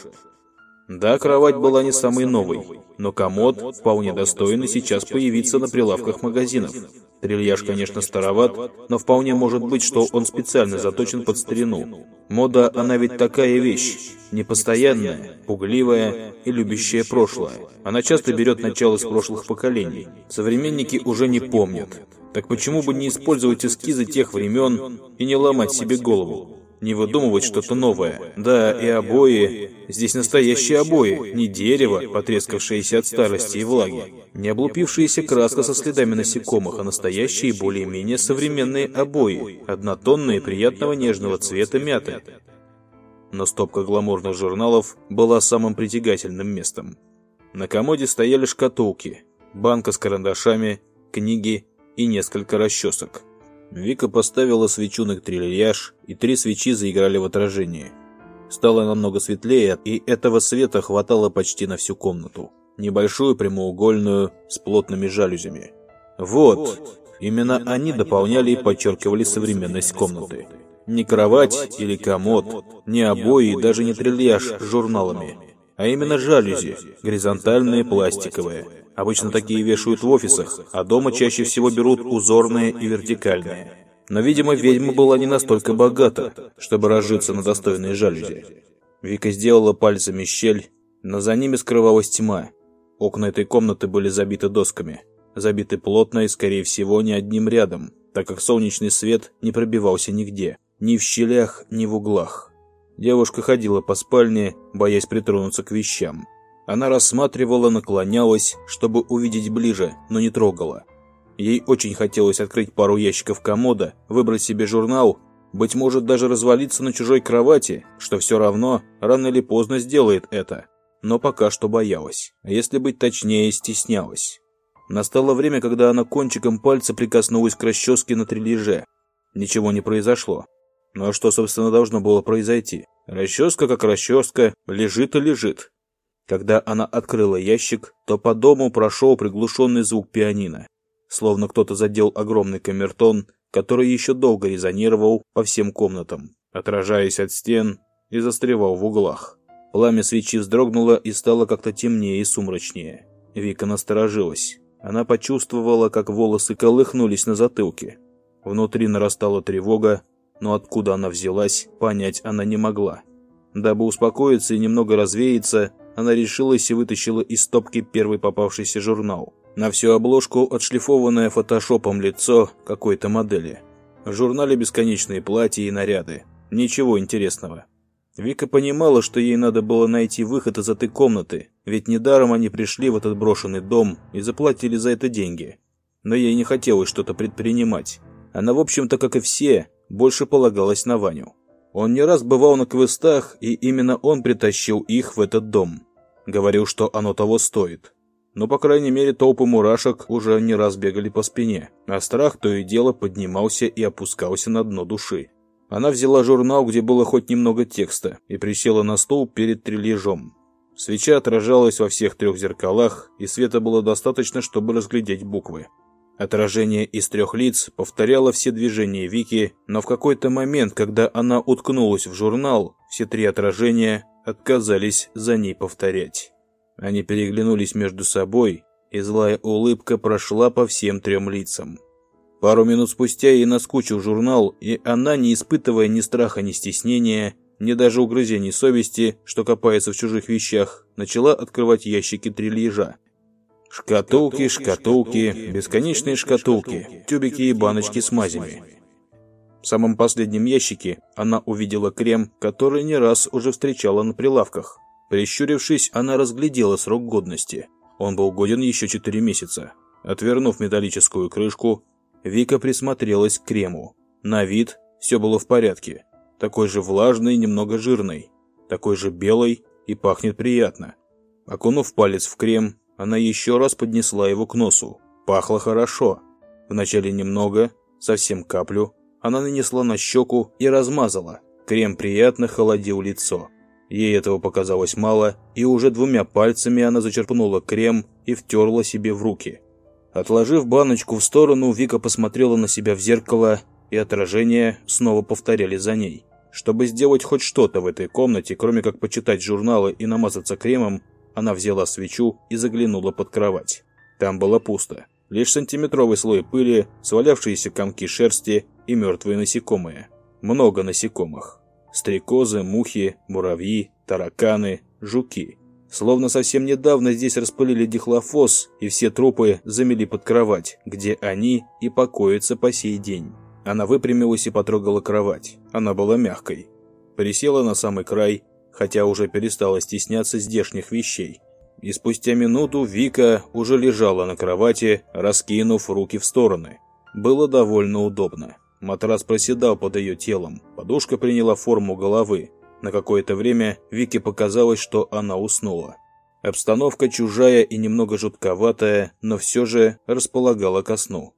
Да, кровать была не самой новой, но комод вполне достойный сейчас появиться на прилавках магазинов. Трильяж, конечно, староват, но вполне может быть, что он специально заточен под старину. Мода, она ведь такая вещь, непостоянная, пугливая и любящая прошлое. Она часто берет начало с прошлых поколений. Современники уже не помнят. Так почему бы не использовать эскизы тех времен и не ломать себе голову? Не выдумывать что-то новое. Да, и обои. Здесь настоящие обои, не дерево, потрескавшееся от старости и влаги. Не облупившаяся краска со следами насекомых, а настоящие более-менее современные обои, однотонные, приятного нежного цвета мяты. Но стопка гламурных журналов была самым притягательным местом. На комоде стояли шкатулки, банка с карандашами, книги и несколько расчесок. Вика поставила свечу на трильяж, и три свечи заиграли в отражении. Стало намного светлее, и этого света хватало почти на всю комнату. Небольшую прямоугольную, с плотными жалюзями. Вот, именно они дополняли и подчеркивали современность комнаты. Не кровать или комод, не обои и даже не трильяж с журналами, а именно жалюзи, горизонтальные пластиковые, Обычно такие вешают в офисах, а дома чаще всего берут узорные и вертикальные. Но, видимо, ведьма была не настолько богата, чтобы разжиться на достойные жалюзи. Вика сделала пальцами щель, но за ними скрывалась тьма. Окна этой комнаты были забиты досками. Забиты плотно и, скорее всего, не одним рядом, так как солнечный свет не пробивался нигде, ни в щелях, ни в углах. Девушка ходила по спальне, боясь притронуться к вещам. Она рассматривала, наклонялась, чтобы увидеть ближе, но не трогала. Ей очень хотелось открыть пару ящиков комода, выбрать себе журнал, быть может даже развалиться на чужой кровати, что все равно рано или поздно сделает это. Но пока что боялась, а если быть точнее, стеснялась. Настало время, когда она кончиком пальца прикоснулась к расческе на трилеже. Ничего не произошло. Ну а что, собственно, должно было произойти? Расческа как расческа, лежит и лежит. Когда она открыла ящик, то по дому прошел приглушенный звук пианино словно кто-то задел огромный камертон, который еще долго резонировал по всем комнатам, отражаясь от стен и застревал в углах. Пламя свечи вздрогнуло и стало как-то темнее и сумрачнее. Вика насторожилась. Она почувствовала, как волосы колыхнулись на затылке. Внутри нарастала тревога, но откуда она взялась, понять она не могла. Дабы успокоиться и немного развеяться, она решилась и вытащила из стопки первый попавшийся журнал. На всю обложку отшлифованное фотошопом лицо какой-то модели. В журнале бесконечные платья и наряды. Ничего интересного. Вика понимала, что ей надо было найти выход из этой комнаты, ведь недаром они пришли в этот брошенный дом и заплатили за это деньги. Но ей не хотелось что-то предпринимать. Она, в общем-то, как и все, больше полагалась на Ваню. Он не раз бывал на квестах, и именно он притащил их в этот дом. Говорил, что оно того стоит но, по крайней мере, толпы мурашек уже не раз бегали по спине, а страх то и дело поднимался и опускался на дно души. Она взяла журнал, где было хоть немного текста, и присела на стул перед трильежом. Свеча отражалась во всех трех зеркалах, и света было достаточно, чтобы разглядеть буквы. Отражение из трех лиц повторяло все движения Вики, но в какой-то момент, когда она уткнулась в журнал, все три отражения отказались за ней повторять. Они переглянулись между собой, и злая улыбка прошла по всем трем лицам. Пару минут спустя ей наскучил журнал, и она, не испытывая ни страха, ни стеснения, ни даже угрызений совести, что копается в чужих вещах, начала открывать ящики трильежа. Шкатулки, шкатулки, бесконечные шкатулки, тюбики и баночки с мазями. В самом последнем ящике она увидела крем, который не раз уже встречала на прилавках. Прищурившись, она разглядела срок годности. Он был годен еще 4 месяца. Отвернув металлическую крышку, Вика присмотрелась к крему. На вид все было в порядке. Такой же влажный, немного жирный. Такой же белый и пахнет приятно. Окунув палец в крем, она еще раз поднесла его к носу. Пахло хорошо. Вначале немного, совсем каплю. Она нанесла на щеку и размазала. Крем приятно холодил лицо. Ей этого показалось мало, и уже двумя пальцами она зачерпнула крем и втерла себе в руки. Отложив баночку в сторону, Вика посмотрела на себя в зеркало, и отражения снова повторяли за ней. Чтобы сделать хоть что-то в этой комнате, кроме как почитать журналы и намазаться кремом, она взяла свечу и заглянула под кровать. Там было пусто. Лишь сантиметровый слой пыли, свалявшиеся комки шерсти и мертвые насекомые. Много насекомых. Стрекозы, мухи, муравьи, тараканы, жуки. Словно совсем недавно здесь распылили дихлофос, и все трупы замели под кровать, где они и покоятся по сей день. Она выпрямилась и потрогала кровать. Она была мягкой. Присела на самый край, хотя уже перестала стесняться здешних вещей. И спустя минуту Вика уже лежала на кровати, раскинув руки в стороны. Было довольно удобно. Матрас проседал под ее телом, подушка приняла форму головы. На какое-то время Вике показалось, что она уснула. Обстановка чужая и немного жутковатая, но все же располагала ко сну.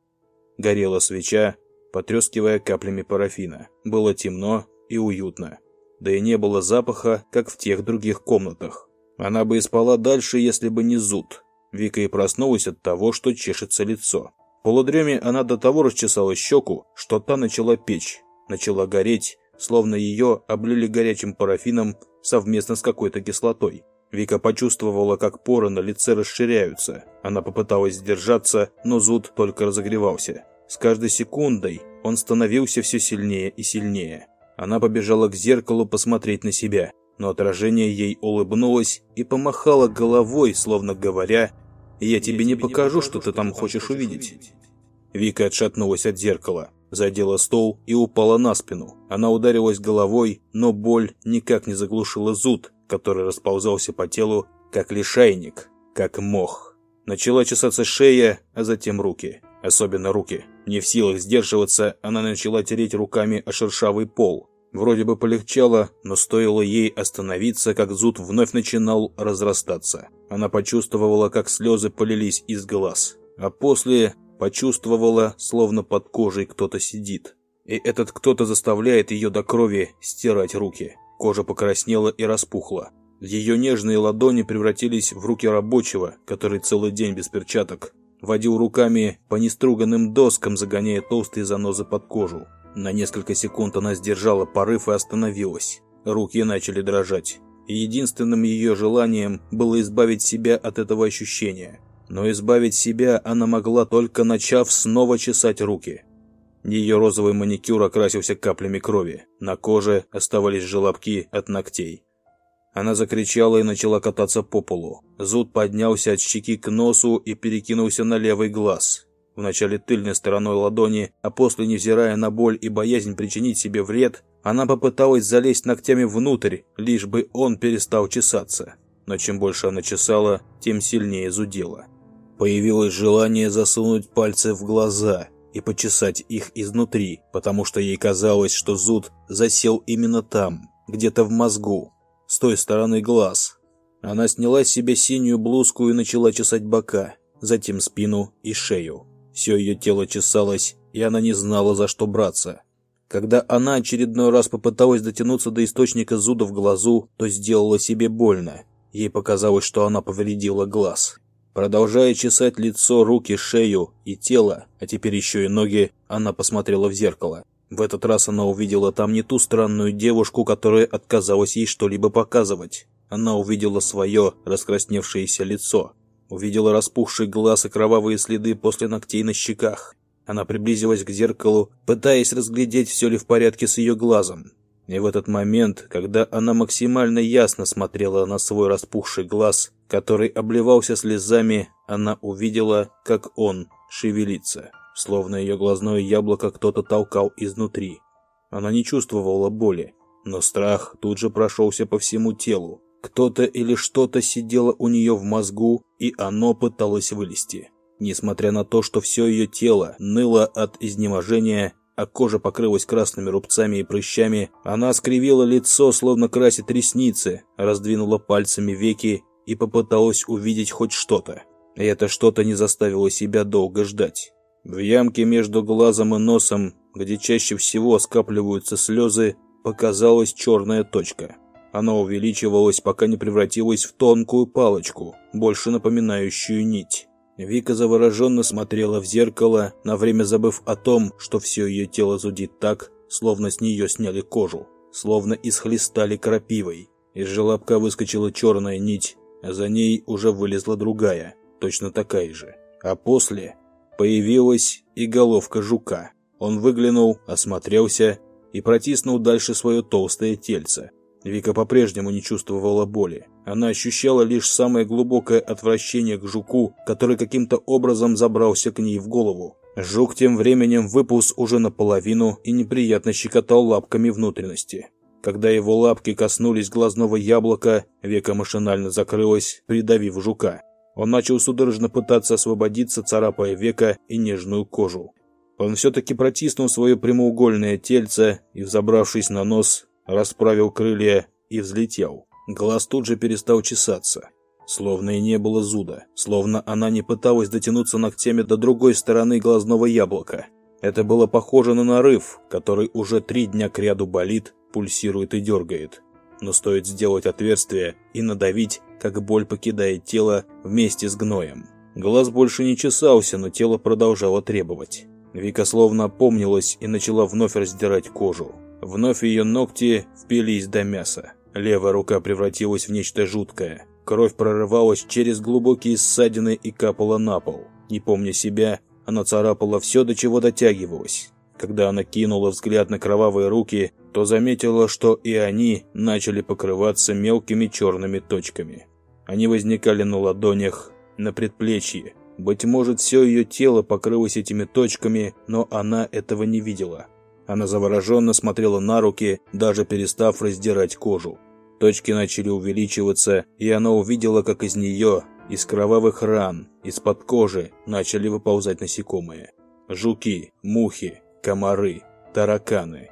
Горела свеча, потрескивая каплями парафина. Было темно и уютно. Да и не было запаха, как в тех других комнатах. Она бы и спала дальше, если бы не зуд. Вика и проснулась от того, что чешется лицо полудреме она до того расчесала щеку, что та начала печь, начала гореть, словно ее облили горячим парафином совместно с какой-то кислотой. Вика почувствовала, как поры на лице расширяются. Она попыталась сдержаться, но зуд только разогревался. С каждой секундой он становился все сильнее и сильнее. Она побежала к зеркалу посмотреть на себя, но отражение ей улыбнулось и помахало головой, словно говоря «Я тебе не покажу, что ты там хочешь увидеть». Вика отшатнулась от зеркала, задела стол и упала на спину. Она ударилась головой, но боль никак не заглушила зуд, который расползался по телу, как лишайник, как мох. Начала чесаться шея, а затем руки. Особенно руки. Не в силах сдерживаться, она начала тереть руками о шершавый пол. Вроде бы полегчало, но стоило ей остановиться, как зуд вновь начинал разрастаться. Она почувствовала, как слезы полились из глаз. А после почувствовала, словно под кожей кто-то сидит. И этот кто-то заставляет ее до крови стирать руки. Кожа покраснела и распухла. Ее нежные ладони превратились в руки рабочего, который целый день без перчаток водил руками по неструганным доскам, загоняя толстые занозы под кожу. На несколько секунд она сдержала порыв и остановилась. Руки начали дрожать. Единственным ее желанием было избавить себя от этого ощущения. Но избавить себя она могла только начав снова чесать руки. Ее розовый маникюр окрасился каплями крови. На коже оставались желобки от ногтей. Она закричала и начала кататься по полу. Зуд поднялся от щеки к носу и перекинулся на левый глаз. Вначале тыльной стороной ладони, а после, невзирая на боль и боязнь причинить себе вред, она попыталась залезть ногтями внутрь, лишь бы он перестал чесаться. Но чем больше она чесала, тем сильнее зудела. Появилось желание засунуть пальцы в глаза и почесать их изнутри, потому что ей казалось, что зуд засел именно там, где-то в мозгу, с той стороны глаз. Она сняла с себя синюю блузку и начала чесать бока, затем спину и шею. Все ее тело чесалось, и она не знала, за что браться. Когда она очередной раз попыталась дотянуться до источника зуда в глазу, то сделала себе больно. Ей показалось, что она повредила глаз. Продолжая чесать лицо, руки, шею и тело, а теперь еще и ноги, она посмотрела в зеркало. В этот раз она увидела там не ту странную девушку, которая отказалась ей что-либо показывать. Она увидела свое раскрасневшееся лицо. Увидела распухший глаз и кровавые следы после ногтей на щеках. Она приблизилась к зеркалу, пытаясь разглядеть, все ли в порядке с ее глазом. И в этот момент, когда она максимально ясно смотрела на свой распухший глаз, который обливался слезами, она увидела, как он шевелится словно ее глазное яблоко кто-то толкал изнутри. Она не чувствовала боли, но страх тут же прошелся по всему телу. Кто-то или что-то сидело у нее в мозгу, и оно пыталось вылезти. Несмотря на то, что все ее тело ныло от изнеможения, а кожа покрылась красными рубцами и прыщами, она скривила лицо, словно красит ресницы, раздвинула пальцами веки и попыталась увидеть хоть что-то. И это что-то не заставило себя долго ждать. В ямке между глазом и носом, где чаще всего скапливаются слезы, показалась черная точка. Она увеличивалась, пока не превратилась в тонкую палочку, больше напоминающую нить. Вика завороженно смотрела в зеркало, на время забыв о том, что все ее тело зудит так, словно с нее сняли кожу, словно исхлестали крапивой. Из желобка выскочила черная нить, а за ней уже вылезла другая, точно такая же. А после Появилась и головка жука. Он выглянул, осмотрелся и протиснул дальше свое толстое тельце. Вика по-прежнему не чувствовала боли. Она ощущала лишь самое глубокое отвращение к жуку, который каким-то образом забрался к ней в голову. Жук тем временем выполз уже наполовину и неприятно щекотал лапками внутренности. Когда его лапки коснулись глазного яблока, века машинально закрылась, придавив жука. Он начал судорожно пытаться освободиться, царапая века и нежную кожу. Он все-таки протиснул свое прямоугольное тельце и, взобравшись на нос, расправил крылья и взлетел. Глаз тут же перестал чесаться. Словно и не было зуда, словно она не пыталась дотянуться ногтями до другой стороны глазного яблока. Это было похоже на нарыв, который уже три дня кряду болит, пульсирует и дергает. Но стоит сделать отверстие и надавить, как боль покидает тело вместе с гноем. Глаз больше не чесался, но тело продолжало требовать. Вика словно опомнилась и начала вновь раздирать кожу. Вновь ее ногти впились до мяса. Левая рука превратилась в нечто жуткое. Кровь прорывалась через глубокие ссадины и капала на пол. Не помня себя, она царапала все, до чего дотягивалась. Когда она кинула взгляд на кровавые руки, то заметила, что и они начали покрываться мелкими черными точками. Они возникали на ладонях, на предплечье. Быть может, все ее тело покрылось этими точками, но она этого не видела. Она завороженно смотрела на руки, даже перестав раздирать кожу. Точки начали увеличиваться, и она увидела, как из нее, из кровавых ран, из-под кожи начали выползать насекомые. Жуки, мухи, комары, тараканы.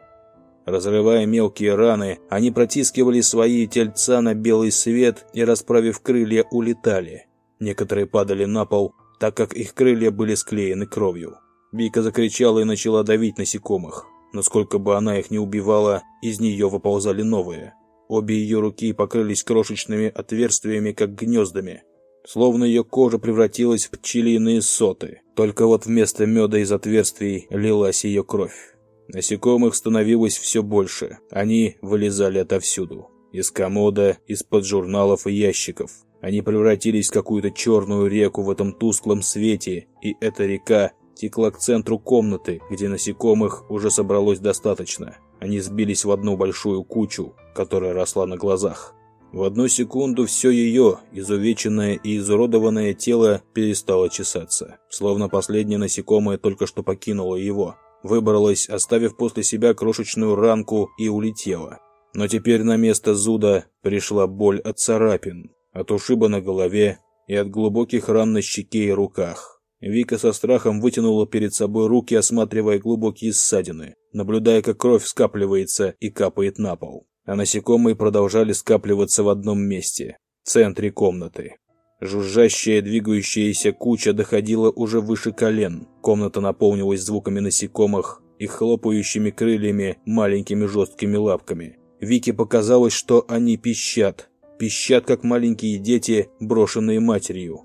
Разрывая мелкие раны, они протискивали свои тельца на белый свет и, расправив крылья, улетали. Некоторые падали на пол, так как их крылья были склеены кровью. Вика закричала и начала давить насекомых. Но сколько бы она их ни убивала, из нее выползали новые. Обе ее руки покрылись крошечными отверстиями, как гнездами. Словно ее кожа превратилась в пчелиные соты. Только вот вместо меда из отверстий лилась ее кровь. Насекомых становилось все больше. Они вылезали отовсюду. Из комода, из-под журналов и ящиков. Они превратились в какую-то черную реку в этом тусклом свете, и эта река текла к центру комнаты, где насекомых уже собралось достаточно. Они сбились в одну большую кучу, которая росла на глазах. В одну секунду все ее, изувеченное и изуродованное тело, перестало чесаться, словно последнее насекомое только что покинуло его. Выбралась, оставив после себя крошечную ранку и улетела. Но теперь на место зуда пришла боль от царапин, от ушиба на голове и от глубоких ран на щеке и руках. Вика со страхом вытянула перед собой руки, осматривая глубокие ссадины, наблюдая, как кровь скапливается и капает на пол. А насекомые продолжали скапливаться в одном месте, в центре комнаты. Жужжащая, двигающаяся куча доходила уже выше колен. Комната наполнилась звуками насекомых и хлопающими крыльями маленькими жесткими лапками. Вике показалось, что они пищат, пищат, как маленькие дети, брошенные матерью.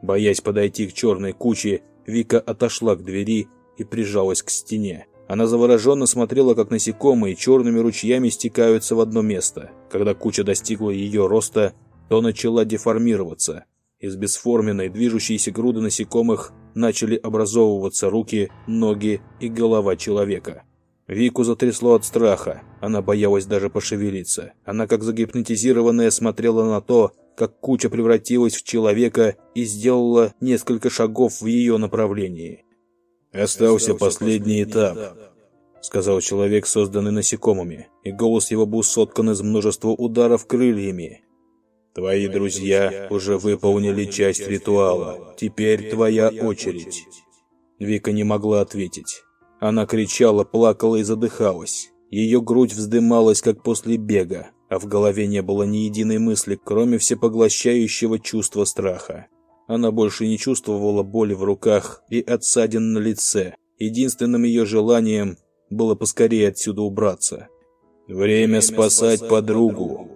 Боясь подойти к черной куче, Вика отошла к двери и прижалась к стене. Она завороженно смотрела, как насекомые черными ручьями стекаются в одно место. Когда куча достигла ее роста, то начала деформироваться. Из бесформенной движущейся груды насекомых начали образовываться руки, ноги и голова человека. Вику затрясло от страха. Она боялась даже пошевелиться. Она, как загипнотизированная, смотрела на то, как куча превратилась в человека и сделала несколько шагов в ее направлении. «Остался последний этап», — сказал человек, созданный насекомыми, и голос его был соткан из множества ударов крыльями. «Твои друзья уже выполнили часть ритуала. Теперь твоя очередь». Вика не могла ответить. Она кричала, плакала и задыхалась. Ее грудь вздымалась, как после бега, а в голове не было ни единой мысли, кроме всепоглощающего чувства страха. Она больше не чувствовала боли в руках и отсадин на лице. Единственным ее желанием было поскорее отсюда убраться. «Время спасать подругу», —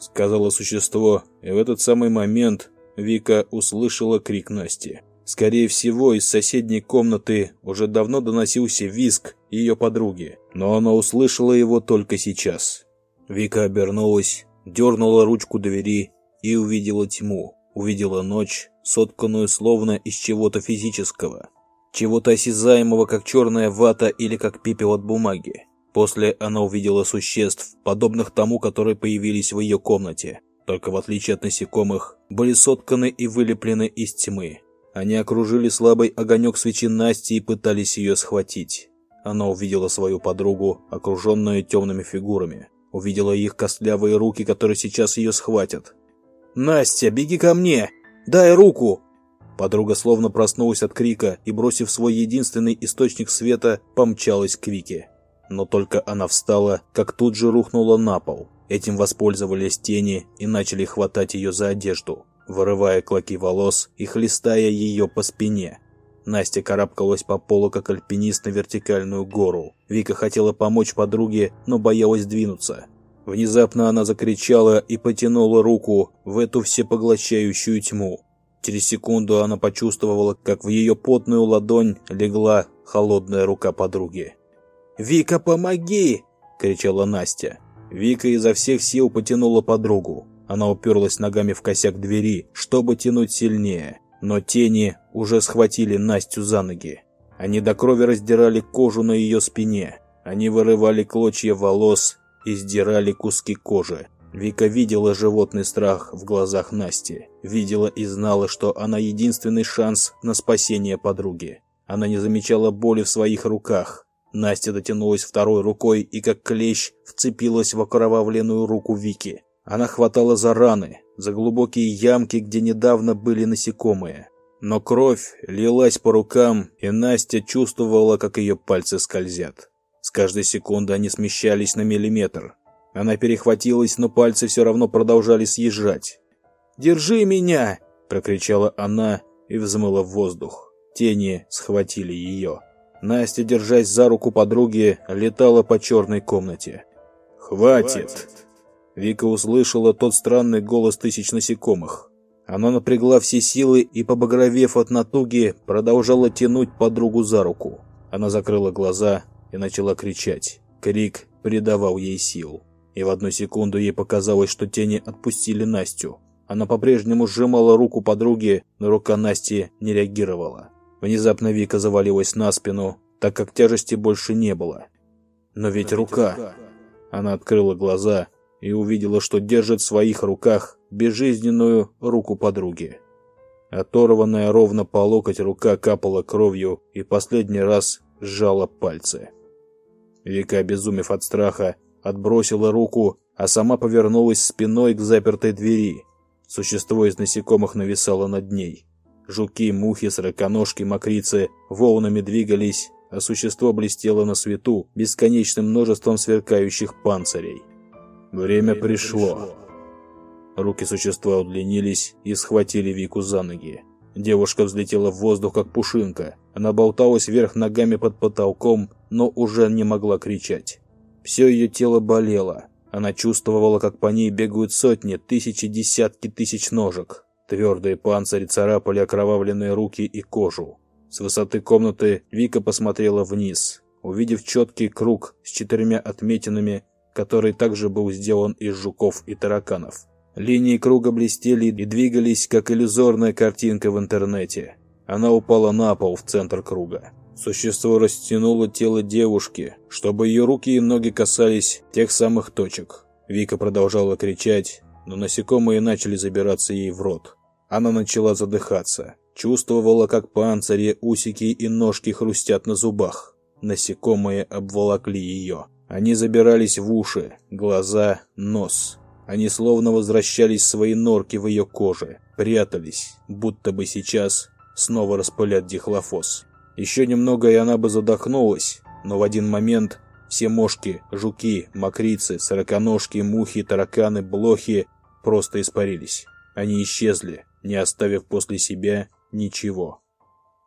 сказала существо, и в этот самый момент Вика услышала крик Насти. Скорее всего, из соседней комнаты уже давно доносился визг ее подруги, но она услышала его только сейчас. Вика обернулась, дернула ручку двери и увидела тьму, увидела ночь, сотканную словно из чего-то физического, чего-то осязаемого, как черная вата или как пепел от бумаги. После она увидела существ, подобных тому, которые появились в ее комнате, только в отличие от насекомых, были сотканы и вылеплены из тьмы. Они окружили слабый огонек свечи Насти и пытались ее схватить. Она увидела свою подругу, окруженную темными фигурами. Увидела их костлявые руки, которые сейчас ее схватят. «Настя, беги ко мне! Дай руку!» Подруга словно проснулась от крика и, бросив свой единственный источник света, помчалась к Вике. Но только она встала, как тут же рухнула на пол. Этим воспользовались тени и начали хватать ее за одежду вырывая клоки волос и хлестая ее по спине. Настя карабкалась по полу, как альпинист на вертикальную гору. Вика хотела помочь подруге, но боялась двинуться. Внезапно она закричала и потянула руку в эту всепоглощающую тьму. Через секунду она почувствовала, как в ее потную ладонь легла холодная рука подруги. «Вика, помоги!» – кричала Настя. Вика изо всех сил потянула подругу. Она уперлась ногами в косяк двери, чтобы тянуть сильнее. Но тени уже схватили Настю за ноги. Они до крови раздирали кожу на ее спине. Они вырывали клочья волос и сдирали куски кожи. Вика видела животный страх в глазах Насти. Видела и знала, что она единственный шанс на спасение подруги. Она не замечала боли в своих руках. Настя дотянулась второй рукой и как клещ вцепилась в окровавленную руку Вики. Она хватала за раны, за глубокие ямки, где недавно были насекомые. Но кровь лилась по рукам, и Настя чувствовала, как ее пальцы скользят. С каждой секунды они смещались на миллиметр. Она перехватилась, но пальцы все равно продолжали съезжать. «Держи меня!» – прокричала она и взмыла в воздух. Тени схватили ее. Настя, держась за руку подруги, летала по черной комнате. «Хватит!» Вика услышала тот странный голос тысяч насекомых. Она напрягла все силы и, побагровев от натуги, продолжала тянуть подругу за руку. Она закрыла глаза и начала кричать. Крик придавал ей сил и в одну секунду ей показалось, что тени отпустили Настю. Она по-прежнему сжимала руку подруги, но рука Насти не реагировала. Внезапно Вика завалилась на спину, так как тяжести больше не было. Но ведь рука... Она открыла глаза и увидела, что держит в своих руках безжизненную руку подруги. Оторванная ровно по локоть рука капала кровью и последний раз сжала пальцы. Вика, обезумев от страха, отбросила руку, а сама повернулась спиной к запертой двери. Существо из насекомых нависало над ней. Жуки, мухи, сороконожки, мокрицы волнами двигались, а существо блестело на свету бесконечным множеством сверкающих панцирей. Время пришло. Руки существа удлинились и схватили Вику за ноги. Девушка взлетела в воздух, как пушинка. Она болталась вверх ногами под потолком, но уже не могла кричать. Все ее тело болело. Она чувствовала, как по ней бегают сотни, тысячи, десятки тысяч ножек. Твердые панцири царапали окровавленные руки и кожу. С высоты комнаты Вика посмотрела вниз, увидев четкий круг с четырьмя отметинами, который также был сделан из жуков и тараканов. Линии круга блестели и двигались, как иллюзорная картинка в интернете. Она упала на пол в центр круга. Существо растянуло тело девушки, чтобы ее руки и ноги касались тех самых точек. Вика продолжала кричать, но насекомые начали забираться ей в рот. Она начала задыхаться. Чувствовала, как панцири, усики и ножки хрустят на зубах. Насекомые обволокли ее. Они забирались в уши, глаза, нос. Они словно возвращались в свои норки в ее коже, прятались, будто бы сейчас снова распылят дихлофос. Еще немного, и она бы задохнулась, но в один момент все мошки, жуки, мокрицы, сороконожки, мухи, тараканы, блохи просто испарились. Они исчезли, не оставив после себя ничего.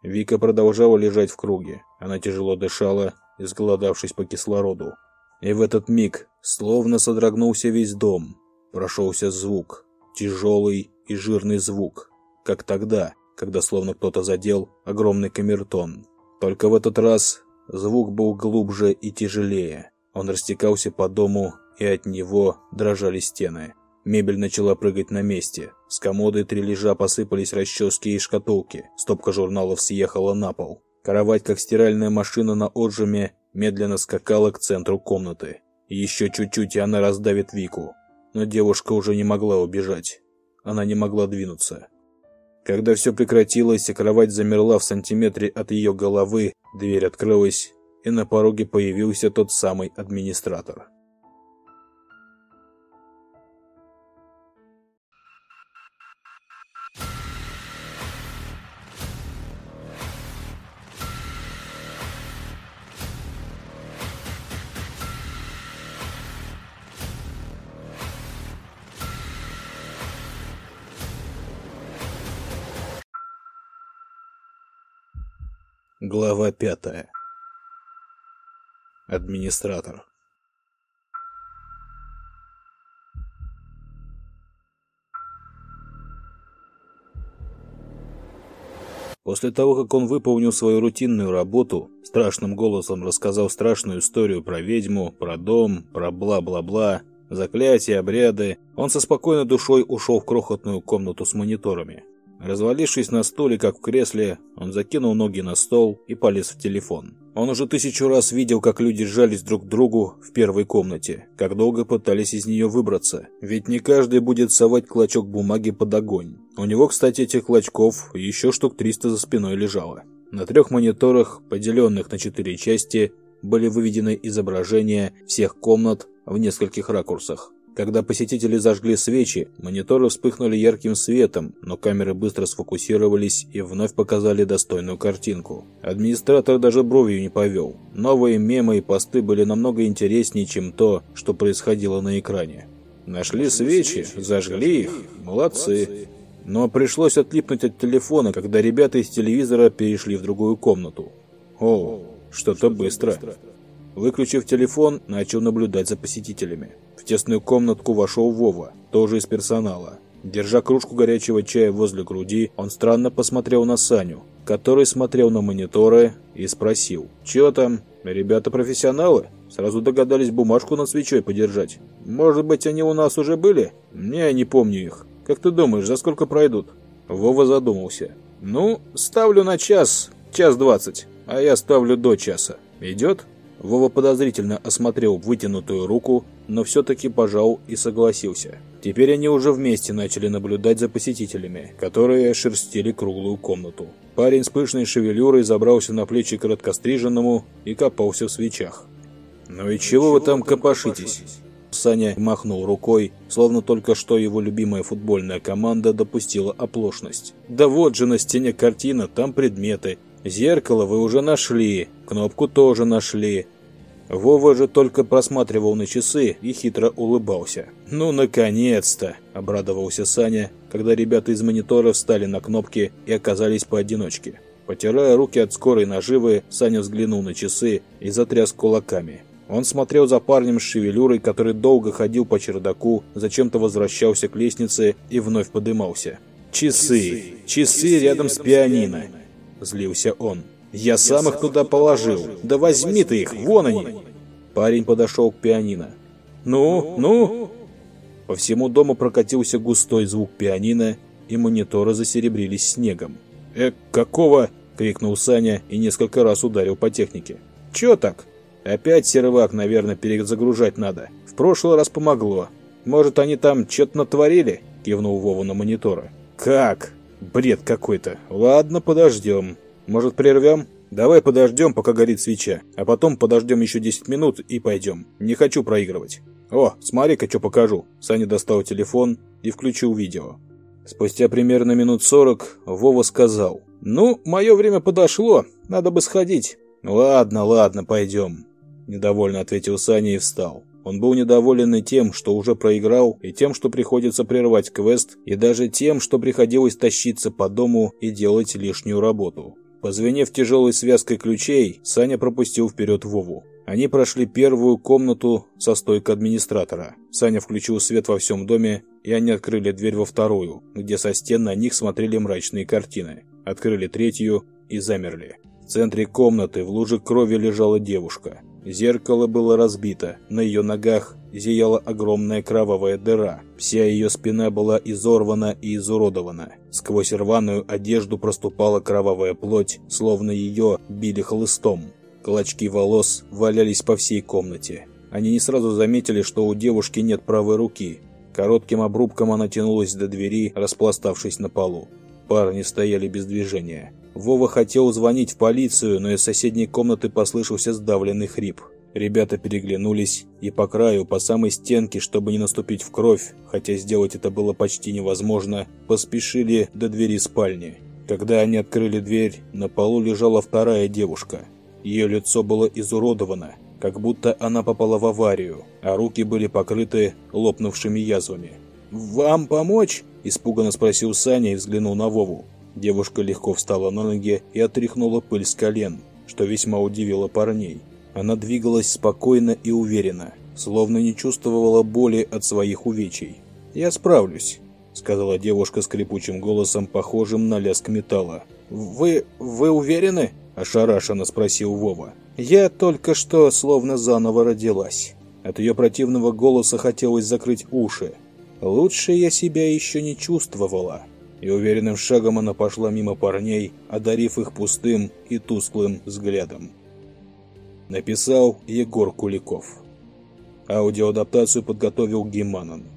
Вика продолжала лежать в круге. Она тяжело дышала, изголодавшись по кислороду. И в этот миг словно содрогнулся весь дом. Прошелся звук, тяжелый и жирный звук, как тогда, когда словно кто-то задел огромный камертон. Только в этот раз звук был глубже и тяжелее. Он растекался по дому, и от него дрожали стены. Мебель начала прыгать на месте. С комоды три лежа посыпались расчески и шкатулки. Стопка журналов съехала на пол. Кровать, как стиральная машина на отжиме, медленно скакала к центру комнаты. Еще чуть-чуть, и она раздавит Вику. Но девушка уже не могла убежать. Она не могла двинуться. Когда все прекратилось и кровать замерла в сантиметре от ее головы, дверь открылась, и на пороге появился тот самый администратор. Глава пятая. Администратор. После того, как он выполнил свою рутинную работу, страшным голосом рассказал страшную историю про ведьму, про дом, про бла-бла-бла, заклятия, обряды, он со спокойной душой ушел в крохотную комнату с мониторами. Развалившись на стуле, как в кресле, он закинул ноги на стол и полез в телефон. Он уже тысячу раз видел, как люди сжались друг к другу в первой комнате, как долго пытались из нее выбраться. Ведь не каждый будет совать клочок бумаги под огонь. У него, кстати, этих клочков еще штук 300 за спиной лежало. На трех мониторах, поделенных на четыре части, были выведены изображения всех комнат в нескольких ракурсах. Когда посетители зажгли свечи, мониторы вспыхнули ярким светом, но камеры быстро сфокусировались и вновь показали достойную картинку. Администратор даже бровью не повел. Новые мемы и посты были намного интереснее, чем то, что происходило на экране. Нашли свечи, зажгли их, молодцы. Но пришлось отлипнуть от телефона, когда ребята из телевизора перешли в другую комнату. О, что-то быстро. Выключив телефон, начал наблюдать за посетителями. В тесную комнатку вошел Вова, тоже из персонала. Держа кружку горячего чая возле груди, он странно посмотрел на Саню, который смотрел на мониторы и спросил. «Чё там? Ребята профессионалы? Сразу догадались бумажку над свечой подержать. Может быть, они у нас уже были? Не, не помню их. Как ты думаешь, за сколько пройдут?» Вова задумался. «Ну, ставлю на час, час двадцать, а я ставлю до часа. Идет?» Вова подозрительно осмотрел вытянутую руку, но все-таки пожал и согласился. Теперь они уже вместе начали наблюдать за посетителями, которые шерстили круглую комнату. Парень с пышной шевелюрой забрался на плечи короткостриженному и копался в свечах. «Ну и чего вы там копошитесь?» Саня махнул рукой, словно только что его любимая футбольная команда допустила оплошность. «Да вот же на стене картина, там предметы. Зеркало вы уже нашли, кнопку тоже нашли. Вова же только просматривал на часы и хитро улыбался. «Ну, наконец-то!» – обрадовался Саня, когда ребята из монитора встали на кнопки и оказались поодиночке. Потирая руки от скорой наживы, Саня взглянул на часы и затряс кулаками. Он смотрел за парнем с шевелюрой, который долго ходил по чердаку, зачем-то возвращался к лестнице и вновь подымался. «Часы! Часы рядом с пианино!» – злился он. Я сам их туда положил. Да возьми ты их, вон они. Парень подошел к пианино. Ну, ну? По всему дому прокатился густой звук пианино, и мониторы засеребрились снегом. «Э, какого?» — крикнул Саня и несколько раз ударил по технике. «Чё так?» «Опять сервак, наверное, перезагружать надо. В прошлый раз помогло. Может, они там что-то натворили?» — кивнул Вова на мониторы. «Как? Бред какой-то. Ладно, подождем. Может, прервем? Давай подождем, пока горит свеча, а потом подождем еще 10 минут и пойдем. Не хочу проигрывать. О, смотри-ка, что покажу. Саня достал телефон и включил видео. Спустя примерно минут 40 Вова сказал. «Ну, мое время подошло, надо бы сходить». «Ладно, ладно, пойдем», – недовольно ответил Саня и встал. Он был недоволен и тем, что уже проиграл, и тем, что приходится прервать квест, и даже тем, что приходилось тащиться по дому и делать лишнюю работу. Позвенев тяжелой связкой ключей, Саня пропустил вперед Вову. Они прошли первую комнату со стойкой администратора. Саня включил свет во всем доме, и они открыли дверь во вторую, где со стен на них смотрели мрачные картины. Открыли третью и замерли. В центре комнаты в луже крови лежала девушка. Зеркало было разбито, на ее ногах зияла огромная кровавая дыра. Вся ее спина была изорвана и изуродована. Сквозь рваную одежду проступала кровавая плоть, словно ее били хлыстом. Клочки волос валялись по всей комнате. Они не сразу заметили, что у девушки нет правой руки. Коротким обрубком она тянулась до двери, распластавшись на полу. Парни стояли без движения. Вова хотел звонить в полицию, но из соседней комнаты послышался сдавленный хрип. Ребята переглянулись и по краю, по самой стенке, чтобы не наступить в кровь, хотя сделать это было почти невозможно, поспешили до двери спальни. Когда они открыли дверь, на полу лежала вторая девушка. Ее лицо было изуродовано, как будто она попала в аварию, а руки были покрыты лопнувшими язвами. «Вам помочь?» – испуганно спросил Саня и взглянул на Вову. Девушка легко встала на ноги и отряхнула пыль с колен, что весьма удивило парней. Она двигалась спокойно и уверенно, словно не чувствовала боли от своих увечий. «Я справлюсь», — сказала девушка скрипучим голосом, похожим на лязг металла. «Вы... вы уверены?» – ошарашенно спросил Вова. «Я только что словно заново родилась». От ее противного голоса хотелось закрыть уши. Лучше я себя еще не чувствовала. И уверенным шагом она пошла мимо парней, одарив их пустым и тусклым взглядом. Написал Егор Куликов. Аудиоадаптацию подготовил Гиманон.